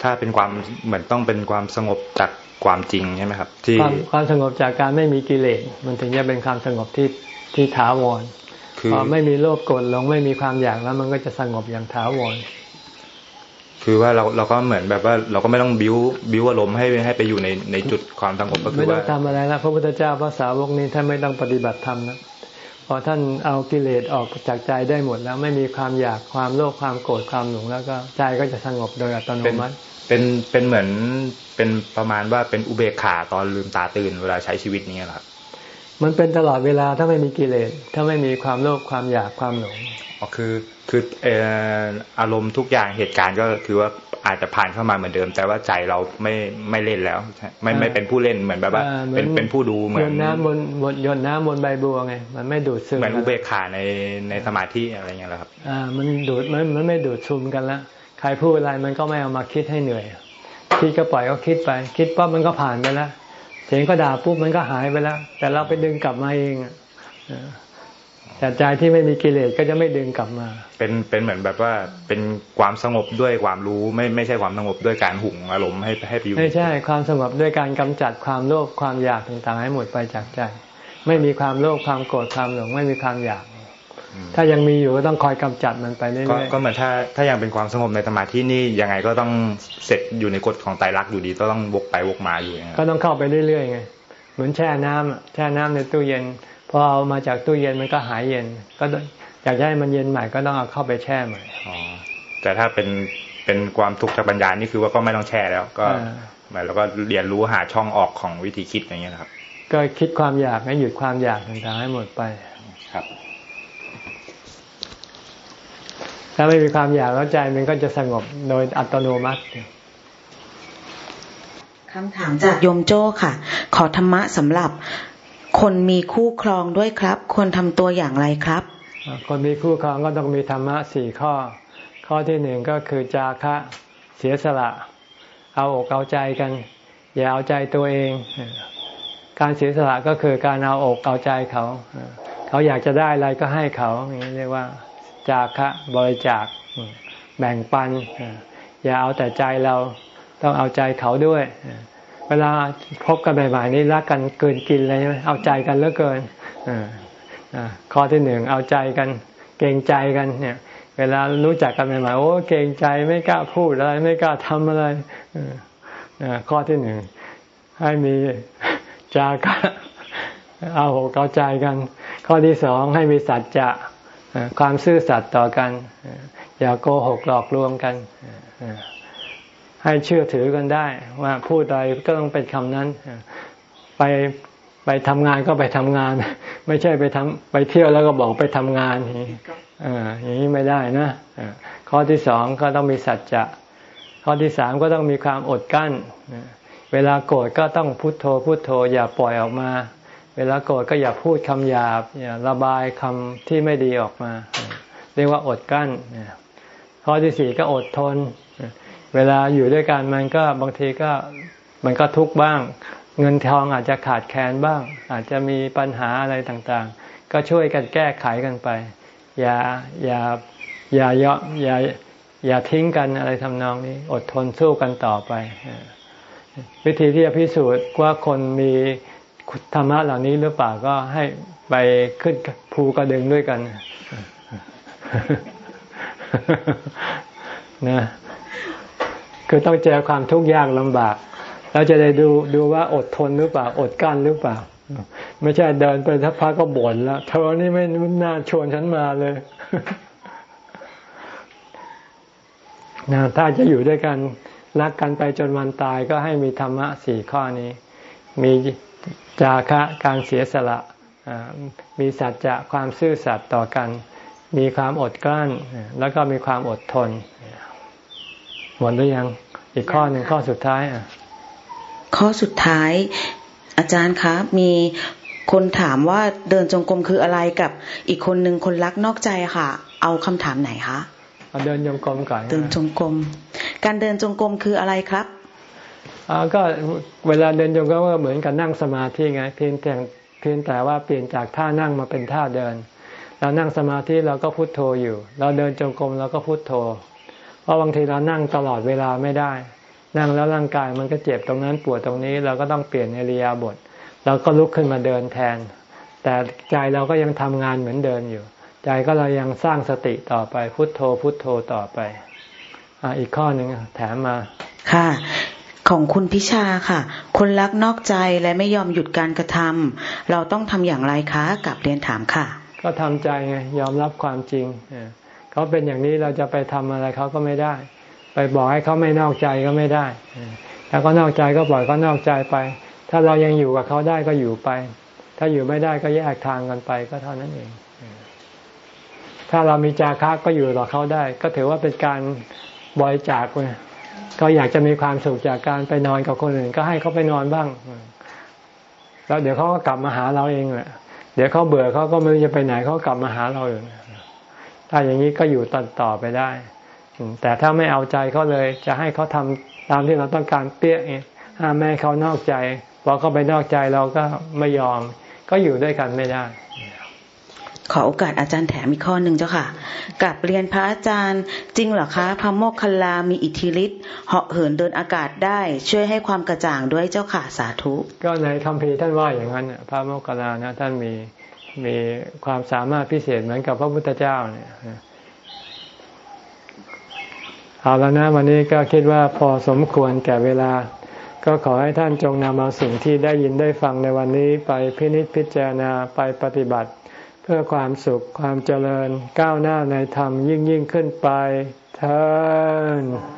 ถ้าเป็นความเหมือนต้องเป็นความสงบจากความจริงใช่ไหมครับ ที่ความความสงบจากการไม่มีกิเลสมันถึงจะเป็นความสงบที่ที่ถาวรพอไม่มีโลภโกรธหลงไม่มีความอยากแล้ว มันก็จะสงบอย่างถาวรคือว่าเราเราก็เหมือนแบบว่าเราก็ไม่ต้องบิ้วบิ้วอารมณ์ให้ให้ไปอยู่ในในจุดความสงบก็คือว่าไม่ต้องทำอะไรแล้วพระพุทธเจ้าพระสาวกนี้ท่านไม่ต้องปฏิบัติธรรมนะพอท่านเอากิเลสออกจากใจได้หมดแล้วไม่มีความอยากความโลภความโกรธความหลงแล้วก็ใจก็จะสงบโดยอัตโนมัติ เป็นเป็นเหมือนเป็นประมาณว่าเป็นอุเบกขาตอนลืมตาตื่นเวลาใช้ชีวิตนี้ครับมันเป็นตลอดเวลาถ้าไม่มีกิเลสถ้าไม่มีความโลภความอยากความหลงอ๋อคือคือเอ่ออารมณ์ทุกอย่างเหตุการณ์ก็คือว่าอาจจะผ่านเข้ามาเหมือนเดิม แต่ว่าใจเราไม่ไม่เล่นแล้วใช่ไม่ไม่เป็นผู้เล่นเหมือนแบบว่าอ่าเหมือนเป็นเป็นผู้ดูเหมืโยอนนน้ำบนบนโยนน้ำบนใบบัวไงมันไม่ดูดซึมเหมือนกัอุเบกขาในในสมาธิอะไรเงี้ยแหละครับอ่ามันดูดมันมันไม่ดูดซึมกันละ ใครพูดอะไรมันก็ไม่เอามาคิดให้เหนื่อยคิดก็ปล่อยก็คิดไป คิดปั๊บมันก็ผ่านไปแล้วเสียงก็ด่าปุ๊บมันก็หายไปแล้ว แต่เราไปดึงกลับมาเองอะเออแต่ใจที่ไม่มีกิเลสก็จะไม่ดึงกลับมา เป็นเป็นเหมือนแบบว่าเป็นความสงบด้วยความรู้ไม่ไม่ใช่ความสงบด้วยการหุงอารมณ์ให้ให้ไปอยู่ไม่ใช่ความสงบด้วยการกำจัดความโลภความอยากต่างๆ ให้หมดไปจากใจ ไม่มีความโลภความโกรธความหลงไม่มีความอยากอืม ถ้ายังมีอยู่ก็ต้องคอยกำจัดมันไปเรื่ก็อยก็เหมือนถ้าถ้ายังเป็นความสงบในสมาธินี่ยังไงก็ต้องเสร็จอยู่ในกฎของไตรลักษณ์อยู่ดีก็ต้องวกไปวกมาอยู่อย่างเงี้ๆยก็ต้องเข้าไปเรื่อยๆไงเหมือนแช่น้ำอะแช่น้ำในตู้เย็นพอเอามาจากตู้เย็นมันก็หายเย็น ก็ต้องอยากจะให้มันเย็นใหม่ก็ต้องเอาเข้าไปแช่ใหม่อ๋อแต่ถ้าเป็นเป็นความทุกข์จากปัญญานี่คือว่าก็ไม่ต้องแช่แล้ว ก็อ่าเหมือนแล้วก็เรียนรู้หาช่องออกของวิธีคิดอย่างเงี้ยนะครับ ก็คิดความอยากให้หยุดความอยากต่างๆให้หมดไปครับ ถ้าไม่มีความอยากแล้วใจมันก็จะสงบโดยอัตโนมัติคำถามจากโยมโจ้ค่ะ ขอธรรมะสำหรับ คนมีคู่ครองด้วยครับ ควรทำตัวอย่างไรครับ คนมีคู่ครองก็ต้องมีธรรมะสี่ข้อ ข้อที่หนึ่งก็คือจาคะเสียสละ เอาอกเอาใจกัน อย่าเอาใจตัวเอง การเสียสละก็คือการเอาอกเอาใจเขา เขาอยากจะได้อะไรก็ให้เขาอย่างนี้เรียกว่า จาคะบริจาคแบ่งปัน อย่าเอาแต่ใจเราต้องเอาใจเขาด้วย เวลาพบกันใหม่ๆนี่รักกันเกินกินเลยใช่ไหมเอาใจกันเหลือเกินข้อที่หนึ่งเอาใจกันเกรงใจกันเนี่ย เวลารู้จักกันใหม่ๆโอ้เกรงใจไม่กล้าพูดอะไรไม่กล้าทำอะไรอข้อที่หนึ่งให้มีจากะเอาอกเอาใจกัน ข้อที่สองให้มีสัจจะ ความซื่อสัตย์ต่อกัน อย่าโกหกหลอกลวงกันให้เชื่อถือกันได้ ว่าพูดอะไรก็ต้องเป็นคำนั้น ไปไปทำงานก็ไปทำงาน ไม่ใช่ไปทำไปเที่ยวแล้วก็บอกไปทำงานอย่างนี้อ่ไม่ได้นะข้อที่สองก็ต้องมีสัจจะ ข้อที่สามก็ต้องมีความอดกั้น เวลาโกรธก็ต้องพุโทโธพุโทโธอย่าปล่อยออกมา เวลาโกรธก็อย่าพูดคำหยาบอย่าระบายคำที่ไม่ดีออกมา เรียกว่าอดกั้นข้อที่สี่ก็อดทน เวลาอยู่ด้วยกันมันก็บางทีก็มันก็ทุกข์บ้าง เงินทองอาจจะขาดแคลนบ้าง อาจจะมีปัญหาอะไรต่างๆ ก็ช่วยกันแก้ไขกันไป อย่าอย่าอย่าเยาะอย่าอย่าทิ้งกันอะไรทำนองนี้ อดทนสู้กันต่อไป วิธีที่จะพิสูจน์ว่าคนมี ธรรมะเหล่านี้หรือเปล่าก็ให้ไปขึ้นภูกระดึงด้วยกันนะคือต้องเจอความทุกข์ยากลำบากเราจะได้ดูดูว่าอดทนหรือเปล่า อดกั้นหรือเปล่า ไม่ใช่เดินไปสักพักก็บ่นแล้วเธอนี่ไม่น่าชวนฉันมาเลยนะถ้าจะอยู่ด้วยกันรักกันไปจนวันตายก็ให้มีธรรมะสี่ข้อนี้ มี จาคะการเสียสละอ่ามีสัจจะความซื่อสัตย์ต่อกัน มีความอดกลั้น แล้วก็มีความอดทน หมดหรือยัง อีกข้อหนึ่งข้อสุดท้ายอะข้อสุดท้าย อาจารย์คะมีคนถามว่าเดินจงกรมคืออะไรกับอีกคนหนึ่งคนรักนอกใจค่ะ เอาคำถามไหนคะเอาเดินโยงกลมก่อนเดินจงกรมการเดินจงกรมคืออะไรครับอ่า ก็เวลาเดินโยงก็เหมือนกับนั่งสมาธิไง เพียงแต่เพียงแต่ว่าเปลี่ยนจากท่านั่งมาเป็นท่าเดิน เรานั่งสมาธิเราก็พุโทโธอยู่ เราเดินจงกรมเราก็พุโทโธ เพราะบางทีเรานั่งตลอดเวลาไม่ได้ นั่งแล้วร่างกายมันก็เจ็บตรงนั้นปวดตรงนี้เราก็ต้องเปลี่ยนเอริยาบถเราก็ลุกขึ้นมาเดินแทน แต่ใจเราก็ยังทำงานเหมือนเดิมอยู่ ใจก็เรายังสร้างสติต่อไปพุทโธพุทโธต่อไปอ่าอีกข้อหนึ่งแถมมาค่ะ ของคุณพิชาค่ะ คนรักนอกใจและไม่ยอมหยุดการกระทำเราต้องทำอย่างไรคะกับเรียนถามค่ะ ก็ทำใจไงยอมรับความจริงเขาเป็นอย่างนี้เราจะไปทำอะไรเขาก็ไม่ได้ ไปบอกให้เขาไม่นอกใจก็ไม่ได้เออถ้าเขานอกใจก็ปล่อยเขานอกใจไป ถ้าเรายังอยู่กับเขาได้ก็อยู่ไป ถ้าอยู่ไม่ได้ก็แยกทางกันไปก็เท่านั้นเอง ถ้าเรามีจาคะก็อยู่ต่อเขาได้ ก็ถือว่าเป็นการบริจาคเลย ก็อยากจะมีความสุขจากการไปนอนกับคนอื่น ก็ให้เขาไปนอนบ้าง แล้วเดี๋ยวเขาก็กลับมาหาเราเองแหละเดี๋ยวเขาเบื่อเขาก็ไม่รู้จะไปไหนเขากลับมาหาเราเองถ้าอย่างนี้ก็อยู่ต่อต่อไปได้ แต่ถ้าไม่เอาใจเขาเลย จะให้เขาทำตามที่เราต้องการเปี้ยเองห้ามแม่เขานอกใจพอเขาไปนอกใจเราก็ไม่ยอม ก็อยู่ด้วยกันไม่ได้ ขอโอกาสอาจารย์แถมอีกข้อหนึ่งเจ้าค่ะกับเรียนพระอาจารย์ จริงเหรอคะพระโมคคัลลามีอิทธิฤทธิ์เหาะเหินเดินอากาศได้ ช่วยให้ความกระจ่างด้วยเจ้าค่ะสาธุ ก็ในคำพีท่านว่าอย่างนั้นพระโมคคัลลานะท่านมีมีความสามารถพิเศษเหมือนกับพระพุทธเจ้าเนี่ยเอาแล้วนะวันนี้ก็คิดว่าพอสมควรแก่เวลา ก็ขอให้ท่านจงนำเอาสิ่งที่ได้ยินได้ฟังในวันนี้ไปพินิจพิจารณาไปปฏิบัติ เพื่อความสุขความเจริญก้าวหน้าในธรรมยิ่งยิ่งขึ้นไปเทอ